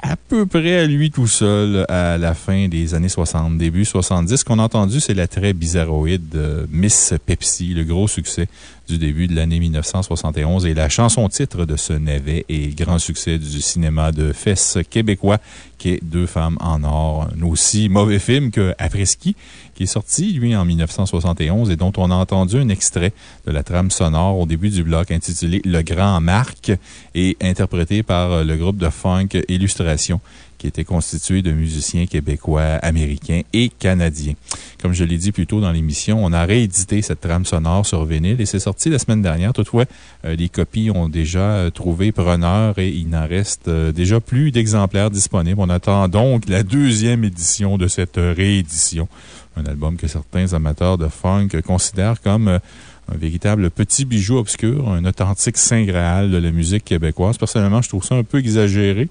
à peu près à lui tout seul à la fin des années 60, début 70. Ce qu'on a entendu, c'est la très bizarroïde de Miss Pepsi, le gros succès du début de l'année 1971 et la chanson titre de ce navet et grand succès du cinéma de fesses québécois qui est Deux femmes en or, un aussi mauvais film que Après-ski, qui est sorti, lui, en 1971 et dont on a entendu un extrait de la trame sonore au début du bloc intitulé Le Grand Marc et interprété par le groupe de funk Illustration qui était constitué de musiciens québécois, américains et canadiens. Comme je l'ai dit plus tôt dans l'émission, on a réédité cette trame sonore sur vinyle et c'est sorti la semaine dernière. Toutefois, euh, les copies ont déjà euh, trouvé preneur et il n'en reste euh, déjà plus d'exemplaires disponibles. On attend donc la deuxième édition de cette réédition. Un album que certains amateurs de funk considèrent comme un véritable petit bijou obscur, un authentique saint graal de la musique québécoise. Personnellement, je trouve ça un peu exagéré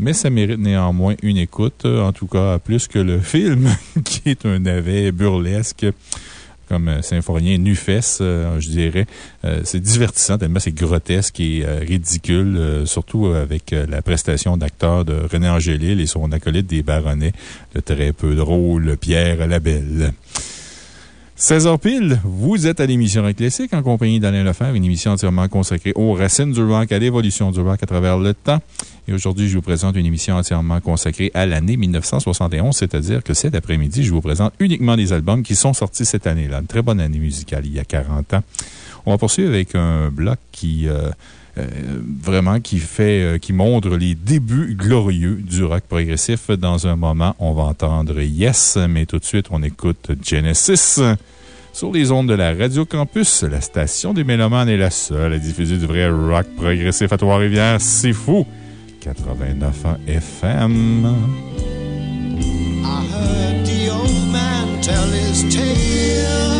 mais ça mérite néanmoins une écoute, euh, en tout cas plus que le film, qui est un navet burlesque comme euh, Symphorien nu-fesse, euh, je dirais. c'est divertissant, tellement c'est grotesque et ridicule, surtout avec la prestation d'acteur de René Angélil et son acolyte des baronnets, le très peu drôle Pierre Labelle. 16h pile, vous êtes à l'émission Rock Classique en compagnie d'Alain Lefebvre, une émission entièrement consacrée aux racines du rock, à l'évolution du rock à travers le temps. Et aujourd'hui, je vous présente une émission entièrement consacrée à l'année 1971, c'est-à-dire que cet après-midi, je vous présente uniquement des albums qui sont sortis cette année-là. Une très bonne année musicale, il y a 40 ans. On va poursuivre avec un bloc qui, euh, vraiment, qui fait, euh, qui montre les débuts glorieux du rock progressif. Dans un moment, on va entendre Yes, mais tout de suite, on écoute Genesis. Sur les ondes de la Radio Campus, la station des Mélomanes est la seule à diffuser du vrai rock progressif à Trois-Rivières. C'est fou! 89 FM. I heard the old man tell his tale.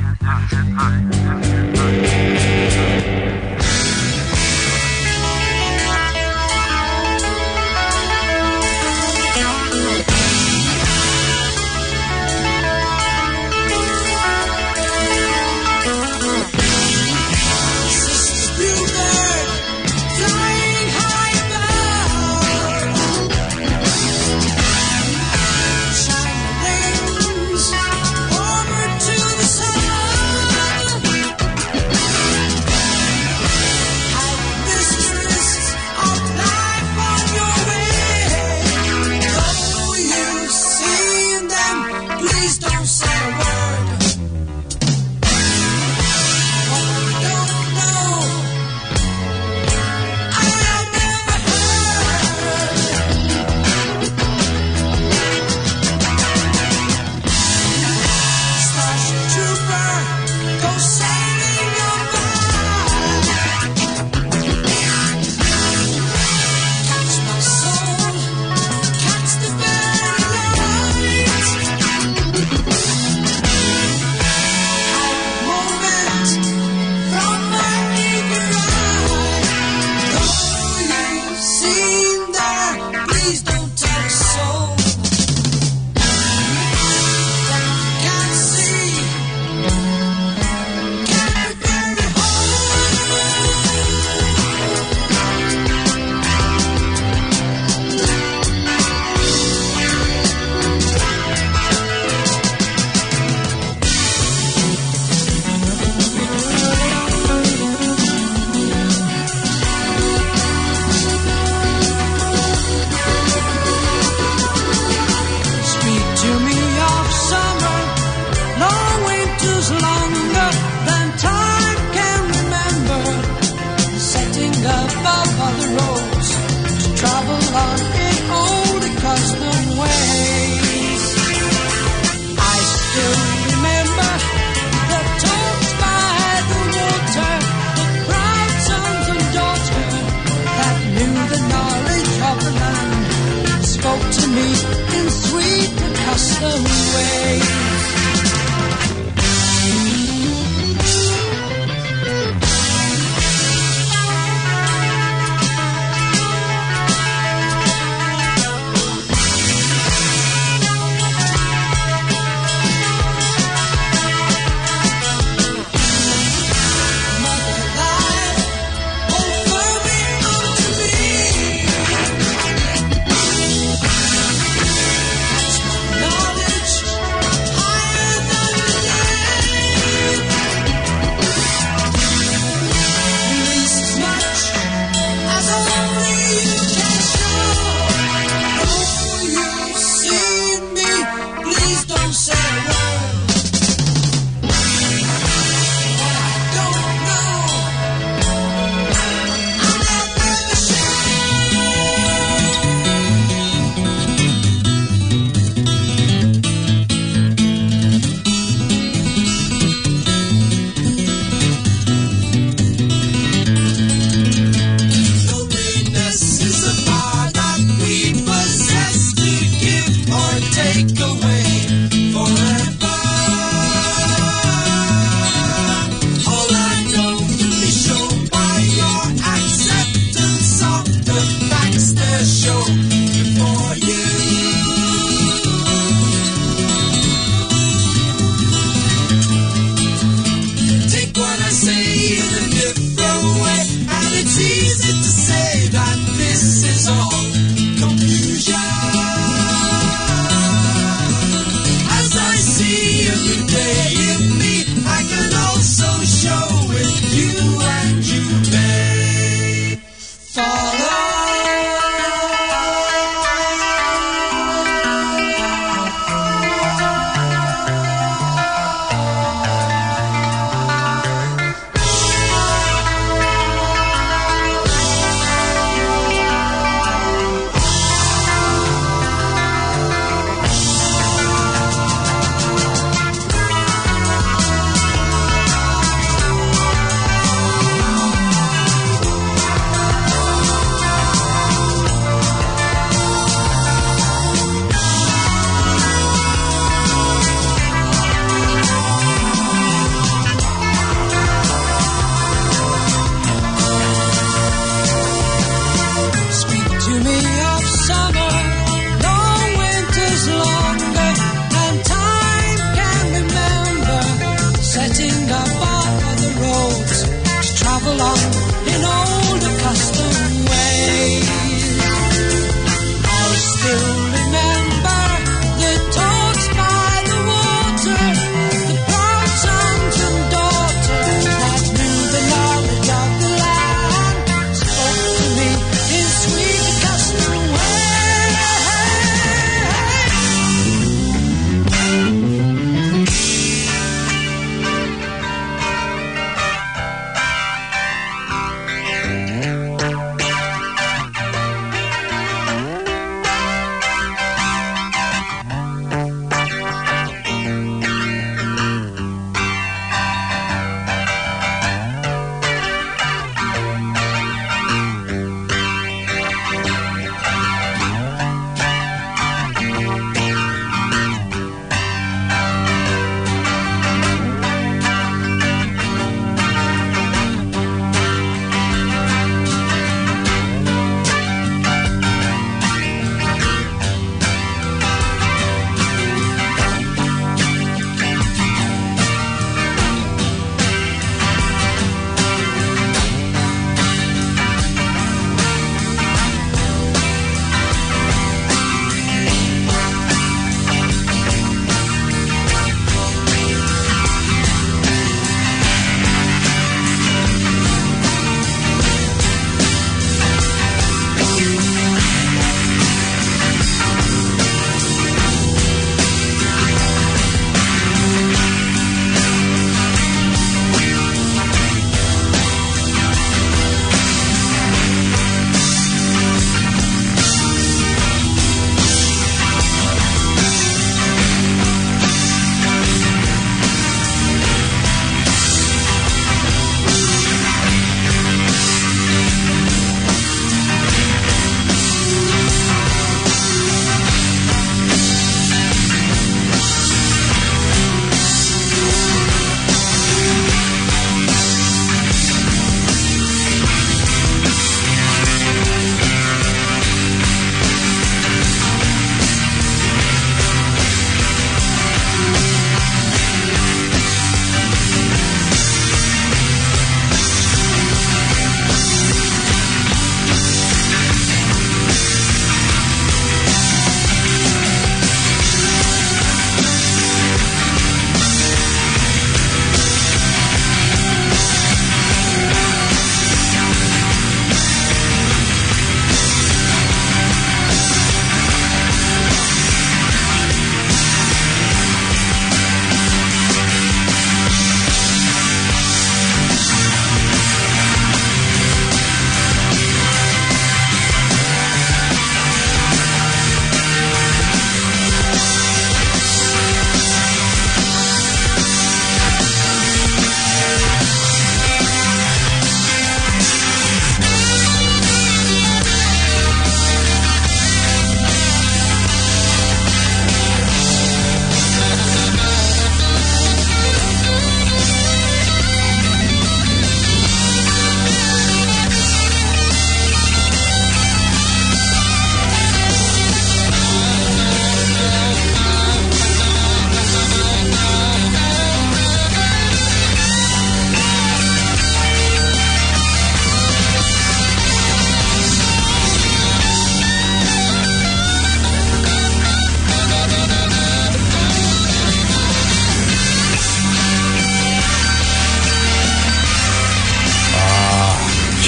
high.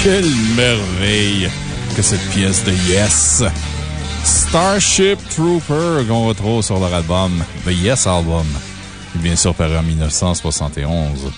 Quelle merveille que cette pièce de Yes! Starship Trooper qu'on retrouve sur leur album The Yes Album, bien sûr paru en 1971.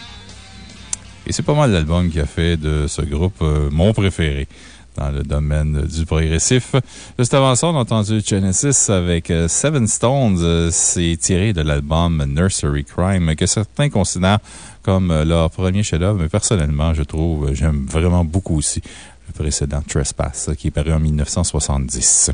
Et c'est pas mal l'album qui a fait de ce groupe euh, mon préféré dans le domaine du progressif. Juste avant ça, on a entendu Genesis avec euh, Seven Stones. Euh, C'est tiré de l'album Nursery Crime, que certains considèrent comme euh, leur premier chef-d'œuvre, mais personnellement, je trouve, j'aime vraiment beaucoup aussi le précédent Trespass, qui est paru en 1970.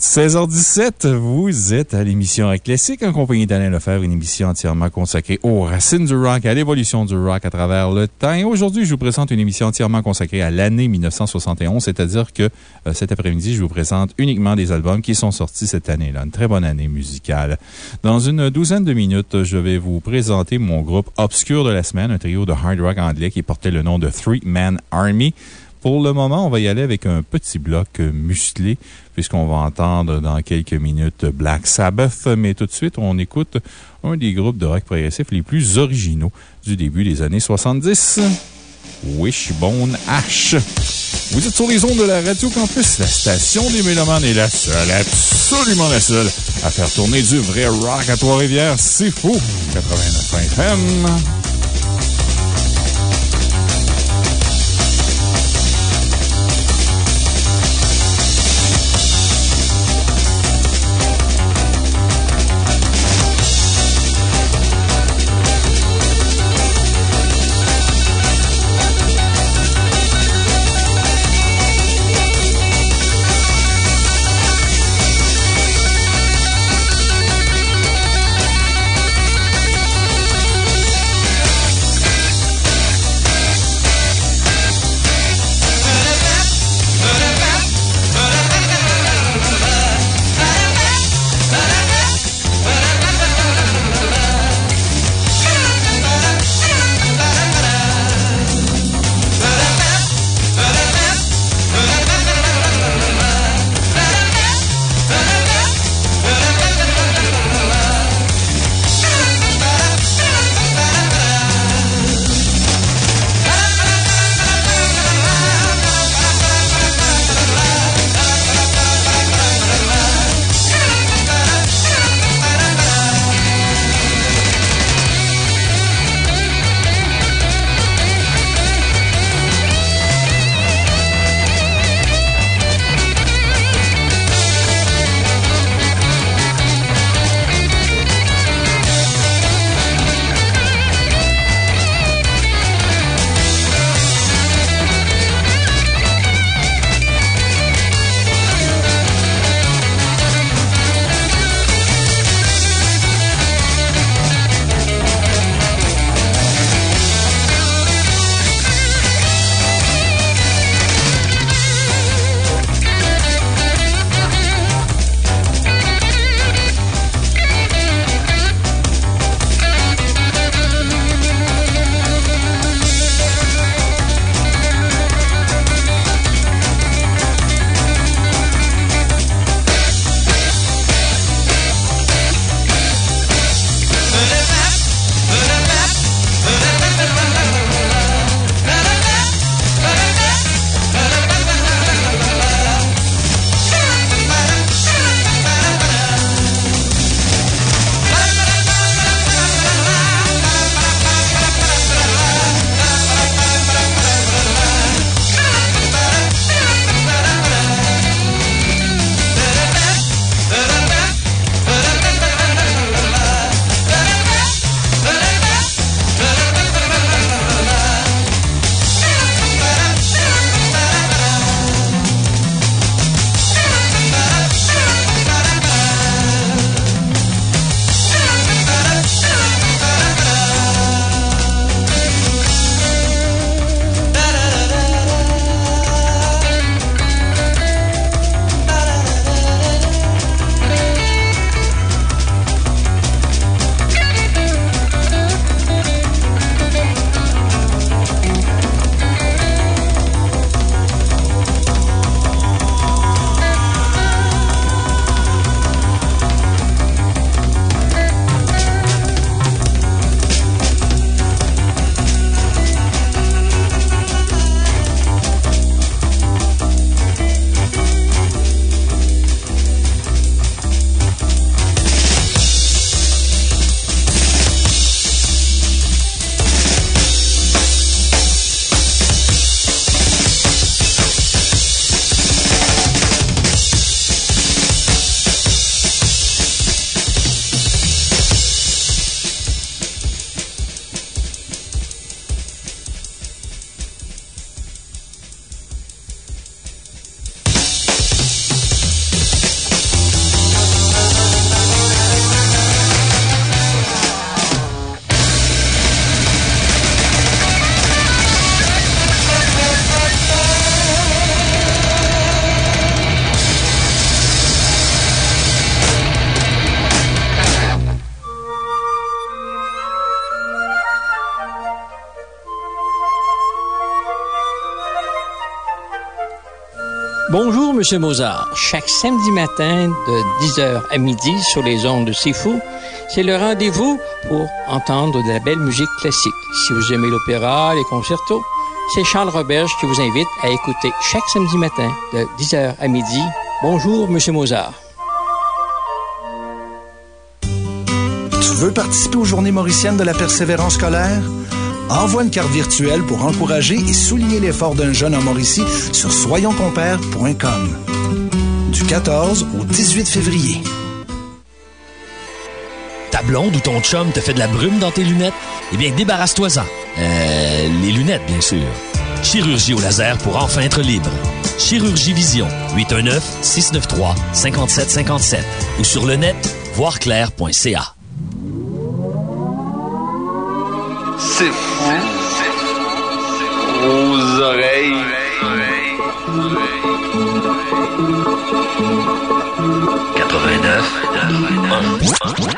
16h17, vous êtes à l'émission Classique en compagnie d'Alain Lefebvre, une émission entièrement consacrée aux racines du rock, à l'évolution du rock à travers le temps. Et aujourd'hui, je vous présente une émission entièrement consacrée à l'année 1971, c'est-à-dire que euh, cet après-midi, je vous présente uniquement des albums qui sont sortis cette année-là. Une très bonne année musicale. Dans une douzaine de minutes, je vais vous présenter mon groupe obscur de la semaine, un trio de hard rock anglais qui portait le nom de Three Man Army. Pour le moment, on va y aller avec un petit bloc euh, musclé, puisqu'on va entendre dans quelques minutes Black Sabbath. Mais tout de suite, on écoute un des groupes de rock progressif les plus originaux du début des années 70. Wishbone Ash. Vous êtes sur les ondes de la Radio Campus, la station des Mélomanes est la seule, absolument la seule, à faire tourner du vrai rock à Trois-Rivières. C'est fou! 89 FM. Monsieur Mozart. Chaque samedi matin de 10h à midi sur les ondes de C'est Fou, c'est le rendez-vous pour entendre de la belle musique classique. Si vous aimez l'opéra, les concertos, c'est Charles Roberge qui vous invite à écouter chaque samedi matin de 10h à midi. Bonjour, Monsieur Mozart. Tu veux participer aux Journées mauriciennes de la persévérance scolaire? Envoie une carte virtuelle pour encourager et souligner l'effort d'un jeune en Mauricie sur soyonscompères.com. Du 14 au 18 février. Ta blonde ou ton chum te fait de la brume dans tes lunettes? Eh bien, débarrasse-toi-en. Euh, les lunettes, bien sûr. Chirurgie au laser pour enfin être libre. Chirurgie Vision, 819-693-5757 ou sur le net, voirclair.ca. 89 1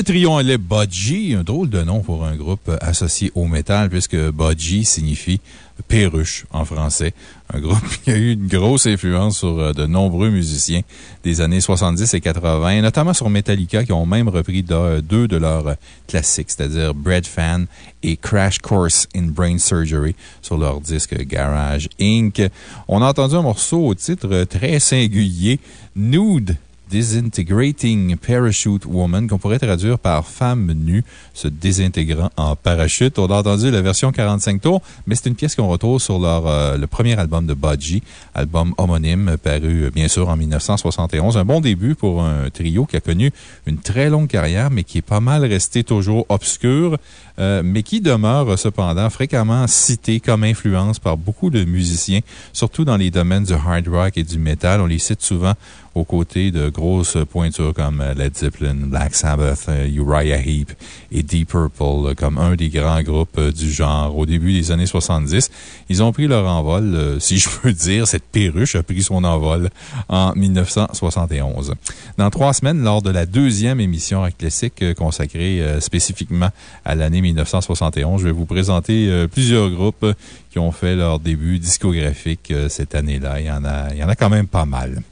Le trio anglais Budgie, un drôle de nom pour un groupe associé au métal, puisque Budgie signifie perruche en français. Un groupe qui a eu une grosse influence sur euh, de nombreux musiciens des années 70 et 80, notamment sur Metallica, qui ont même repris de- deux de leurs classiques, c'est-à-dire Bread Fan et Crash Course in Brain Surgery sur leur disque Garage Inc. On a entendu un morceau au titre très singulier, Nude Disintegrating Parachute Woman, qu'on pourrait traduire par femme nue se désintégrant en parachute. On a entendu la version 45 tours, mais c'est une pièce qu'on retrouve sur leur, euh, le premier album de Budgie, album homonyme, paru euh, bien sûr en 1971. Un bon début pour un trio qui a connu une très longue carrière, mais qui est pas mal resté toujours obscur, euh, mais qui demeure cependant fréquemment cité comme influence par beaucoup de musiciens, surtout dans les domaines du hard rock et du metal. On les cite souvent aux côtés de grosses pointures comme Led Zeppelin, Black Sabbath, euh, Uriah Heep et Deep Purple, comme un des grands groupes euh, du genre au début des années 70. Ils ont pris leur envol, euh, si je peux dire, cette perruche a pris son envol en 1971. Dans trois semaines, lors de la deuxième émission Rock Classique consacrée spécifiquement à l'année 1971, je vais vous présenter plusieurs groupes qui ont fait leur début discographique cette année-là. Il y en a, il y en a quand même pas mal.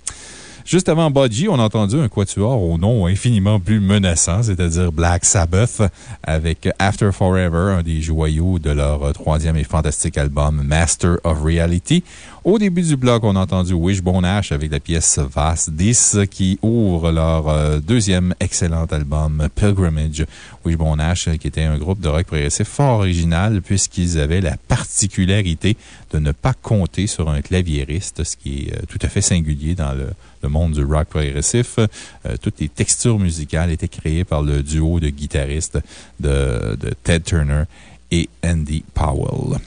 Juste avant Budgie, on a entendu un quatuor au nom infiniment plus menaçant, c'est-à-dire Black Sabbath, avec After Forever, un des joyaux de leur troisième et fantastique album Master of Reality. Au début du bloc, on a entendu Wishbone Ash avec la pièce Vast 10 qui ouvre leur euh, deuxième excellent album Pilgrimage. Wishbone Ash, qui était un groupe de rock progressif fort original puisqu'ils avaient la particularité de ne pas compter sur un claviériste, ce qui est euh, tout à fait singulier dans le, monde du rock progressif. Euh, toutes les textures musicales étaient créées par le duo de guitaristes de Ted Turner et Andy Powell.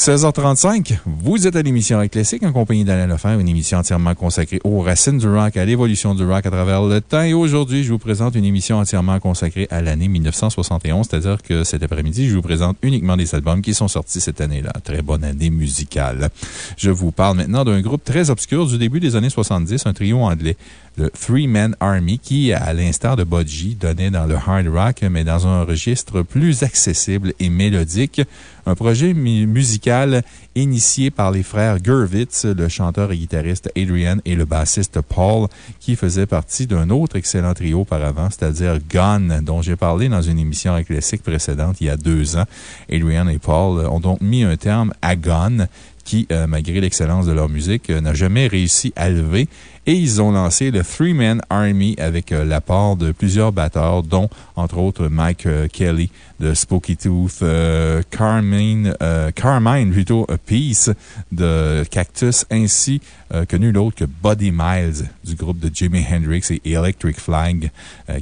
16h35, vous êtes à l'émission Rock Classique en compagnie d'Alain Lefebvre, une émission entièrement consacrée aux racines du rock, à l'évolution du rock à travers le temps. Et aujourd'hui, je vous présente une émission entièrement consacrée à l'année 1971, c'est-à-dire que cet après-midi, je vous présente uniquement des albums qui sont sortis cette année-là. Très bonne année musicale. Je vous parle maintenant d'un groupe très obscur du début des années 70, un trio anglais le Three Man Army, qui, à l'instar de Budgie, donnait dans le hard rock, mais dans un registre plus accessible et mélodique. Un projet musical initié par les frères Gurvitz, le chanteur et guitariste Adrian et le bassiste Paul, qui faisait partie d'un autre excellent trio auparavant, c'est-à-dire Gone, dont j'ai parlé dans une émission classique précédente il y a deux ans. Adrian et Paul ont donc mis un terme à Gone, qui, euh, malgré l'excellence de leur musique, n'a jamais réussi à lever. Et ils ont lancé le Three Man Army avec euh, l'apport de plusieurs batteurs, dont, entre autres, Mike Kelly de Spooky Tooth, Carmine, Carmine plutôt, Peace de Cactus, ainsi que nul autre que Buddy Miles du groupe de Jimi Hendrix et Electric Flag,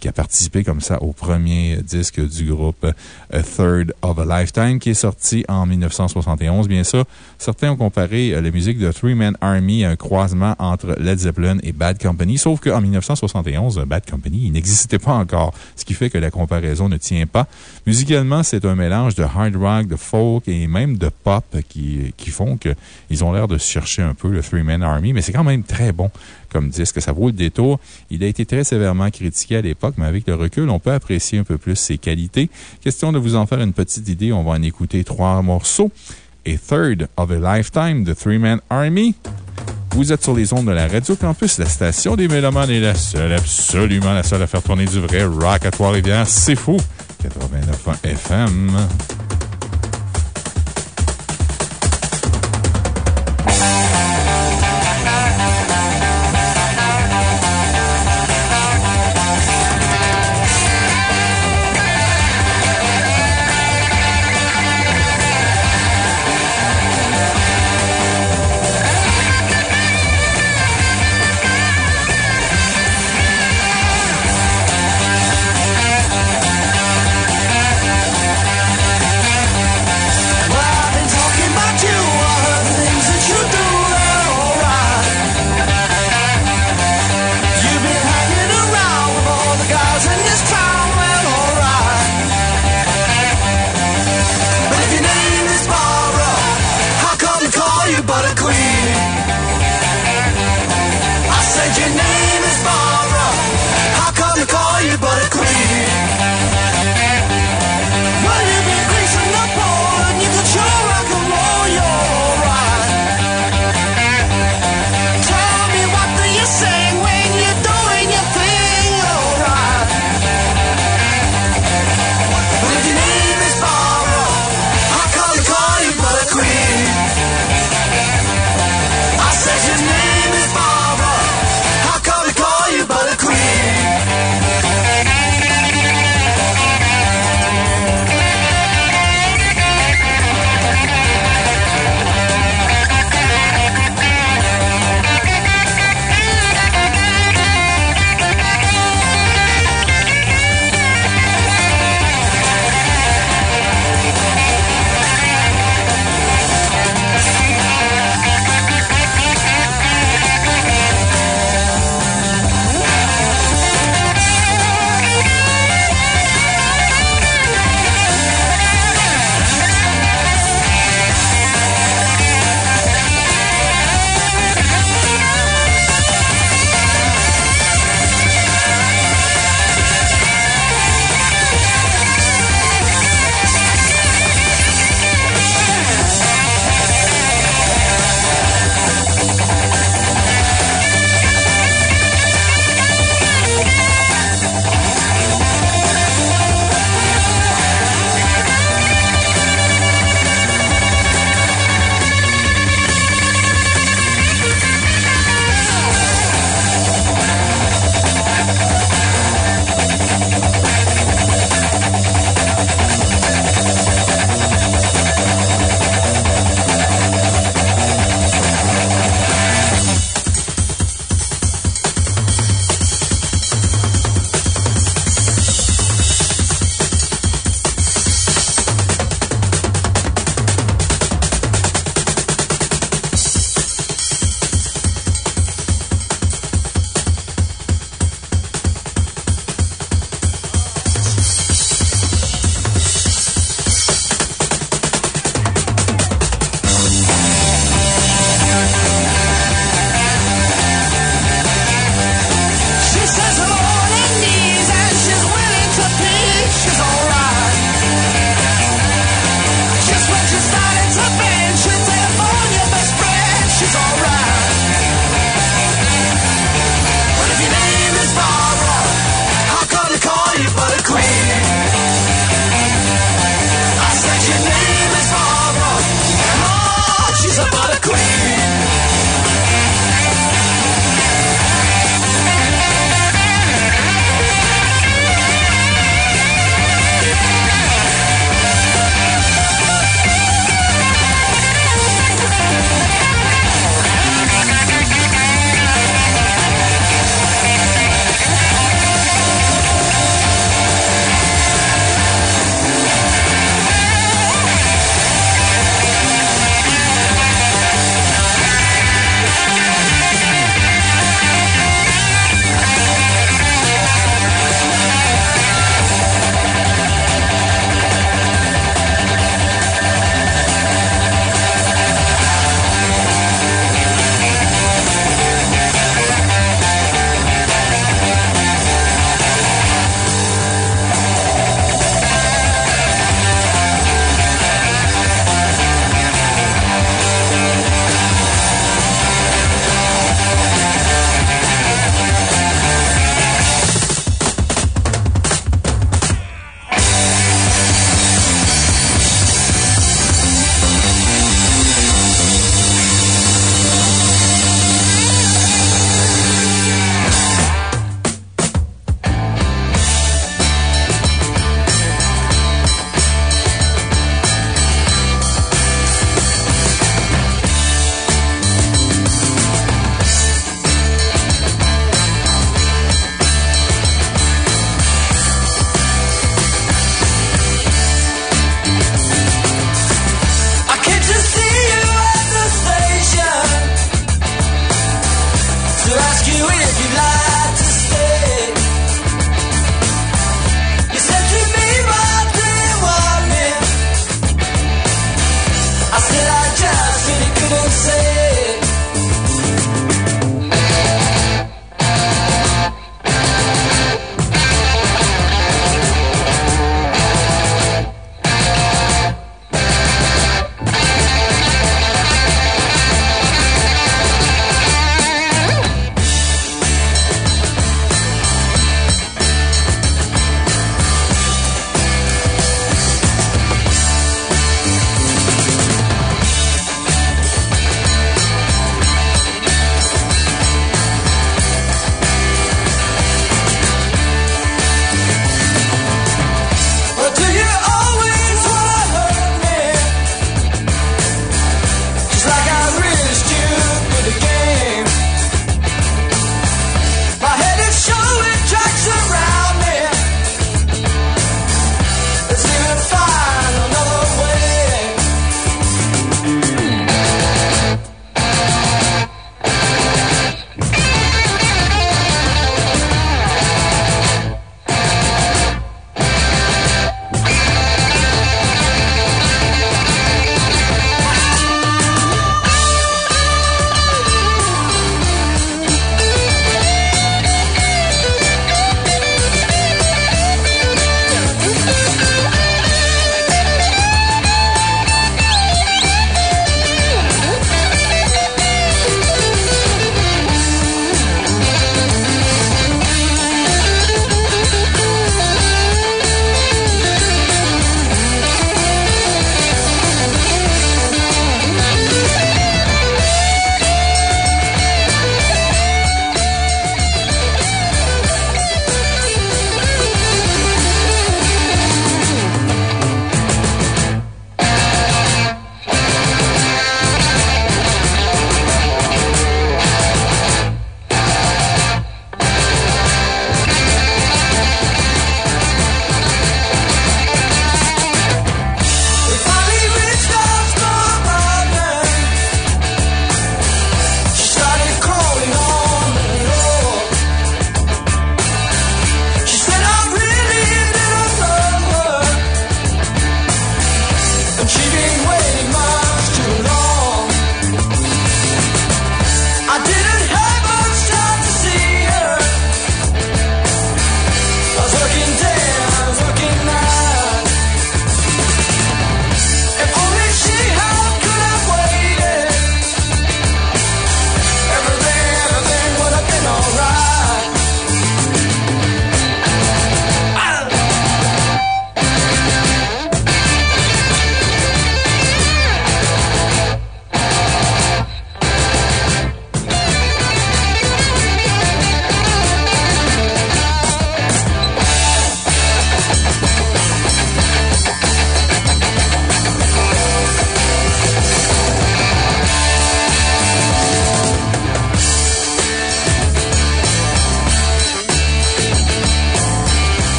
qui a participé comme ça au premier disque du groupe A Third of a Lifetime, qui est sorti en 1971. Bien sûr, certains ont comparé la musique de Three Man Army à un croisement entre Led Zeppelin et Bad Company, sauf qu'en 1971, Bad Company n'existait pas encore, ce qui fait que la comparaison ne tient pas. Musicalement, c'est un mélange de hard rock, de folk et même de pop qui, qui font qu'ils ont l'air de chercher un peu le Three Man Army, mais c'est quand même très bon comme disque. Ça vaut le détour. Il a été très sévèrement critiqué à l'époque, mais avec le recul, on peut apprécier un peu plus ses qualités. Question de vous en faire une petite idée, on va en écouter trois morceaux. A Third of a Lifetime de Three Man Army. Vous êtes sur les ondes de la Radio Campus, la station des Mélomanes est la seule, absolument la seule à faire tourner du vrai rock à Trois-Rivières. C'est fou! 89 FM.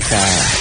17h.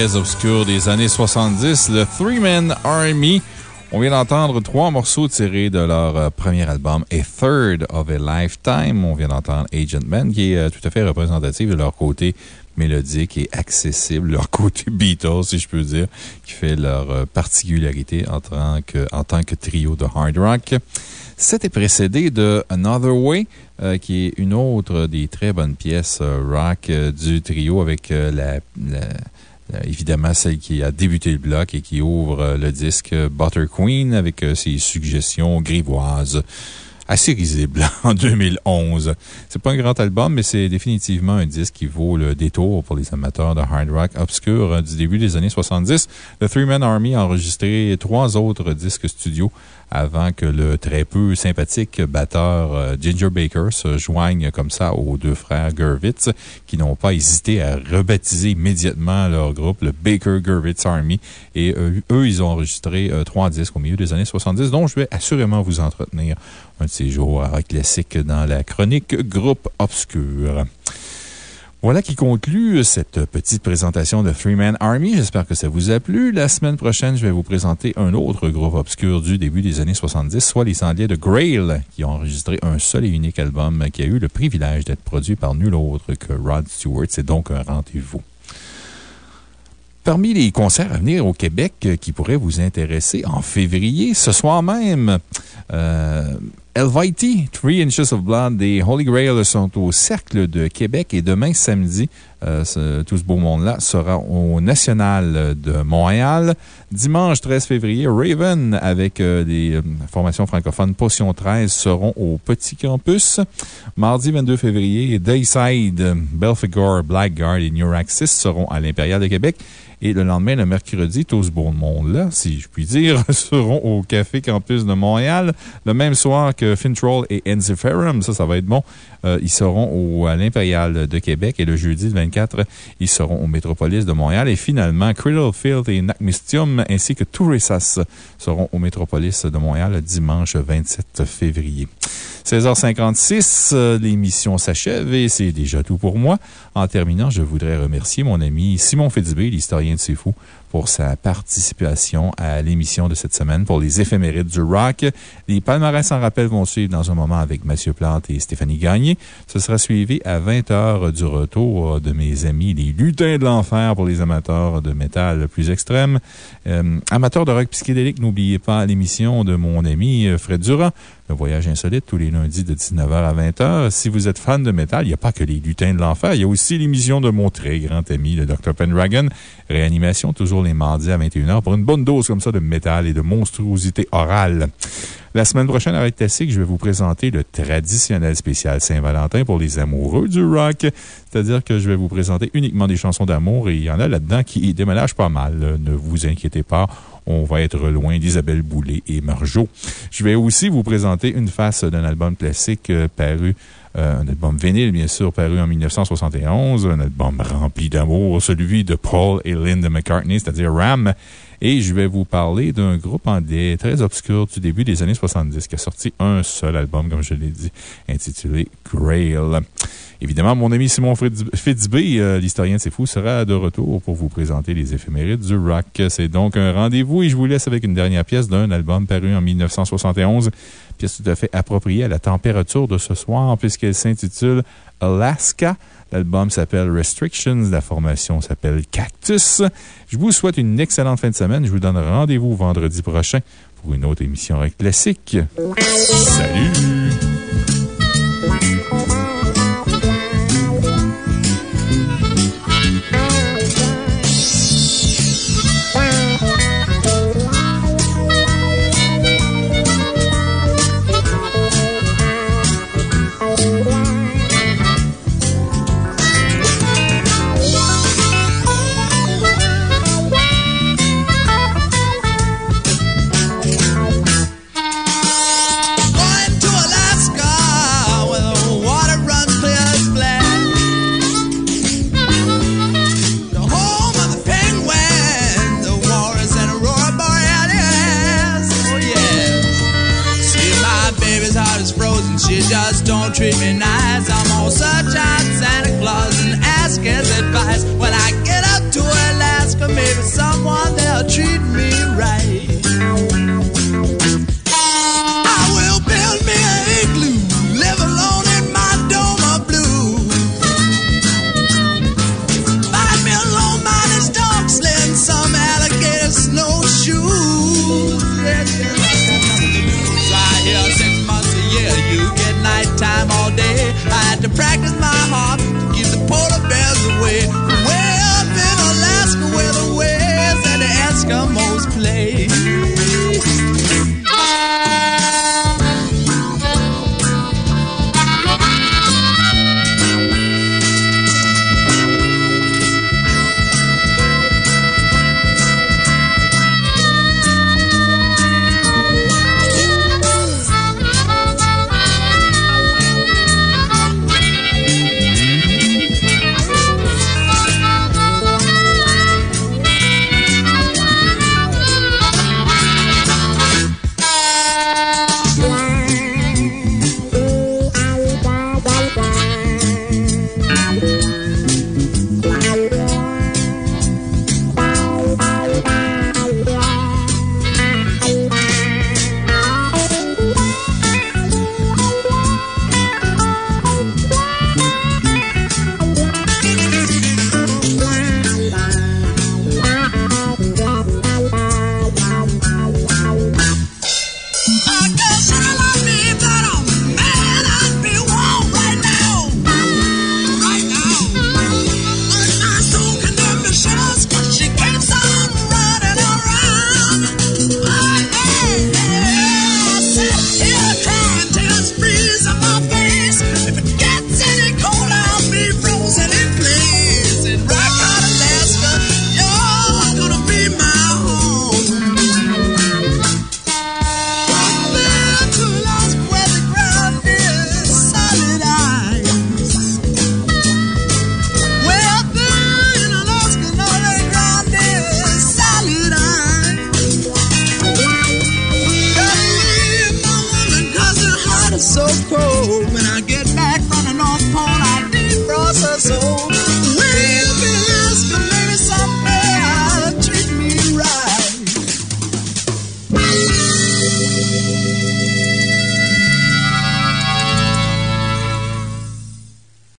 Très obscur des années 70, le Three Man Army, On vient d'entendre trois morceaux tirés de leur euh, premier album, A Third of a Lifetime. On vient d'entendre Agent Man, qui est euh, tout à fait représentatif de leur côté mélodique et accessible, leur côté Beatles, si je peux dire, qui fait leur euh, particularité en tant que, en tant que trio de hard rock. C'était précédé de Another Way, qui est une autre des très bonnes pièces rock du trio avec la- évidemment celle qui a débuté le bloc et qui ouvre euh, le disque euh, Butter Queen avec euh, ses suggestions grivoises assez risible en 2011. C'est pas un grand album, mais c'est définitivement un disque qui vaut le détour pour les amateurs de hard rock obscur euh, du début des années 70. Le Three Man Army a enregistré trois autres disques studio avant que le très peu sympathique batteur euh, Ginger Baker se joigne comme ça aux deux frères Gurvitz, qui n'ont pas hésité à rebaptiser immédiatement leur groupe le Baker Gurvitz Army. Et euh, eux, ils ont enregistré euh, trois disques au milieu des années 70, dont je vais assurément vous entretenir un de ces jours à classique dans la chronique Groupe Obscur. Voilà qui conclut cette petite présentation de Three Man Army. J'espère que ça vous a plu. La semaine prochaine, je vais vous présenter un autre groupe obscur du début des années 70, soit les Anglais de Grail, qui ont enregistré un seul et unique album qui a eu le privilège d'être produit par nul autre que Rod Stewart. C'est donc un rendez-vous. Parmi les concerts à venir au Québec euh, qui pourraient vous intéresser en février, ce soir même, euh, Helviti, Three Inches of Blood et Holy Grail sont au Cercle de Québec et demain samedi, euh, tout ce beau monde-là sera au National de Montréal. Dimanche 13 février, Raven avec euh, des euh, formations francophones Potion 13 seront au Petit Campus. Mardi 22 février, Dayside, Belphegor, Blackguard et New Axis seront à l'Impérial de Québec. Et le lendemain, le mercredi, tout ce beau monde-là, si je puis dire, seront au Café Campus de Montréal. Le même soir que Fintroll et Enziferum, ça, ça va être bon. Euh, ils seront au, à l'Impérial de Québec et le jeudi le 24, ils seront au Métropolis de Montréal. Et finalement, Criddlefield et Nacmistium ainsi que Tourissas seront au Métropolis de Montréal le dimanche 27 février. 16h56, euh, l'émission s'achève et c'est déjà tout pour moi. En terminant, je voudrais remercier mon ami Simon Fitzbé, l'historien de C'est Fou, pour sa participation à l'émission de cette semaine pour les éphémérides du rock. Les palmarès en rappel vont suivre dans un moment avec Mathieu Plante et Stéphanie Gagné. Ce sera suivi à 20 h du retour de mes amis, les lutins de l'enfer pour les amateurs de métal plus extrême. Euh, amateurs de rock psychédélique, n'oubliez pas l'émission de mon ami euh, Fred Durand. Voyage insolite tous les lundis de 19h à 20h. Si vous êtes fan de métal, il n'y a pas que les lutins de l'enfer. Il y a aussi l'émission de mon grand ami, le Dr. Pendragon. Réanimation, toujours les mardis à 21h pour une bonne dose comme ça de métal et de monstruosité orale. La semaine prochaine, avec Classique, je vais vous présenter le traditionnel spécial Saint-Valentin pour les amoureux du rock. C'est-à-dire que je vais vous présenter uniquement des chansons d'amour et il y en a là-dedans qui déménagent pas mal. Ne vous inquiétez pas. On va être loin d'Isabelle Boulay et Marjo. Je vais aussi vous présenter une face d'un album classique euh, paru euh, un album vinyle, bien sûr, paru en 1971, un album rempli d'amour, celui de Paul et Linda McCartney, c'est-à-dire Ram. Et je vais vous parler d'un groupe anglais très obscur du début des années 70 qui a sorti un seul album, comme je l'ai dit, intitulé Grail. Évidemment, mon ami Simon Fitz- Fitzbé, euh, l'historien de C'est Fou, sera de retour pour vous présenter les éphémérides du rock. C'est donc un rendez-vous et je vous laisse avec une dernière pièce d'un album paru en 1971. Pièce tout à fait appropriée à la température de ce soir puisqu'elle s'intitule Alaska. L'album s'appelle Restrictions. La formation s'appelle Cactus. Je vous souhaite une excellente fin de semaine. Je vous donne rendez-vous vendredi prochain pour une autre émission rock classique. Salut! Just don't practice